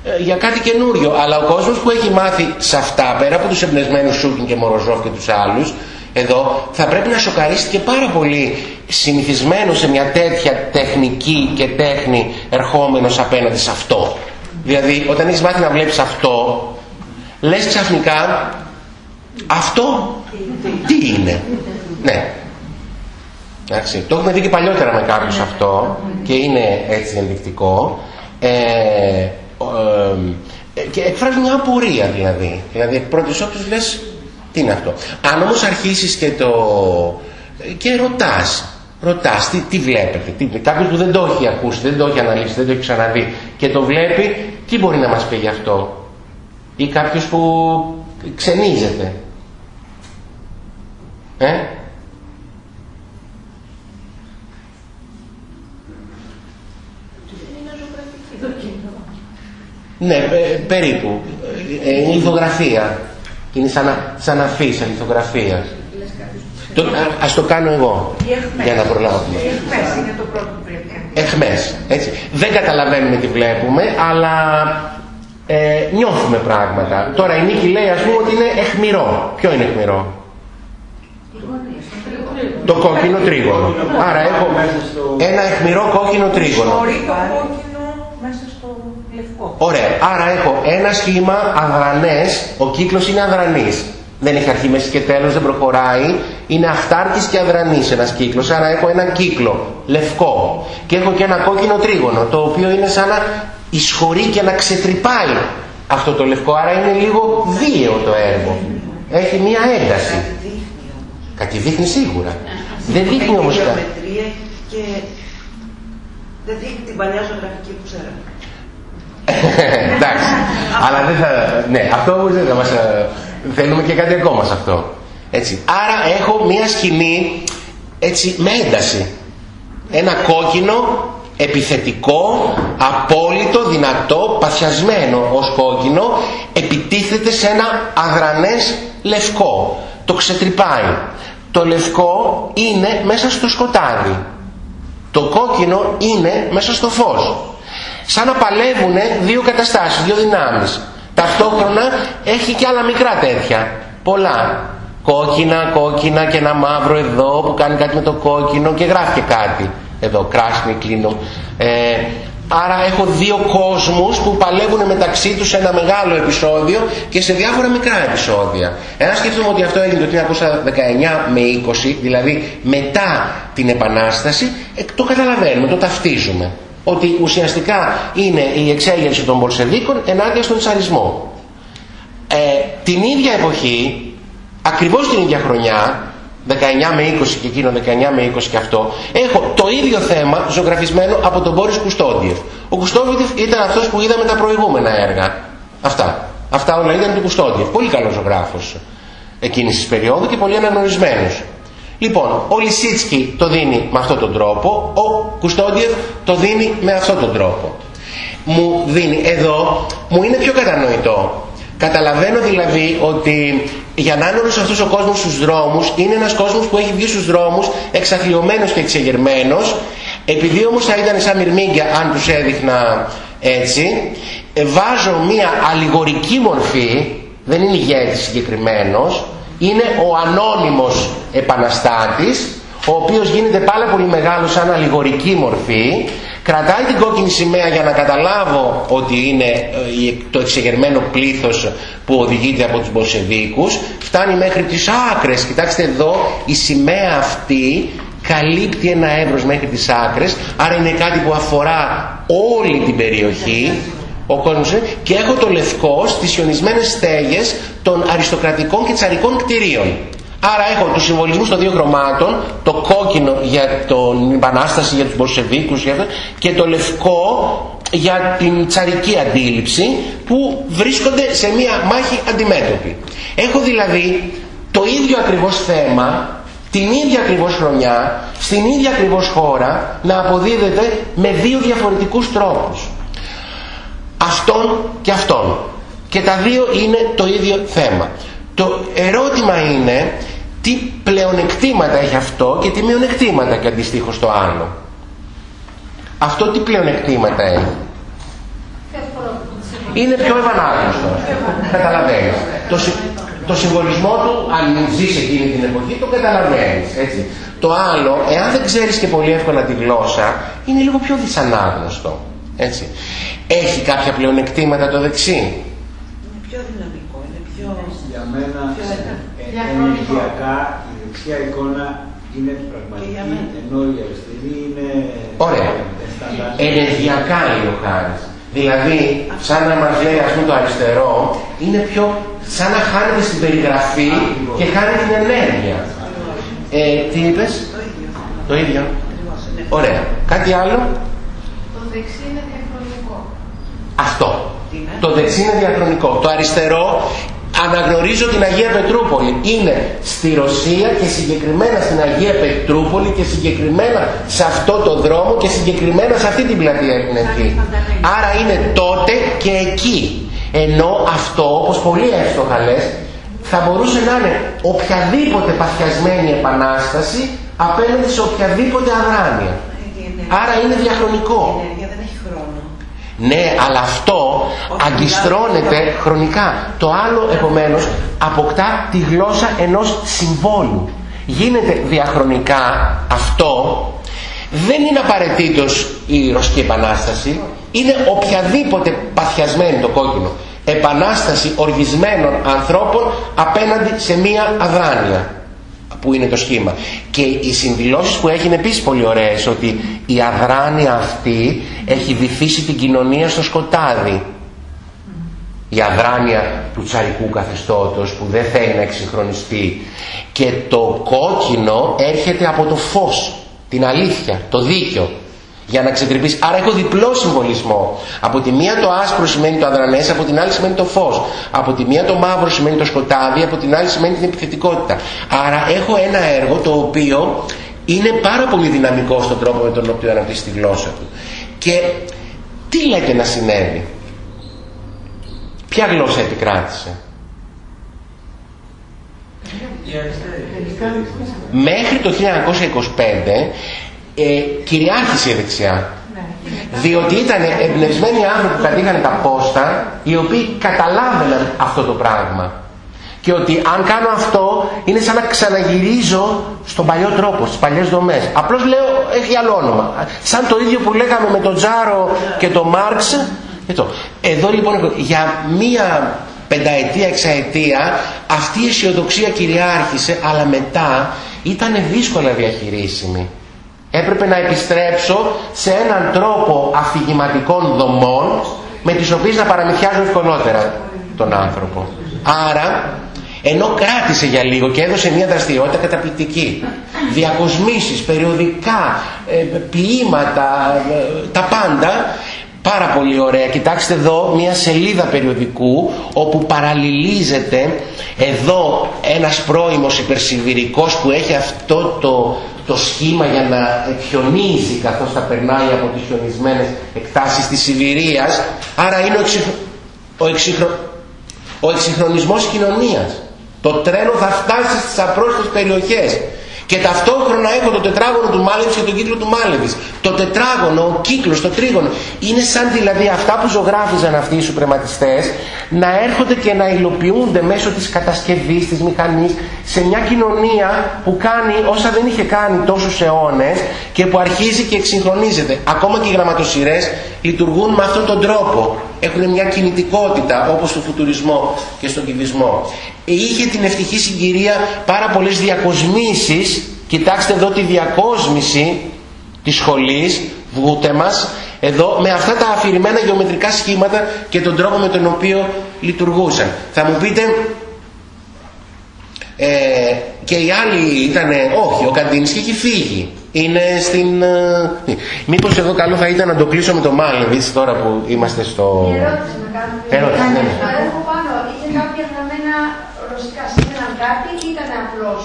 ε, για κάτι καινούριο. Αλλά ο κόσμος που έχει μάθει σε αυτά πέρα από τους εμπνεσμένους Σούκιν και Μοροζόφ και τους άλλους εδώ θα πρέπει να σοκαρίστηκε πάρα πολύ συνηθισμένο σε μια τέτοια τεχνική και τέχνη ερχόμενος απέναντι σε αυτό. Δηλαδή όταν έχεις μάθει να βλέπεις αυτό λες ξαφνικά αυτό τι είναι; Ναι. Εντάξει, το έχουμε δει και παλιότερα με κάποιους αυτό και είναι έτσι ενδεικτικό. Ε, ε, και εκφράζει μια απορία δηλαδή. Δηλαδή εκ πρώτης όψης λες τι είναι αυτό; Αν όμως αρχίσεις και το... και ρωτάς, ρωτάς τι, τι βλέπετε, τι, κάποιος που δεν το έχει ακούσει, δεν το έχει αναλύσει, δεν το έχει ξαναδεί και το βλέπει, τι μπορεί να μας πει γι' αυτό; Ή κάποιος που ξενίζεται; Ε; Ναι, ε, περίπου. Ε, είναι λιθογραφία. Είναι σαν να, σαν αφήσει λιθογραφία. Το, α, ας το κάνω εγώ για να προλάβουμε. Εχμές είναι το πρώτο που πρέπει. Εχμές, έτσι. Δεν καταλαβαίνουμε τι βλέπουμε, αλλά ε, νιώθουμε πράγματα. Τώρα η Νίκη λέει ας πούμε ότι είναι εχμηρό. Ποιο είναι εχμηρό; Το κόκκινο τρίγωνο. Άρα έχω ένα εχμηρό κόκκινο τρίγωνο. Μπορεί το κόκκινο μέσα στο λευκό. Ωραία. Άρα έχω ένα σχήμα αδρανές, ο κύκλος είναι αδρανής. Δεν έχει αρχή, μέσης και τέλος, δεν προχωράει. Είναι αυτάρκης και αδρανής ένας κύκλος. Άρα έχω ένα κύκλο, λευκό. Και έχω και ένα κόκκινο τρίγωνο, το οποίο είναι σαν να εισχωρεί και να ξετρυπάει αυτό το λευκό. Άρα είναι λίγο βίαιο το έργο. Έχει μία ένταση. Κάτι δείχνει σίγουρα. Δεν δείχνει όμως κάτι. Γεωμετρία και δεν δείχνει την παλιά ζωγραφική που ξέραμε. Εντάξει. Αλλά δεν θα... Ναι, αυτό όμως δεν θα μας... ε, Θέλουμε και κάτι ακόμα σε αυτό. Έτσι. Άρα έχω μία σκηνή έτσι με ένταση. Ένα κόκκινο επιθετικό, απόλυτο, δυνατό, παθιασμένο ως κόκκινο, επιτίθεται σε ένα αγρανές λευκό. Το ξετρυπάει. Το λευκό είναι μέσα στο σκοτάδι. Το κόκκινο είναι μέσα στο φως. Σαν να παλεύουν δύο καταστάσεις, δύο δυνάμεις. Ταυτόχρονα έχει και άλλα μικρά τέτοια, πολλά. Κόκκινα, κόκκινα και ένα μαύρο εδώ που κάνει κάτι με το κόκκινο και γράφει και κάτι. Εδώ, κράσινη, κλείνω. Ε, Άρα έχω δύο κόσμους που παλεύουν μεταξύ τους σε ένα μεγάλο επεισόδιο και σε διάφορα μικρά επεισόδια. Εάν σκεφτούμε ότι αυτό έγινε το 1919 με 20, δηλαδή μετά την Επανάσταση, ε, το καταλαβαίνουμε, το ταυτίζουμε. Ότι ουσιαστικά είναι η εξέγερση των Πολσεβίκων ενάντια στον τσαρισμό. Ε, την ίδια εποχή, ακριβώς την ίδια χρονιά, 19 με 20 και εκείνο 19 με 20 και αυτό έχω το ίδιο θέμα ζωγραφισμένο από τον Μπόρις Κουστόντιεφ. Ο Κουστόντιεφ ήταν αυτός που είδαμε τα προηγούμενα έργα. Αυτά. Αυτά όλα ήταν του Κουστόντιεφ. Πολύ καλός ζωγράφος εκείνης της περίοδου και πολύ αναγνωρισμένος λοιπόν ο Λισίτσκι το δίνει με αυτόν τον τρόπο ο Κουστόντιεφ το δίνει με αυτόν τον τρόπο. Μου δίνει εδώ μου είναι πιο κατανοητό. Καταλαβαίνω δηλαδή ότι για να είναι όλος αυτός ο κόσμος στους δρόμους είναι ένας κόσμος που έχει βγει στους δρόμους εξαθλειωμένος και εξεγερμένος. Επειδή όμως θα ήταν σαν μυρμήγκια αν τους έδειχνα έτσι ε, βάζω μία αλληγορική μορφή δεν είναι ηγέτης συγκεκριμένος είναι ο ανώνυμος επαναστάτης ο οποίος γίνεται πάρα πολύ μεγάλος σαν αλληγορική μορφή. Κρατάει την κόκκινη σημαία για να καταλάβω ότι είναι ε, το εξεγερμένο πλήθος που οδηγείται από τους Μποσεβίκους φτάνει μέχρι τις άκρες. Κοιτάξτε εδώ η σημαία αυτή καλύπτει ένα εύρος μέχρι τις άκρες. Άρα είναι κάτι που αφορά όλη την περιοχή ο κόσμος και έχω το λευκό στις χιονισμένες στέγες των αριστοκρατικών και τσαρικών κτηρίων Άρα έχω τους συμβολισμούς των δύο χρωμάτων, το κόκκινο για την επανάσταση, για τους Μπολσεβίκους και το λευκό για την τσαρική αντίληψη που βρίσκονται σε μία μάχη αντιμέτωπη. Έχω δηλαδή το ίδιο ακριβώς θέμα, την ίδια ακριβώς χρονιά, στην ίδια ακριβώς χώρα να αποδίδεται με δύο διαφορετικούς τρόπους. Αυτόν και αυτόν. Και τα δύο είναι το ίδιο θέμα. Το ερώτημα είναι τι πλεονεκτήματα έχει αυτό και τι μειονεκτήματα και αντιστοίχως το άλλο. Αυτό τι πλεονεκτήματα έχει; Είναι πιο ευανάγνωστο. Καταλαβαίνεις. Το, το συμβολισμό του, αν ζεις εκείνη την εποχή, το καταλαβαίνεις. Έτσι. Το άλλο, εάν δεν ξέρεις και πολύ εύκολα τη γλώσσα, είναι λίγο πιο δυσανάγνωστο. Έτσι. Έχει κάποια πλεονεκτήματα το δεξί; Είναι πιο δυναμικό, είναι πιο... Για μένα ενεργειακά η δεξιά εικόνα είναι πραγματική, ενώ η αριστερή είναι... Ωραία. Ενεργειακά λέει ο Χάρης. Δηλαδή, σαν να μας λέει ας πούμε το αριστερό, είναι πιο σαν να χάνεται στην περιγραφή και χάνει την ενέργεια. Ε, τι είπες; Το ίδιο. Ωραία. Κάτι άλλο; Το δεξί είναι διαχρονικό. Αυτό. Το δεξί είναι διαχρονικό. Το αριστερό αναγνωρίζω την Αγία Πετρούπολη. Είναι στη Ρωσία και συγκεκριμένα στην Αγία Πετρούπολη και συγκεκριμένα σε αυτό το δρόμο και συγκεκριμένα σε αυτή την πλατεία είναι εκεί. Άρα είναι τότε και εκεί. Ενώ αυτό, όπως πολύ εύστοχα λες, θα μπορούσε να είναι οποιαδήποτε παθιασμένη επανάσταση απέναντι σε οποιαδήποτε αδράνεια. Άρα είναι διαχρονικό. Ναι, αλλά αυτό αντιστρώνεται χρονικά. Το άλλο, επομένως, αποκτά τη γλώσσα ενός συμβόλου. Γίνεται διαχρονικά αυτό, δεν είναι απαραίτητος η Ρωσική Επανάσταση, είναι οποιαδήποτε παθιασμένη το κόκκινο. Επανάσταση οργισμένων ανθρώπων απέναντι σε μία αδράνεια που είναι το σχήμα. Και οι συνδηλώσεις που έχει είναι επίσης πολύ ωραίες, ότι η αδράνεια αυτή έχει βυθίσει την κοινωνία στο σκοτάδι. Η αδράνεια του τσαρικού καθεστώτος που δεν θέλει να εξυγχρονιστεί. Και το κόκκινο έρχεται από το φως, την αλήθεια, το δίκιο για να ξετρυπήσει. Άρα έχω διπλό συμβολισμό. Από τη μία το άσπρο σημαίνει το αδρανές, από την άλλη σημαίνει το φως. Από τη μία το μαύρο σημαίνει το σκοτάδι, από την άλλη σημαίνει την επιθετικότητα. Άρα έχω ένα έργο το οποίο είναι πάρα πολύ δυναμικό στον τρόπο με τον οποίο αναπτύσσει τη γλώσσα του. Και τι λέτε να συνέβη; Ποια γλώσσα επικράτησε; Μέχρι το 1925 ε, κυριάρχησε η δεξιά. Ναι. Διότι ήταν εμπνευσμένοι άνθρωποι που κατήχαν τα πόστα, οι οποίοι καταλάβαιναν αυτό το πράγμα. Και ότι αν κάνω αυτό είναι σαν να ξαναγυρίζω στον παλιό τρόπο, στις παλιές δομές. Απλώς λέω έχει άλλο όνομα. Σαν το ίδιο που λέγαμε με τον Τζάρο και τον Μάρξ. Εδώ λοιπόν για μία πενταετία, εξαετία αυτή η αισιοδοξία κυριάρχησε αλλά μετά ήταν δύσκολα διαχειρίσιμη. Έπρεπε να επιστρέψω σε έναν τρόπο αφηγηματικών δομών με τις οποίες να παραμυθιάζω ευκολότερα τον άνθρωπο. Άρα, ενώ κράτησε για λίγο και έδωσε μια δραστηριότητα καταπληκτική, διακοσμήσεις, περιοδικά, ε, ποίηματα, ε, τα πάντα, Πάρα πολύ ωραία. Κοιτάξτε εδώ μια σελίδα περιοδικού όπου παραλληλίζεται εδώ ένας πρώιμος υπερσιβηρικός που έχει αυτό το, το σχήμα για να χιονίζει καθώς θα περνάει από τις χιονισμένες εκτάσεις της Σιβηρίας. Άρα είναι ο, εξυγχρο... ο, εξυγχρο... ο εξυγχρονισμός κοινωνίας. Το τρένο θα φτάσει στις απρόσθετες περιοχές. Και ταυτόχρονα έχω το τετράγωνο του Μάλεβης και τον κύκλο του Μάλεβης. Το τετράγωνο, ο κύκλος, το τρίγωνο. Είναι σαν δηλαδή αυτά που ζωγράφιζαν αυτοί οι σουπρεματιστές να έρχονται και να υλοποιούνται μέσω της κατασκευής, της μηχανής σε μια κοινωνία που κάνει όσα δεν είχε κάνει τόσους αιώνες και που αρχίζει και εξυγχρονίζεται. Ακόμα και οι γραμματοσυρές λειτουργούν με αυτόν τον τρόπο. Έχουν μια κινητικότητα όπως στο φουτουρισμό και στον κυβισμό. Είχε την ευτυχή συγκυρία πάρα πολλές διακοσμήσεις. Κοιτάξτε εδώ τη διακόσμηση της σχολής βγούτε μας. Εδώ με αυτά τα αφηρημένα γεωμετρικά σχήματα και τον τρόπο με τον οποίο λειτουργούσαν. Θα μου πείτε ε, και οι άλλοι ήταν όχι ο Καντίνσκι έχει φύγει είναι στην ε, μήπως εδώ καλό θα ήταν να το κλείσω με το Μάλεβιτς τώρα που είμαστε στο ερώτηση με κάνουμε ερώτηση, ναι, ναι. πάνω είχε κάποια γραμμένα ρωσικά σήμαιναν κάτι ή ήταν απλώς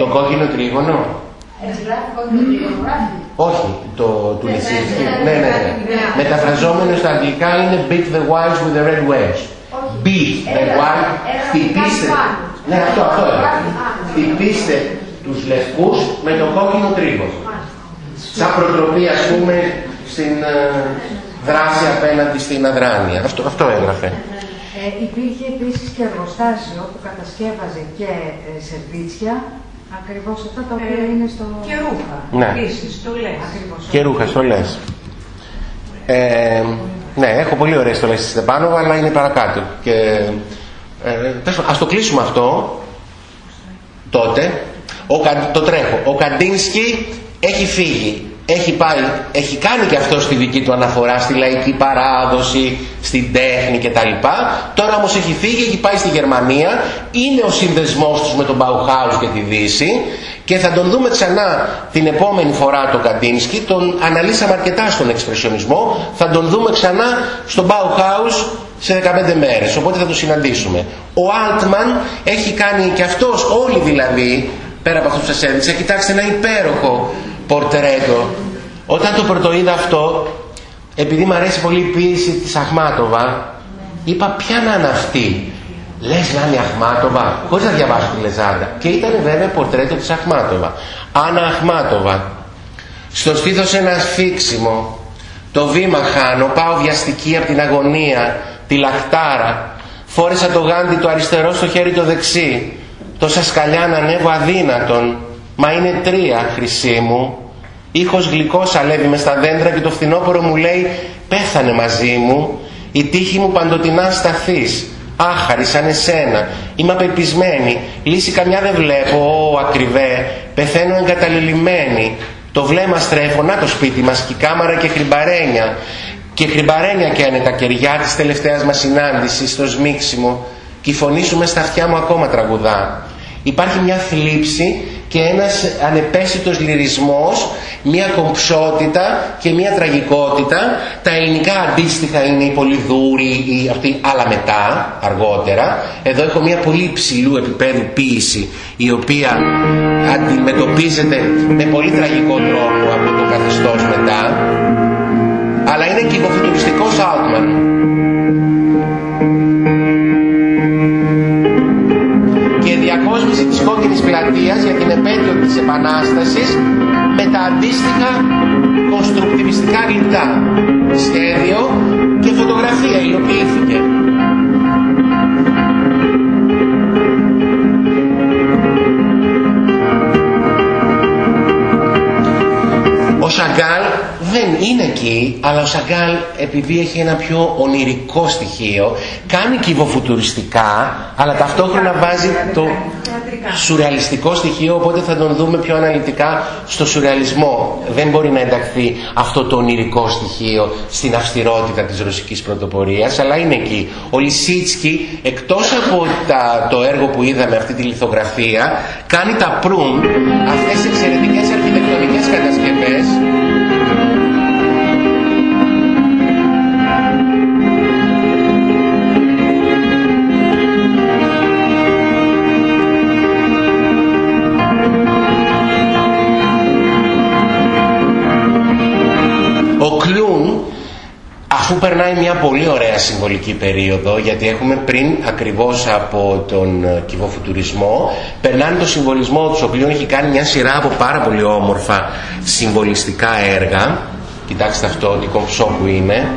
το κόκκινο τρίγωνο; Έτσι γράφει κόκκινο τρίγωνο γράφει όχι, το του Λυσίσκη. Ναι, ναι, ναι. Μεταφραζόμενο στα αγγλικά είναι beat the whites with the red wedge. Beat the white, χτυπήστε. Ναι, αυτό, αυτό Χτυπήστε τους λευκούς με το κόκκινο τρίγωνο. Σαν προτροπή, ας πούμε, στην δράση απέναντι στην αδράνεια. Αυτό, αυτό έγραφε. Ε, υπήρχε επίσης και εργοστάσιο που κατασκεύαζε και ε, σερβίτσια ακριβώς αυτά τα οποία ε, είναι στο... Και ρούχα. Ναι. Επίσης, στολές. Ακριβώς. Και ρούχα, στολές. Ε, ναι, έχω πολύ ωραίες στολές στη Στεπάνοβα, αλλά είναι παρακάτω. Και, ε, ας το κλείσουμε αυτό τότε. Ο, το τρέχω. Ο Καντίνσκι έχει φύγει έχει πάει, έχει κάνει και αυτό στη δική του αναφορά στη λαϊκή παράδοση, στην τέχνη κτλ. Τώρα όμως έχει φύγει, έχει πάει στη Γερμανία, είναι ο συνδεσμός τους με τον Bauhaus και τη Δύση και θα τον δούμε ξανά την επόμενη φορά τον Καντίνσκι, τον αναλύσαμε αρκετά στον εξπρεσιονισμό, θα τον δούμε ξανά στον Bauhaus σε 15 μέρες, οπότε θα τον συναντήσουμε. Ο Altman έχει κάνει και αυτός, όλοι δηλαδή, πέρα από αυτό που σας έδειξα, κοιτάξτε ένα υπέροχο πορτρέτο. Όταν το πρωτοείδα αυτό, επειδή μου αρέσει πολύ η ποίηση της Αχμάτοβα, είπα ποια να είναι αυτή; Λες να είναι Αχμάτοβα, χωρίς να διαβάσω τη λεζάντα. Και ήταν βέβαια πορτρέτο της Αχμάτοβα. Άννα Αχμάτοβα. Στο στήθος ένα σφίξιμο. Το βήμα χάνω, πάω βιαστική από την αγωνία, τη λαχτάρα. Φόρεσα το γάντι το αριστερό στο χέρι το δεξί. Τόσα σκαλιά να ανέβω αδύνατον. Μα είναι τρία, χρυσή μου. Ήχος γλυκός αλεύει μες στα δέντρα και το φθινόπωρο μου λέει «Πέθανε μαζί μου, η τύχη μου παντοτινά σταθείς, άχαρη σαν εσένα, είμαι απεπισμένη, λύση καμιά δεν βλέπω, ω ακριβέ, πεθαίνω εγκαταλελειμμένη, το βλέμμα στρέφω, να το σπίτι μας και η κάμαρα και χρυμπαρένια, και χρυμπαρένια και είναι τα κεριά της τελευταίας μας συνάντησης στο σμίξιμο, και η φωνή σου μες στα αυτιά μου ακόμα τραγουδά. Υπάρχει μια θλίψη και ένας ανεπαίσθητος λυρισμός, μια κομψότητα και μια τραγικότητα. Τα ελληνικά αντίστοιχα είναι η πολυδούρη ή αυτή άλλα μετά, αργότερα. Εδώ έχω μια πολύ υψηλού επίπεδου ποίηση η οποία αντιμετωπίζεται με πολύ τραγικό τρόπο από το καθεστώς μετά. Αλλά είναι και υποφουτουριστικός Altman. διακόσμηση της κόκκινης πλατείας για την επέτειο της Επανάστασης με τα αντίστοιχα κονστρουκτιβιστικά γλυπτά. Σχέδιο και φωτογραφία υλοποιήθηκε. Ο Σαγκάλ δεν είναι εκεί, αλλά ο Σαγκάλ επειδή έχει ένα πιο ονειρικό στοιχείο, κάνει κυβοφουτουριστικά, αλλά ταυτόχρονα βάζει το σουρεαλιστικό στοιχείο, οπότε θα τον δούμε πιο αναλυτικά στο σουρεαλισμό. Δεν μπορεί να ενταχθεί αυτό το ονειρικό στοιχείο στην αυστηρότητα της ρωσικής πρωτοπορίας, αλλά είναι εκεί. Ο Λισίτσκι, εκτός από το έργο που είδαμε, αυτή τη λιθογραφία, κάνει τα προύν, αυτές τις εξαιρετικές περνάει μια πολύ ωραία συμβολική περίοδο γιατί έχουμε πριν ακριβώς από τον ε, κυβοφουτουρισμό περνάνε το συμβολισμό τους οποίο έχει κάνει μια σειρά από πάρα πολύ όμορφα συμβολιστικά έργα. Κοιτάξτε αυτό τι κομψό που είναι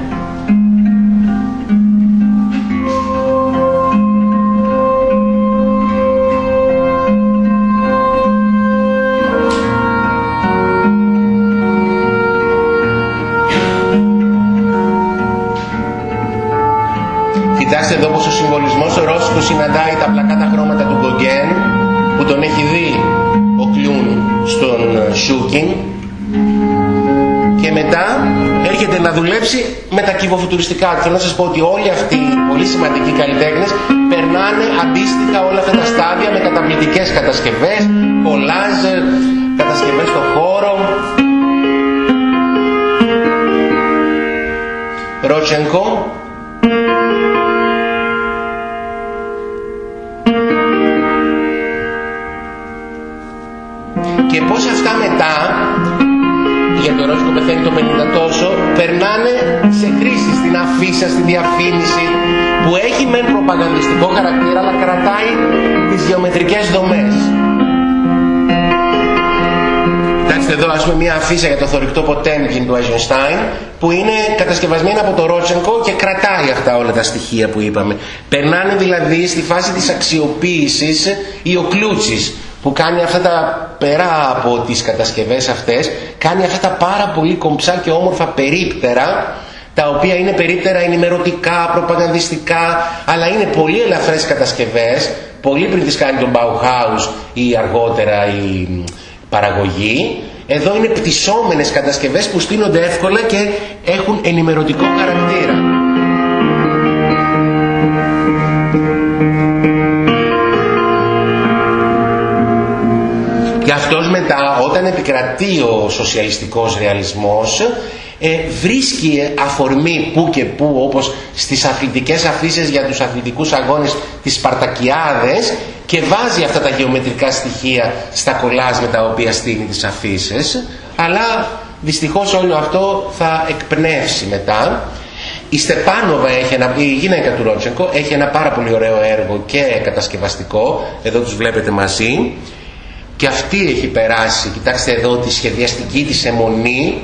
συναντάει τα πλακάτα χρώματα του Γκογκέν που τον έχει δει ο Κλιούν στον ε, Σούκιν και μετά έρχεται να δουλέψει με τα κυβοφουτουριστικά. Θέλω να σας πω ότι όλοι αυτοί οι πολύ σημαντικοί καλλιτέχνες περνάνε αντίστοιχα όλα αυτά τα στάδια με καταπληκτικές κατασκευές, κολάζ, κατασκευές στο χώρο. Ροτσενκό το Ρώσικο πεθαίνει το 50 τόσο, περνάνε σε χρήση στην αφίσα, στη διαφήμιση, που έχει μεν προπαγανδιστικό χαρακτήρα, αλλά κρατάει τις γεωμετρικές δομές. Κοιτάξτε εδώ ας πούμε μια αφίσα για το θορυκτό Ποτέμκιν του Eisenstein που είναι κατασκευασμένη από το Ρότσενκο και κρατάει αυτά όλα τα στοιχεία που είπαμε. Περνάνε δηλαδή στη φάση της αξιοποίησης ή ο κλούτσης που κάνει αυτά τα πέρα από τις κατασκευές αυτές κάνει αυτά τα πάρα πολύ κομψά και όμορφα περίπτερα τα οποία είναι περίπτερα ενημερωτικά, προπαγανδιστικά αλλά είναι πολύ ελαφρές κατασκευές πολύ πριν τις κάνει τον Bauhaus ή αργότερα η παραγωγή. Εδώ είναι πτυσσόμενες κατασκευές που στείνονται εύκολα και έχουν ενημερωτικό χαρακτήρα Και αυτός μετά όταν επικρατεί ο σοσιαλιστικός ρεαλισμός ε, βρίσκει αφορμή που και που όπως στις αθλητικές αφήσεις για τους αθλητικούς αγώνες τις Σπαρτακιάδες και βάζει αυτά τα γεωμετρικά στοιχεία στα κολάζ με τα οποία στείνει τις αφήσεις, αλλά δυστυχώς όλο αυτό θα εκπνεύσει μετά. Η Στεπάνοβα έχει ένα, η γυναίκα του Ρότσενκο έχει ένα πάρα πολύ ωραίο έργο και κατασκευαστικό. Εδώ τους βλέπετε μαζί και αυτή έχει περάσει. Κοιτάξτε εδώ τη σχεδιαστική της αιμονή.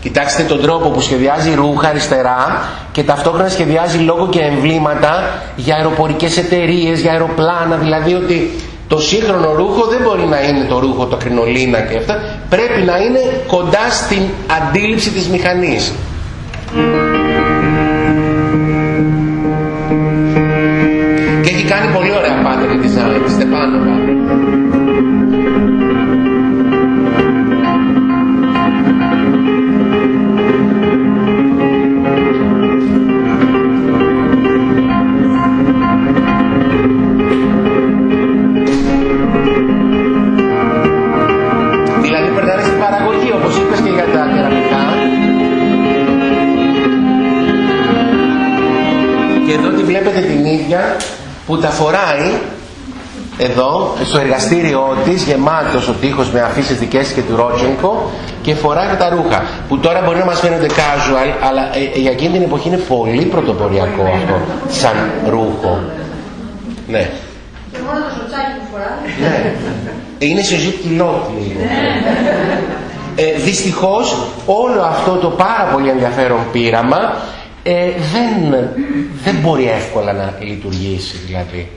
Κοιτάξτε τον τρόπο που σχεδιάζει ρούχα αριστερά και ταυτόχρονα σχεδιάζει λόγο και εμβλήματα για αεροπορικές εταιρείες, για αεροπλάνα. Δηλαδή ότι το σύγχρονο ρούχο δεν μπορεί να είναι το ρούχο, το κρινολίνα και αυτά. Πρέπει να είναι κοντά στην αντίληψη της μηχανής. Και έχει κάνει πολύ ωραία pattern design, Στεπάνοβα. Που τα φοράει εδώ στο εργαστήριό της γεμάτος ο τοίχος με αφήσεις δικές και του Ρότσενκο και φοράει τα ρούχα που τώρα μπορεί να μας φαίνονται casual αλλά ε, για εκείνη την εποχή είναι πολύ πρωτοποριακό αυτό σαν ρούχο. Ναι. Και μόνο το σοτσάκι που φοράει. Ναι. Είναι συζήτηση λότλη Ε, δυστυχώς όλο αυτό το πάρα πολύ ενδιαφέρον πείραμα ε, δεν, δεν μπορεί εύκολα να λειτουργήσει δηλαδή.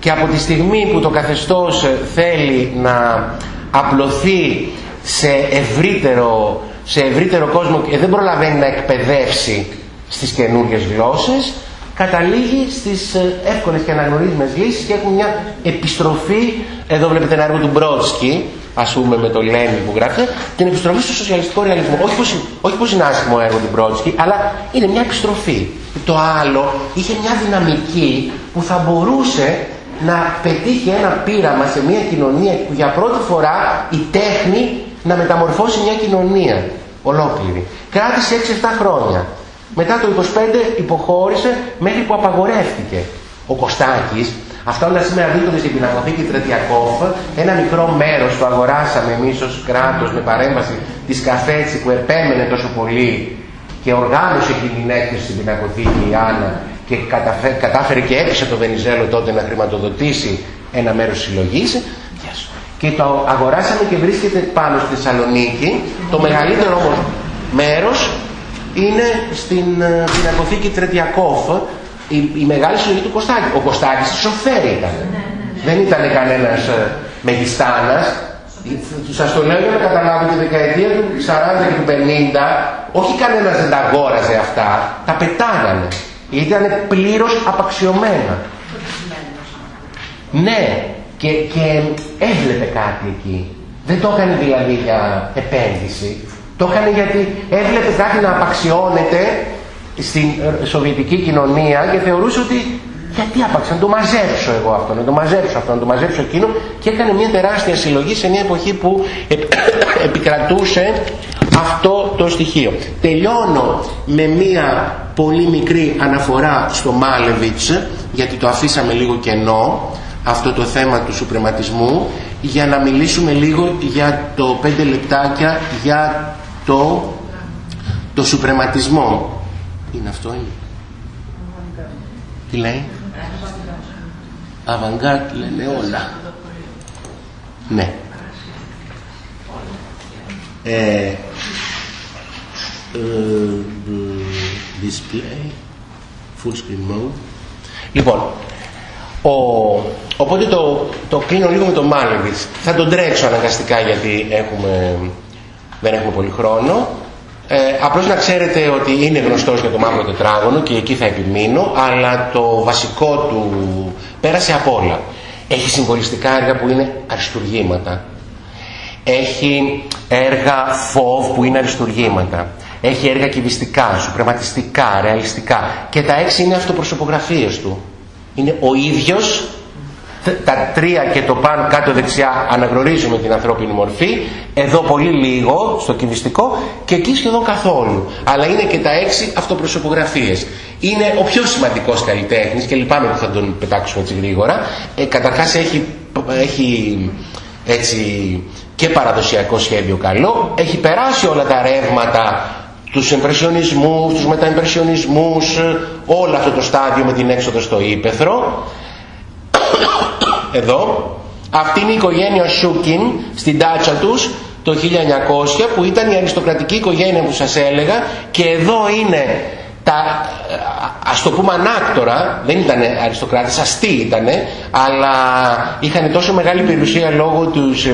Και από τη στιγμή που το καθεστώς θέλει να απλωθεί σε ευρύτερο, σε ευρύτερο κόσμο και δεν προλαβαίνει να εκπαιδεύσει στις καινούργιες γλώσσες, καταλήγει στις ε, εύκολες και αναγνωρίσιμες λύσεις και έχουμε μια επιστροφή, εδώ βλέπετε ένα έργο του Μπρότσκι, ας πούμε με το Λένι που γράφει, την επιστροφή στο σοσιαλιστικό ρεαλισμό. Όχι πως, όχι πως είναι άσχημο έργο του Μπρότσκι, αλλά είναι μια επιστροφή. Το άλλο είχε μια δυναμική που θα μπορούσε να πετύχει ένα πείραμα σε μια κοινωνία που για πρώτη φορά η τέχνη να μεταμορφώσει μια κοινωνία ολόκληρη. Κράτησε 6-7 χρόνια. Μετά το 25 υποχώρησε μέχρι που απαγορεύτηκε. Ο Κωστάκης, αυτά όλα σήμερα βρίσκονται στην πινακοθήκη Τρετιακόφ, ένα μικρό μέρος το αγοράσαμε εμείς ως κράτος με παρέμβαση της Καφέτσι που επέμενε τόσο πολύ και οργάνωσε και την έκθεση στην πινακοθήκη η Άννα και κατάφερε και έπεισε το Βενιζέλο τότε να χρηματοδοτήσει ένα μέρος συλλογής. Και το αγοράσαμε και βρίσκεται πάνω στη Θεσσαλονίκη. Το μεγαλύτερο όμως μέρος είναι στην πινακοθήκη ε, Τρετιακόφ η, η μεγάλη συλλογή του Κωστάκη. Ο Κωστάκης σοφέρ ήταν. Ναι, ναι, ναι. Δεν ήταν κανένας ε, μεγιστάνας. Σας το λέω για να καταλάβετε τη δεκαετία του 40 και του 50 όχι κανένας δεν τα αγόραζε αυτά. Τα πετάγανε. Ήταν πλήρως απαξιωμένα. Ναι, και, και έβλεπε κάτι εκεί. Δεν το έκανε δηλαδή για επένδυση. Το έκανε γιατί έβλεπε κάτι να απαξιώνεται στην σοβιετική κοινωνία και θεωρούσε ότι γιατί άπαξα, να το μαζέψω εγώ αυτό, να το μαζέψω αυτό, να το μαζέψω εκείνο και έκανε μια τεράστια συλλογή σε μια εποχή που επικρατούσε αυτό το στοιχείο. Τελειώνω με μια πολύ μικρή αναφορά στο Μάλεβιτς, γιατί το αφήσαμε λίγο κενό, αυτό το θέμα του σουπρεματισμού, για να μιλήσουμε λίγο για το πέντε λεπτάκια για το, το σουπρεματισμό. Είναι αυτό είναι. Τι λέει; Αβαγκάτ λένε όλα. Ναι. Ε, ε, display full screen mode λοιπόν ο, οπότε το, το κλείνω λίγο με το Μάλεβιτς θα τον τρέξω αναγκαστικά γιατί έχουμε δεν έχουμε πολύ χρόνο. Ε, απλώς να ξέρετε ότι είναι γνωστός για το μαύρο τετράγωνο και εκεί θα επιμείνω, αλλά το βασικό του πέρασε από όλα. Έχει συμβολιστικά έργα που είναι αριστουργήματα. Έχει έργα φόβ που είναι αριστουργήματα. Έχει έργα κυβιστικά, σουπρεματιστικά, ρεαλιστικά. Και τα έξι είναι αυτοπροσωπογραφίες του. Είναι ο ίδιος τα τρία και το πάνω κάτω δεξιά αναγνωρίζουμε την ανθρώπινη μορφή. Εδώ πολύ λίγο στο κυβιστικό και εκεί σχεδόν καθόλου. Αλλά είναι και τα έξι αυτοπροσωπογραφίες. Είναι ο πιο σημαντικός καλλιτέχνης και λυπάμαι που θα τον πετάξουμε έτσι γρήγορα. Ε, καταρχάς έχει, έχει έτσι και παραδοσιακό σχέδιο καλό. Έχει περάσει όλα τα ρεύματα τους εμπρεσιονισμούς, τους μεταεμπρεσιονισμούς όλο αυτό το στάδιο με την έξοδο στο ύπεθρο εδώ. Αυτή είναι η οικογένεια Σούκιν στην τάτσα τους το 1900 που ήταν η αριστοκρατική οικογένεια που σας έλεγα. Και εδώ είναι τα, ας το πούμε ανάκτορα, δεν ήταν αριστοκράτες, αστεί ήταν, αλλά είχαν τόσο μεγάλη περιουσία λόγω της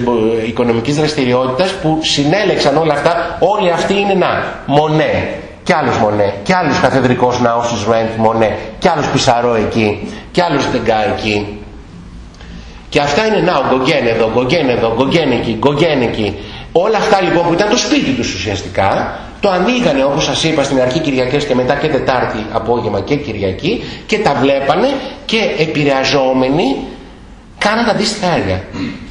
οικονομικής δραστηριότητας που συνέλεξαν όλα αυτά, όλοι αυτοί είναι να, Μονέ, κι άλλος Μονέ, κι άλλος καθεδρικός ναός της Ρέντ Μονέ, κι άλλος Πισαρό εκεί, κι άλλος Ντεγκά εκεί. Και αυτά είναι να, γκογκέν εδώ, γκογκέν εδώ, γκογκέν εκεί, γκογκέν εκεί. Όλα αυτά λοιπόν που ήταν το σπίτι τους ουσιαστικά, το ανοίγανε όπως σας είπα στην αρχή Κυριακές και μετά και Τετάρτη απόγευμα και Κυριακή και τα βλέπανε και επηρεαζόμενοι κάναν αντίστοιχα έργα.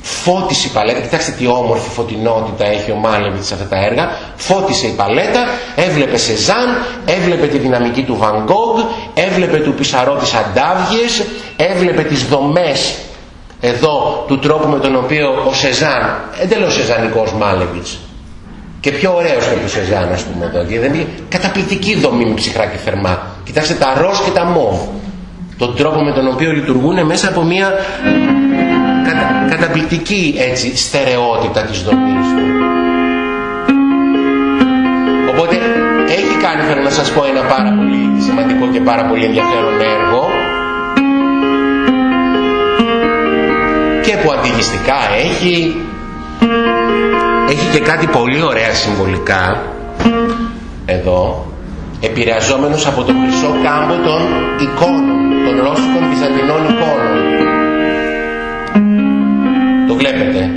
Φώτισε η παλέτα, κοιτάξτε τι όμορφη φωτεινότητα έχει ο Μάλεβιτς σε αυτά τα έργα. Φώτισε η παλέτα, έβλεπε Σεζάν, έβλεπε τη δυναμική του Βαν έβλεπε του Πισαρό τις αντάβιες, έβλεπε τις δομές εδώ του τρόπου με τον οποίο ο Σεζάν, εντελώς σεζανικός Μάλεβιτς, και πιο ωραίος και του Σεζάν ας πούμε εδώ, δεν είναι καταπληκτική δομή με ψυχρά και θερμά. Κοιτάξτε τα ροζ και τα μόβ, τον τρόπο με τον οποίο λειτουργούν μέσα από μια κατα... καταπληκτική έτσι στερεότητα της δομής. Οπότε έχει κάνει, θέλω να σας πω, ένα πάρα πολύ σημαντικό και πάρα πολύ ενδιαφέρον έργο, που αντιγιστικά έχει έχει και κάτι πολύ ωραία συμβολικά εδώ επηρεαζόμενος από το χρυσό κάμπο των εικόνων των ρώσικων βυζαντινών εικόνων. Το βλέπετε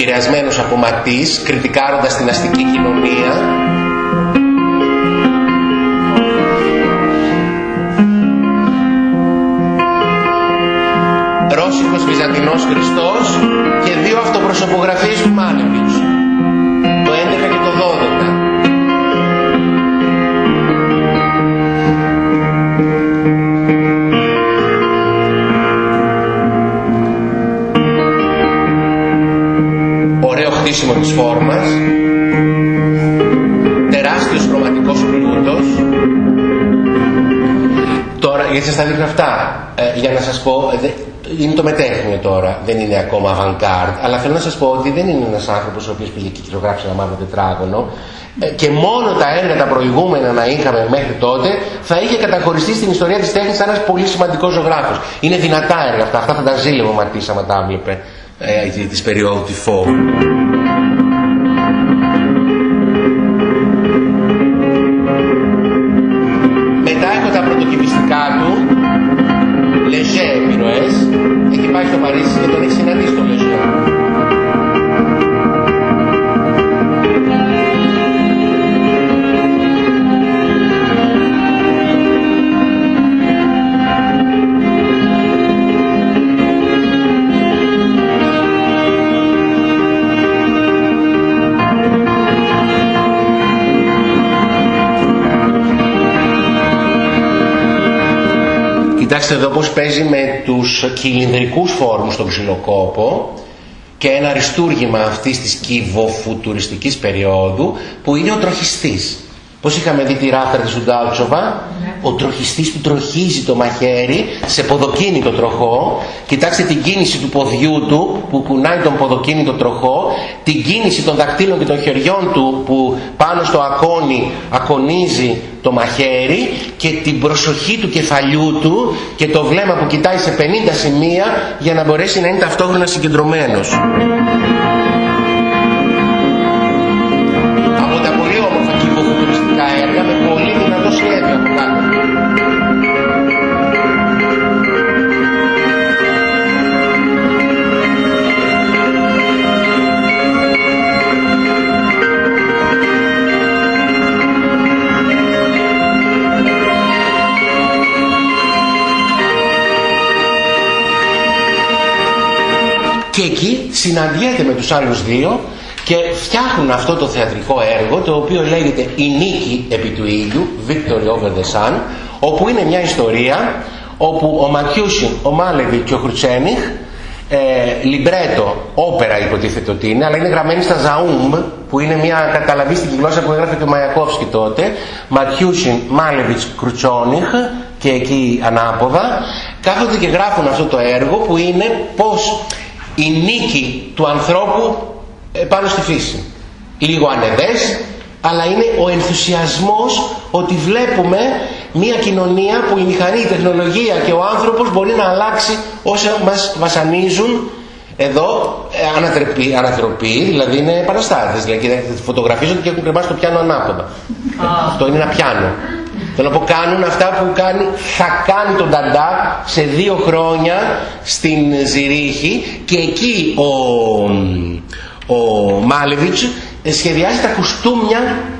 επηρεασμένος από Ματής, κριτικάροντας την αστική κοινωνία. Ρώσικος Βυζαντινός Χριστός και δύο αυτοπροσωπογραφίες του Μάνεβιτς, της φόρμας, τεράστιος χρωματικός πλούτος. Τώρα, γιατί σας τα δείχνω αυτά, ε, για να σας πω, ε, είναι το μετέχνιο τώρα, δεν είναι ακόμα avant-garde, αλλά θέλω να σας πω ότι δεν είναι ένας άνθρωπος ο οποίος πήγε και κυριογράφησε ένα μαύρο τετράγωνο ε, και μόνο τα έργα τα προηγούμενα να είχαμε μέχρι τότε θα είχε καταχωριστεί στην ιστορία της τέχνης σαν ένας πολύ σημαντικός ζωγράφος. Είναι δυνατά έργα αυτά, αυτά θα τα ζήλευε ο Ματής άμα τα βλέπε ε, της περίοδου Τυφώ. Μετά Κοιτάξτε εδώ πώς παίζει με τους κυλινδρικούς φόρμους στον ξυλοκόπο και ένα αριστούργημα αυτής της κυβοφουτουριστικής περίοδου που είναι ο τροχιστής. Πώς είχαμε δει τη ράφτα της Ουντάλτσοβα, ο τροχιστής που τροχίζει το μαχαίρι σε ποδοκίνητο τροχό. Κοιτάξτε την κίνηση του ποδιού του που κουνάει τον ποδοκίνητο τροχό, την κίνηση των δακτύλων και των χεριών του που πάνω στο ακόνι ακονίζει το μαχαίρι και την προσοχή του κεφαλιού του και το βλέμμα που κοιτάει σε 50 σημεία για να μπορέσει να είναι ταυτόχρονα συγκεντρωμένος. Συναντιέται με τους άλλους δύο και φτιάχνουν αυτό το θεατρικό έργο το οποίο λέγεται «Η νίκη επί του ήλιου» Victory over the Sun όπου είναι μια ιστορία όπου ο Μακιούσιν, ο Μάλεβι και ο Χρουτσένιχ ε, λιμπρέτο, όπερα υποτίθεται ότι είναι, αλλά είναι γραμμένη στα Ζαούμ, που είναι μια καταλαβίστικη γλώσσα που έγραφε και ο Μαϊκόφσκι τότε. Ματιούσιν, Μάλεβιτς, Κρουτσόνιχ και εκεί ανάποδα, κάθονται και γράφουν αυτό το έργο που είναι πώς η νίκη του ανθρώπου πάνω στη φύση. Λίγο ανεδές, αλλά είναι ο ενθουσιασμός ότι βλέπουμε μια κοινωνία που η μηχανή, η τεχνολογία και ο άνθρωπος μπορεί να αλλάξει όσα μας βασανίζουν εδώ ε, ανατροπή, δηλαδή είναι παραστάτες, δηλαδή φωτογραφίζονται και έχουν κρεμάσει το πιάνο ανάποδα. Αυτό είναι ένα πιάνο. Θέλω να πω κάνουν αυτά που κάνει, θα κάνει τον Ταντά σε δύο χρόνια στην Ζηρίχη και εκεί ο, ο Μάλεβιτς σχεδιάζει τα κουστούμια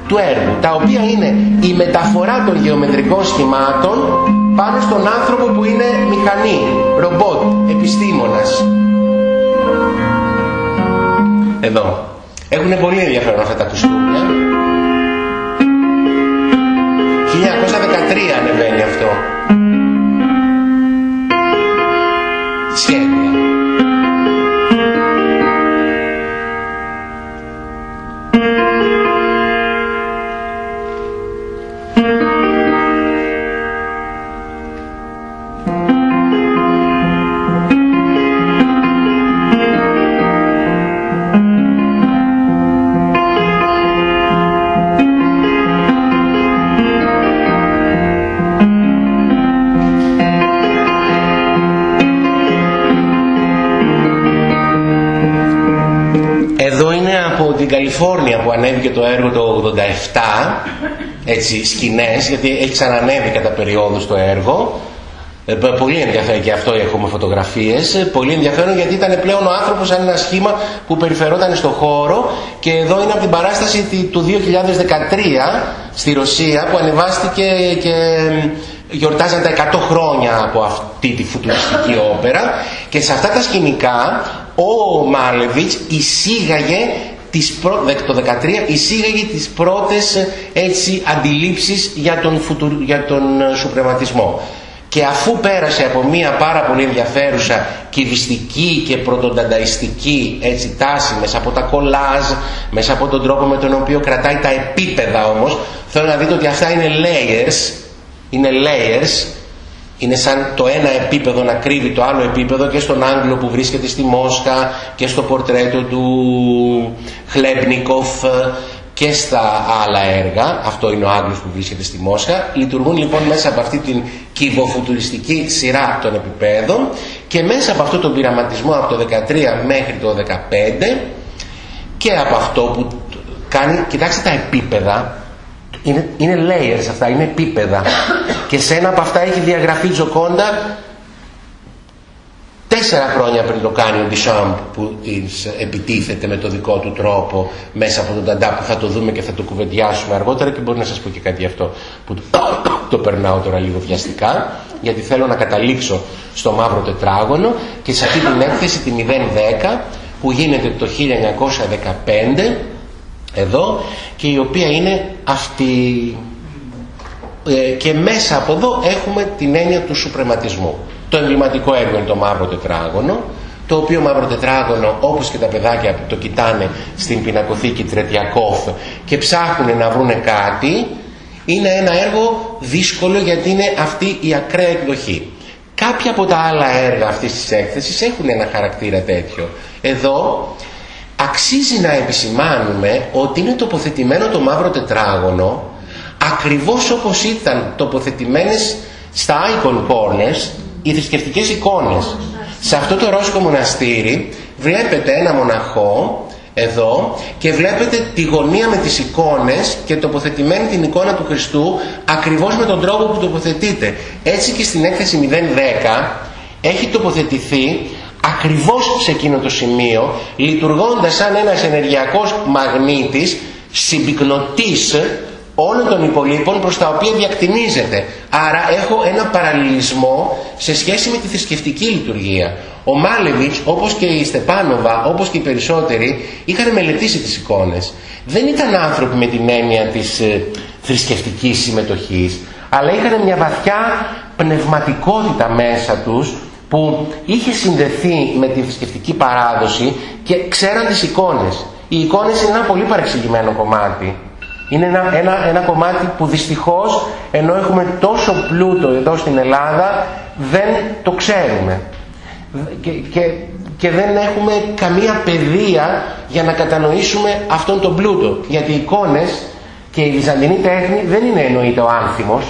του έργου, τα οποία είναι η μεταφορά των γεωμετρικών σχημάτων πάνω στον άνθρωπο που είναι μηχανή, ρομπότ, επιστήμονας. Εδώ. Έχουν πολύ ενδιαφέρον αυτά τα κουστούμια. 1913 ανεβαίνει αυτό. Σχέδια. Καλιφόρνια που ανέβηκε το έργο το 87, έτσι, σκηνές, γιατί έχει ξανανέβει κατά περιόδους το έργο. Ε, πολύ ενδιαφέρον και αυτό έχουμε φωτογραφίες. Ε, πολύ ενδιαφέρον γιατί ήταν πλέον ο άνθρωπος σαν ένα σχήμα που περιφερόταν στο χώρο και εδώ είναι από την παράσταση του 2013 στη Ρωσία που ανεβάστηκε και γιορτάζαν τα 100 χρόνια από αυτή τη φουτουριστική όπερα και σε αυτά τα σκηνικά ο Μάλεβιτς εισήγαγε τις προ... το 2013 εισήγαγε τις πρώτες έτσι, αντιλήψεις για τον, για τον ε, σουπρεματισμό. Και αφού πέρασε από μια πάρα πολύ ενδιαφέρουσα κυβιστική και πρωτοντανταϊστική έτσι, τάση μέσα από τα κολάζ, μέσα από τον τρόπο με τον οποίο κρατάει τα επίπεδα όμως, θέλω να δείτε ότι αυτά είναι layers, είναι layers είναι σαν το ένα επίπεδο να κρύβει το άλλο επίπεδο και στον Άγγλο που βρίσκεται στη Μόσχα και στο πορτρέτο του Χλέμπνικοφ και στα άλλα έργα, αυτό είναι ο Άγγλος που βρίσκεται στη Μόσχα, λειτουργούν λοιπόν μέσα από αυτή την κυβοφουτουριστική σειρά των επιπέδων και μέσα από αυτό τον πειραματισμό από το 13 μέχρι το 15 και από αυτό που κάνει, κοιτάξτε τα επίπεδα, είναι, είναι layers αυτά, είναι επίπεδα. Και σε ένα από αυτά έχει διαγραφεί Τζοκόντα τέσσερα χρόνια πριν το κάνει ο Ντισάμπ που επιτίθεται με το δικό του τρόπο μέσα από τον Ταντά που θα το δούμε και θα το κουβεντιάσουμε αργότερα και μπορεί να σας πω και κάτι αυτό που το, το περνάω τώρα λίγο βιαστικά γιατί θέλω να καταλήξω στο μαύρο τετράγωνο και σε αυτή την έκθεση τη 010 που γίνεται το 1915 εδώ και η οποία είναι αυτή. Ε, και μέσα από εδώ έχουμε την έννοια του σουπρεματισμού. Το εμβληματικό έργο είναι το μαύρο τετράγωνο το οποίο μαύρο τετράγωνο όπως και τα παιδάκια που το κοιτάνε στην πινακοθήκη Τρετιακόφ και ψάχνουν να βρούνε κάτι είναι ένα έργο δύσκολο γιατί είναι αυτή η ακραία εκδοχή. Κάποια από τα άλλα έργα αυτής της έκθεσης έχουν ένα χαρακτήρα τέτοιο. Εδώ αξίζει να επισημάνουμε ότι είναι τοποθετημένο το μαύρο τετράγωνο ακριβώς όπως ήταν τοποθετημένες στα icon corners οι θρησκευτικές εικόνες. Σε αυτό το ρώσικο μοναστήρι βλέπετε ένα μοναχό εδώ και βλέπετε τη γωνία με τις εικόνες και τοποθετημένη την εικόνα του Χριστού ακριβώς με τον τρόπο που τοποθετείται. Έτσι και στην έκθεση 010 έχει τοποθετηθεί ακριβώς σε εκείνο το σημείο λειτουργώντας σαν ένας ενεργειακός μαγνήτης συμπυκνωτής όλων των υπολείπων προς τα οποία διακτηνίζεται. Άρα έχω ένα παραλληλισμό σε σχέση με τη θρησκευτική λειτουργία. Ο Μάλεβιτς, όπως και η Στεπάνοβα, όπως και οι περισσότεροι, είχαν μελετήσει τις εικόνες. Δεν ήταν άνθρωποι με την έννοια της ε, θρησκευτικής συμμετοχής, αλλά είχαν μια βαθιά πνευματικότητα μέσα τους που είχε συνδεθεί με τη θρησκευτική παράδοση και ξέραν τις εικόνες. Οι εικόνες είναι ένα πολύ παρεξηγημένο κομμάτι. Είναι ένα, ένα, ένα κομμάτι που δυστυχώς ενώ έχουμε τόσο πλούτο εδώ στην Ελλάδα δεν το ξέρουμε. Και, και, και δεν έχουμε καμία παιδεία για να κατανοήσουμε αυτόν τον πλούτο. Γιατί οι εικόνες και η βυζαντινή τέχνη δεν είναι εννοείται ο άνθιμος.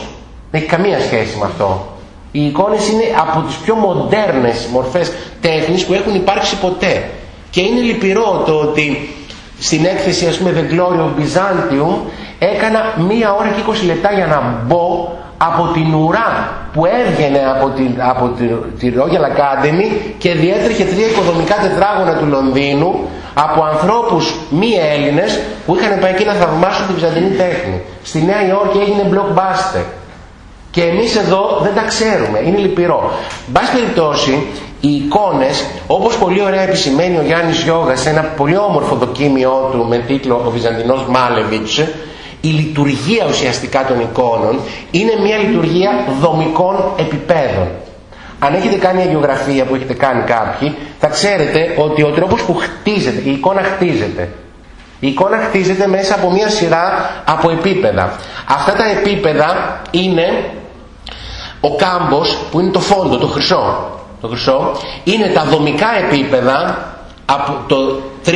Δεν έχει καμία σχέση με αυτό. Οι εικόνες είναι από τις πιο μοντέρνες μορφές τέχνης που έχουν υπάρξει ποτέ. Και είναι λυπηρό το ότι στην έκθεση ας πούμε The Glory of Byzantium έκανα μία ώρα και 20 λεπτά για να μπω από την ουρά που έβγαινε από την, από τη, τη Royal Academy και διέτρεχε τρία οικοδομικά τετράγωνα του Λονδίνου από ανθρώπους μη Έλληνες που είχαν πάει εκεί να θαυμάσουν τη Βυζαντινή τέχνη. Στη Νέα Υόρκη έγινε blockbuster. Και εμείς εδώ δεν τα ξέρουμε, είναι λυπηρό. Μπας περιπτώσει, οι εικόνες, όπως πολύ ωραία επισημαίνει ο Γιάννης Γιώγας σε ένα πολύ όμορφο δοκίμιό του με τίτλο «Ο Βυζαντινός Μάλεβιτς», η λειτουργία ουσιαστικά των εικόνων είναι μια λειτουργία δομικών επιπέδων. Αν έχετε κάνει αγιογραφία που έχετε κάνει κάποιοι, θα ξέρετε ότι ο τρόπος που χτίζεται, η εικόνα χτίζεται. Η εικόνα χτίζεται μέσα από μια σειρά από επίπεδα. Αυτά τα επίπεδα είναι ο κάμπος που είναι το φόντο, το χρυσό. Το χρυσό είναι τα δομικά επίπεδα από το 3,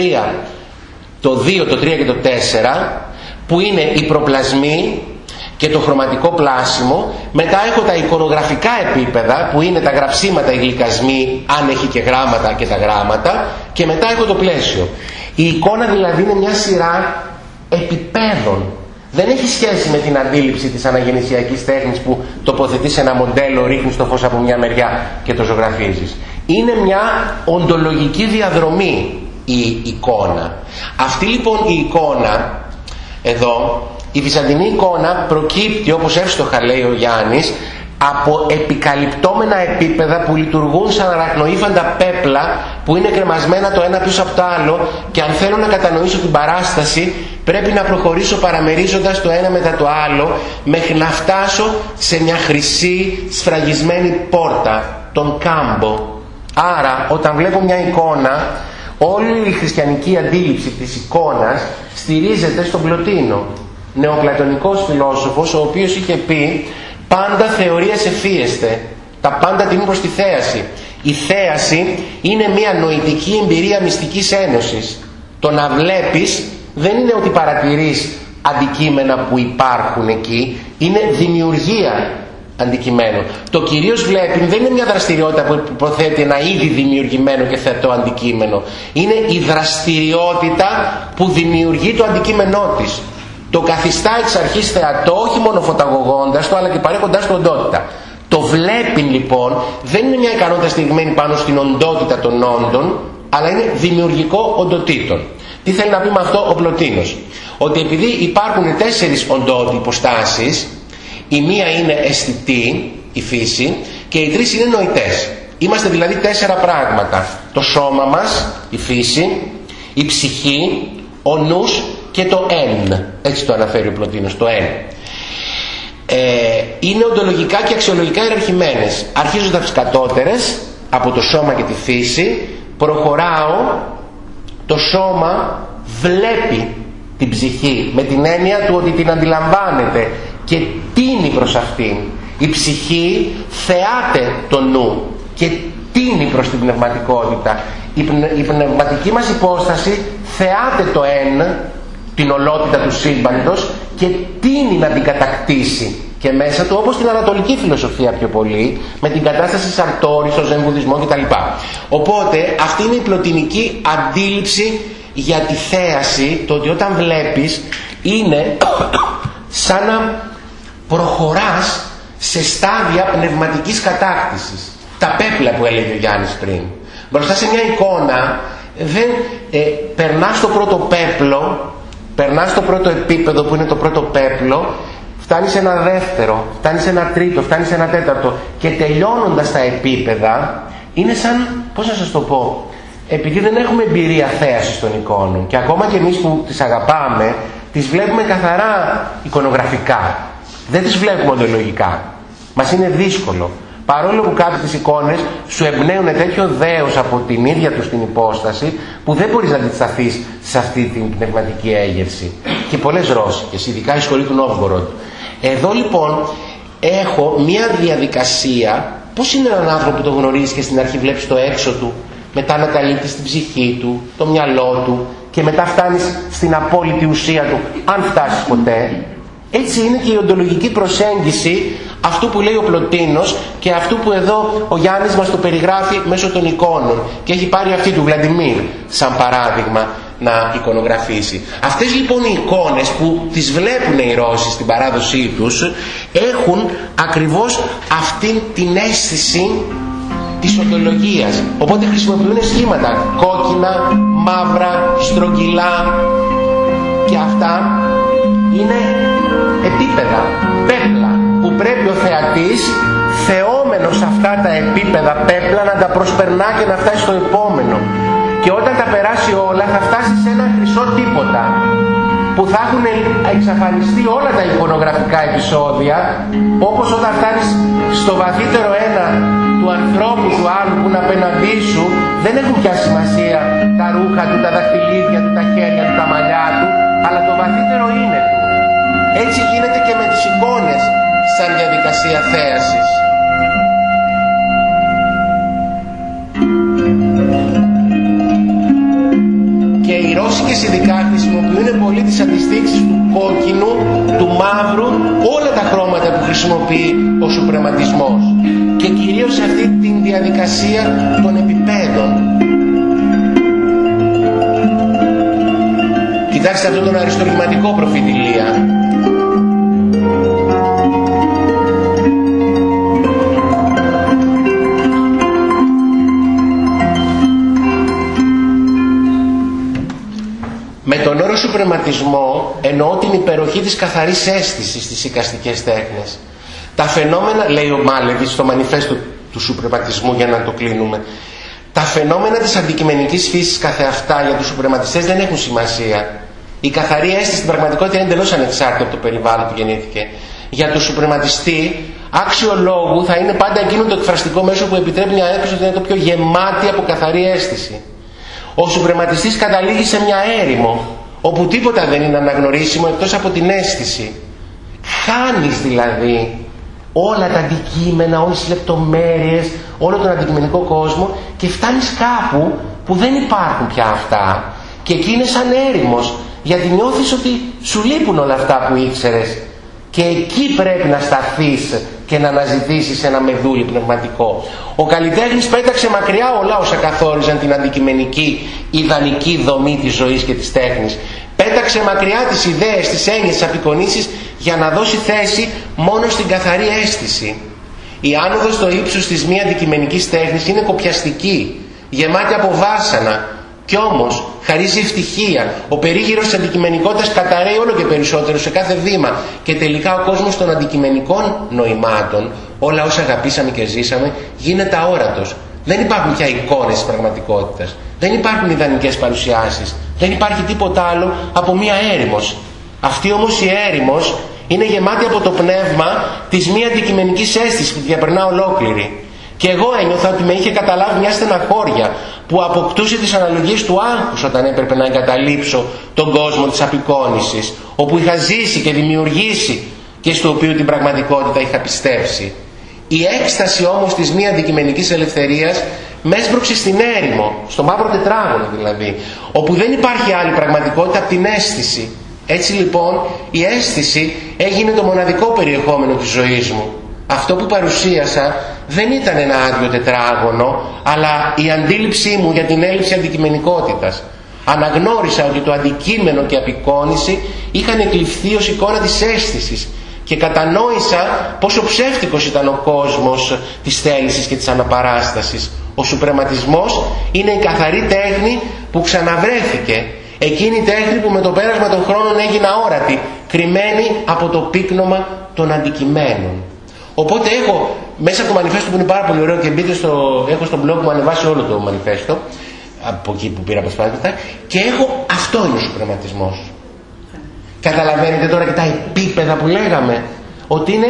το 2, το 3 και το 4 που είναι οι προπλασμοί και το χρωματικό πλάσιμο. Μετά έχω τα εικονογραφικά επίπεδα που είναι τα γραψίματα, οι γλυκασμοί, αν έχει και γράμματα και τα γράμματα. Και μετά έχω το πλαίσιο. Η εικόνα δηλαδή είναι μια σειρά επιπέδων. Δεν έχει σχέση με την αντίληψη της αναγεννησιακής τέχνης που τοποθετείς ένα μοντέλο, ρίχνεις το φως από μια μεριά και το ζωγραφίζεις. Είναι μια οντολογική διαδρομή η εικόνα. Αυτή λοιπόν η εικόνα εδώ η βυζαντινή εικόνα προκύπτει όπως εύστοχα λέει ο Γιάννης από επικαλυπτόμενα επίπεδα που λειτουργούν σαν αραχνοήφαντα πέπλα που είναι κρεμασμένα το ένα πίσω από το άλλο και αν θέλω να κατανοήσω την παράσταση πρέπει να προχωρήσω παραμερίζοντας το ένα μετά το άλλο μέχρι να φτάσω σε μια χρυσή σφραγισμένη πόρτα, τον κάμπο. Άρα όταν βλέπω μια εικόνα όλη η χριστιανική αντίληψη της εικόνας στηρίζεται στον Πλωτίνο νεοπλατωνικός φιλόσοφος ο οποίος είχε πει πάντα θεωρίες εφίεστε τα πάντα τιμούν προς τη θέαση η θέαση είναι μια νοητική εμπειρία μυστικής ένωσης το να βλέπεις δεν είναι ότι παρατηρείς αντικείμενα που υπάρχουν εκεί είναι δημιουργία αντικειμένο. Το κυρίως βλέπεις δεν είναι μια δραστηριότητα που υποθέτει ένα ήδη δημιουργημένο και θετό αντικείμενο. Είναι η δραστηριότητα που δημιουργεί το αντικείμενό της το καθιστά εξ αρχής θεατό όχι μόνο φωταγωγώντας το αλλά και παρέχοντάς του οντότητα. Το βλέπεις λοιπόν δεν είναι μια ικανότητα στιγμένη πάνω στην οντότητα των όντων αλλά είναι δημιουργικό οντοτήτων. Τι θέλει να πει με αυτό ο Πλωτίνος; Ότι επειδή υπάρχουν τέσσερις οντότητες υποστάσεις η μία είναι αισθητή, η φύση και οι τρεις είναι νοητές. Είμαστε δηλαδή τέσσερα πράγματα. Το σώμα μας, η φύση, η ψυχή, ο νους και το «εν». Έτσι το αναφέρει ο Πλωτίνος, το «εν». Ε, είναι οντολογικά και αξιολογικά ιεραρχημένες. Αρχίζοντας τις κατώτερες, από το σώμα και τη φύση, προχωράω, το σώμα βλέπει την ψυχή με την έννοια του ότι την αντιλαμβάνεται και τίνει προς αυτήν. Η ψυχή θεάται το νου και τίνει προς την πνευματικότητα. Η, πνευματική μας υπόσταση θεάται το «εν» την ολότητα του σύμπαντος και τίνει να την κατακτήσει. Και μέσα του όπως την ανατολική φιλοσοφία πιο πολύ με την κατάσταση Σαρτόρης, στο Ζεν κτλ. Οπότε αυτή είναι η πλωτινική αντίληψη για τη θέαση το ότι όταν βλέπεις είναι σαν να προχωράς σε στάδια πνευματικής κατάκτησης. Τα πέπλα που έλεγε ο Γιάννης πριν. Μπροστά σε μια εικόνα δεν ε, περνάς το πρώτο πέπλο Περνάς στο πρώτο επίπεδο που είναι το πρώτο πέπλο, φτάνεις σε ένα δεύτερο, φτάνεις σε ένα τρίτο, φτάνεις σε ένα τέταρτο και τελειώνοντας τα επίπεδα είναι σαν, πώς να σας το πω, επειδή δεν έχουμε εμπειρία θέασης των εικόνων και ακόμα και εμείς που τις αγαπάμε, τις βλέπουμε καθαρά εικονογραφικά. Δεν τις βλέπουμε οντολογικά. Μας είναι δύσκολο. Παρόλο που κάποιες εικόνες σου εμπνέουν τέτοιο δέος από την ίδια τους την υπόσταση που δεν μπορείς να αντισταθείς σε αυτή την πνευματική έγερση. Και πολλές Ρώσικες, ειδικά η σχολή του Νόβγκοροντ. Εδώ λοιπόν έχω μία διαδικασία, πώς είναι έναν άνθρωπο που το γνωρίζεις και στην αρχή βλέπεις το έξω του, μετά ανακαλύπτεις την ψυχή του, το μυαλό του και μετά φτάνεις στην απόλυτη ουσία του, αν φτάσεις ποτέ. Έτσι είναι και η οντολογική προσέγγιση αυτού που λέει ο Πλωτίνος και αυτού που εδώ ο Γιάννης μας το περιγράφει μέσω των εικόνων και έχει πάρει αυτή του Βλαντιμίρ σαν παράδειγμα να εικονογραφήσει. Αυτές λοιπόν οι εικόνες που τις βλέπουν οι Ρώσοι στην παράδοσή τους έχουν ακριβώς αυτή την αίσθηση της οντολογίας. Οπότε χρησιμοποιούν σχήματα κόκκινα, μαύρα, στρογγυλά και αυτά είναι επίπεδα, πέπλα που πρέπει ο θεατής θεόμενος αυτά τα επίπεδα πέπλα να τα προσπερνά και να φτάσει στο επόμενο και όταν τα περάσει όλα θα φτάσει σε ένα χρυσό τίποτα που θα έχουν εξαφανιστεί όλα τα εικονογραφικά επεισόδια όπως όταν φτάνεις στο βαθύτερο ένα του ανθρώπου του άλλου που είναι απέναντί σου δεν έχουν πια σημασία τα ρούχα του, τα δαχτυλίδια του, τα χέρια του, τα μαλλιά του αλλά το βαθύτερο είναι του. Έτσι γίνεται και με τις εικόνες σαν διαδικασία θέασης. Και οι Ρώσικες ειδικά χρησιμοποιούν είναι πολύ τις αντιστήξεις του κόκκινου, του μαύρου, όλα τα χρώματα που χρησιμοποιεί ο σουπρεματισμός και κυρίως αυτή τη διαδικασία των επιπέδων. Κοιτάξτε αυτό τον αριστοργηματικό προφητηλία. Με τον όρο σουπρεματισμό εννοώ την υπεροχή της καθαρής αίσθησης στις οικαστικές τέχνες. Τα φαινόμενα, λέει ο Μάλεβης στο μανιφέστο του σουπρεματισμού για να το κλείνουμε, τα φαινόμενα της αντικειμενικής φύσης καθεαυτά για τους σουπρεματιστές δεν έχουν σημασία. Η καθαρή αίσθηση στην πραγματικότητα είναι εντελώς ανεξάρτητη από το περιβάλλον που γεννήθηκε. Για τον σουπρεματιστή, άξιο λόγου θα είναι πάντα εκείνο το εκφραστικό μέσο που επιτρέπει μια έκφραση ότι είναι το πιο γεμάτη από καθαρή αίσθηση. Ο σουπρεματιστής καταλήγει σε μια έρημο, όπου τίποτα δεν είναι αναγνωρίσιμο εκτός από την αίσθηση. Χάνεις δηλαδή όλα τα αντικείμενα, όλες τις λεπτομέρειες, όλο τον αντικειμενικό κόσμο και φτάνεις κάπου που δεν υπάρχουν πια αυτά και εκεί είναι σαν έρημος γιατί νιώθεις ότι σου λείπουν όλα αυτά που ήξερες και εκεί πρέπει να σταθείς και να αναζητήσεις ένα μεδούλι πνευματικό. Ο καλλιτέχνης πέταξε μακριά όλα όσα καθόριζαν την αντικειμενική ιδανική δομή της ζωής και της τέχνης. Πέταξε μακριά τις ιδέες, τις έννοιες, τις απεικονίσεις για να δώσει θέση μόνο στην καθαρή αίσθηση. Η άνοδος στο ύψος της μη αντικειμενικής τέχνης είναι κοπιαστική, γεμάτη από βάσανα, κι όμως χαρίζει ευτυχία. Ο περίγυρος της αντικειμενικότητας καταραίει όλο και περισσότερο σε κάθε βήμα και τελικά ο κόσμος των αντικειμενικών νοημάτων, όλα όσα αγαπήσαμε και ζήσαμε, γίνεται αόρατος. Δεν υπάρχουν πια εικόνες της πραγματικότητας. Δεν υπάρχουν ιδανικές παρουσιάσεις. Δεν υπάρχει τίποτα άλλο από μία έρημος. Αυτή όμως η έρημος είναι γεμάτη από το πνεύμα της μη αντικειμενικής αίσθησης που διαπερνά ολόκληρη. Και εγώ ένιωθα ότι με είχε καταλάβει μια στεναχώρια που αποκτούσε τις αναλογίες του άγχους όταν έπρεπε να εγκαταλείψω τον κόσμο της απεικόνησης, όπου είχα ζήσει και δημιουργήσει και στο οποίο την πραγματικότητα είχα πιστέψει. Η έκσταση όμως της μη αντικειμενικής ελευθερίας με έσπρωξε στην έρημο, στο μαύρο τετράγωνο δηλαδή, όπου δεν υπάρχει άλλη πραγματικότητα από την αίσθηση. Έτσι λοιπόν η αίσθηση έγινε το μοναδικό περιεχόμενο της ζωής μου. Αυτό που παρουσίασα δεν ήταν ένα άδειο τετράγωνο, αλλά η αντίληψή μου για την έλλειψη αντικειμενικότητας. Αναγνώρισα ότι το αντικείμενο και απεικόνηση είχαν εκλειφθεί ως εικόνα της αίσθησης και κατανόησα πόσο ψεύτικος ήταν ο κόσμος της θέλησης και της αναπαράστασης. Ο σουπρεματισμός είναι η καθαρή τέχνη που ξαναβρέθηκε. Εκείνη η τέχνη που με το πέρασμα των χρόνων έγινε αόρατη, κρυμμένη από το πύκνωμα των αντικειμένων. Οπότε έχω μέσα από το μανιφέστο που είναι πάρα πολύ ωραίο και μπείτε στο, έχω στο blog μου ανεβάσει όλο το μανιφέστο από εκεί που πήρα αποσπάσματα και έχω αυτό είναι ο σουπρεματισμός. Καταλαβαίνετε τώρα και τα επίπεδα που λέγαμε ότι είναι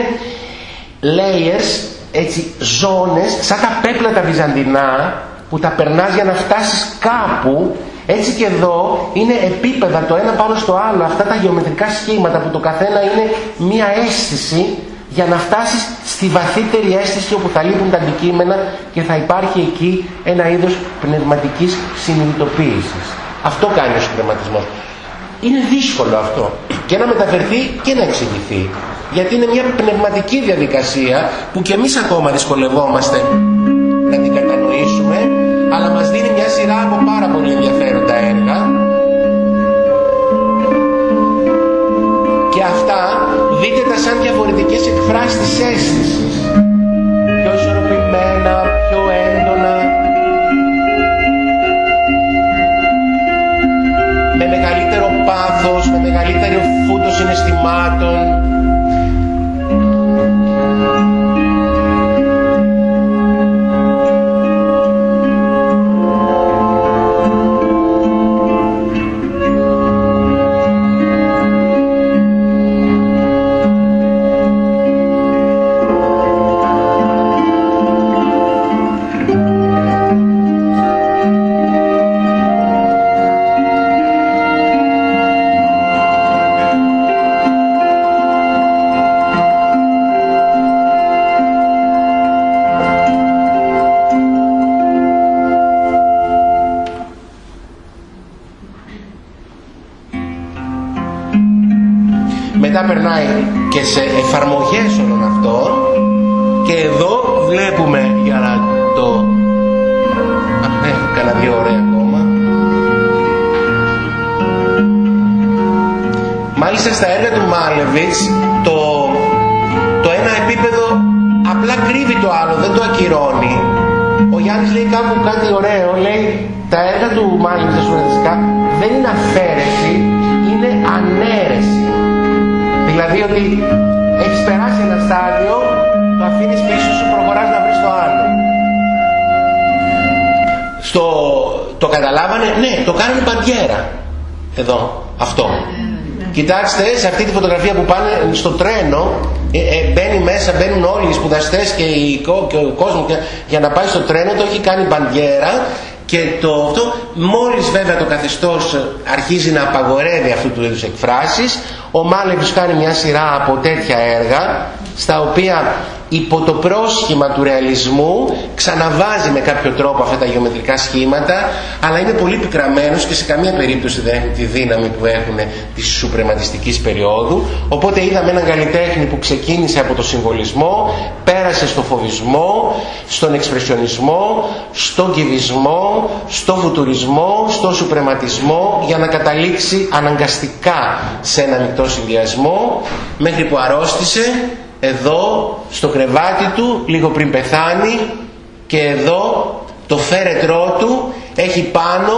layers, έτσι, ζώνες σαν τα πέπλα τα βυζαντινά που τα περνάς για να φτάσεις κάπου έτσι και εδώ είναι επίπεδα το ένα πάνω στο άλλο αυτά τα γεωμετρικά σχήματα που το καθένα είναι μία αίσθηση για να φτάσεις στη βαθύτερη αίσθηση όπου θα λείπουν τα αντικείμενα και θα υπάρχει εκεί ένα είδος πνευματικής συνειδητοποίησης. Αυτό κάνει ο συμπνευματισμός. Είναι δύσκολο αυτό και να μεταφερθεί και να εξηγηθεί. Γιατί είναι μια πνευματική διαδικασία που και εμείς ακόμα δυσκολευόμαστε να την κατανοήσουμε αλλά μας δίνει μια σειρά από πάρα πολύ ενδιαφέροντα έργα και αυτά δείτε τα σαν διαφορετικές εκφράσεις της αίσθησης. Πιο ισορροπημένα, πιο έντονα. Με μεγαλύτερο πάθος, με μεγαλύτερο φούτο συναισθημάτων. Και σε εφαρμογές όλων αυτών και εδώ βλέπουμε για να το... Έχω κανένα δύο ωραία ακόμα. Μάλιστα στα έργα του Μάλεβιτς το, το ένα επίπεδο απλά κρύβει το άλλο, δεν το ακυρώνει. Ο Γιάννης λέει κάπου κάτι ωραίο, λέει τα έργα του Μάλεβιτς τα δεν είναι αφαίρεση, είναι ανέρεση. Δηλαδή ότι έχεις περάσει ένα στάδιο, το αφήνεις πίσω σου, προχωράς να βρεις το άλλο. Στο, το καταλάβανε, ναι, το κάνει παντιέρα. Εδώ, αυτό. Κοιτάξτε, σε αυτή τη φωτογραφία που πάνε στο τρένο, ε, ε, μπαίνει μέσα, μπαίνουν όλοι οι σπουδαστές και, και ο κόσμος για να πάει στο τρένο, το έχει κάνει μπαντιέρα και το, αυτό, μόλις βέβαια το καθεστώς αρχίζει να απαγορεύει αυτού του είδους εκφράσεις, ο Μάλεβης κάνει μια σειρά από τέτοια έργα, στα οποία υπό το πρόσχημα του ρεαλισμού ξαναβάζει με κάποιο τρόπο αυτά τα γεωμετρικά σχήματα αλλά είναι πολύ πικραμένος και σε καμία περίπτωση δεν έχουν τη δύναμη που έχουν της σουπρεματιστικής περίοδου. Οπότε είδαμε έναν καλλιτέχνη που ξεκίνησε από το συμβολισμό πέρασε στο φοβισμό στον εξπρεσιονισμό στον κυβισμό στον φουτουρισμό στον σουπρεματισμό για να καταλήξει αναγκαστικά σε ένα μικρό συνδυασμό μέχρι που αρρώστησε εδώ στο κρεβάτι του λίγο πριν πεθάνει και εδώ το φέρετρό του έχει πάνω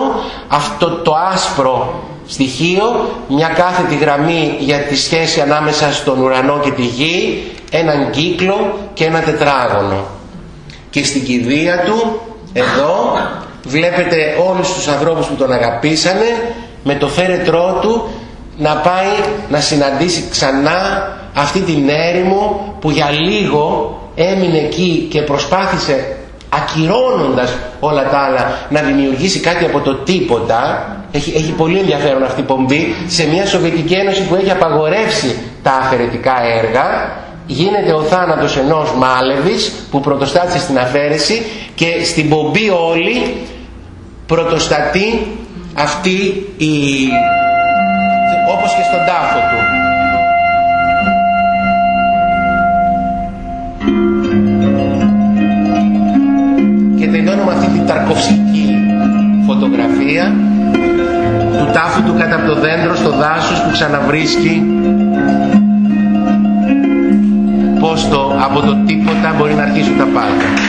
αυτό το άσπρο στοιχείο μια κάθετη γραμμή για τη σχέση ανάμεσα στον ουρανό και τη γη έναν κύκλο και ένα τετράγωνο. Και στην κηδεία του εδώ βλέπετε όλους τους ανθρώπους που τον αγαπήσανε με το φέρετρό του να πάει να συναντήσει ξανά αυτή την έρημο που για λίγο έμεινε εκεί και προσπάθησε ακυρώνοντας όλα τα άλλα να δημιουργήσει κάτι από το τίποτα. Έχει, έχει πολύ ενδιαφέρον αυτή η πομπή. Σε μια Σοβιετική Ένωση που έχει απαγορεύσει τα αφαιρετικά έργα γίνεται ο θάνατος ενός Μάλεβης που πρωτοστάτησε στην αφαίρεση και στην πομπή όλη πρωτοστατεί αυτή η όπως και στον τάφο του τελειώνουμε αυτή την ταρκοφσική φωτογραφία του τάφου του κατά από το δέντρο στο δάσος που ξαναβρίσκει πως το, από το τίποτα μπορεί να αρχίσουν τα πάντα.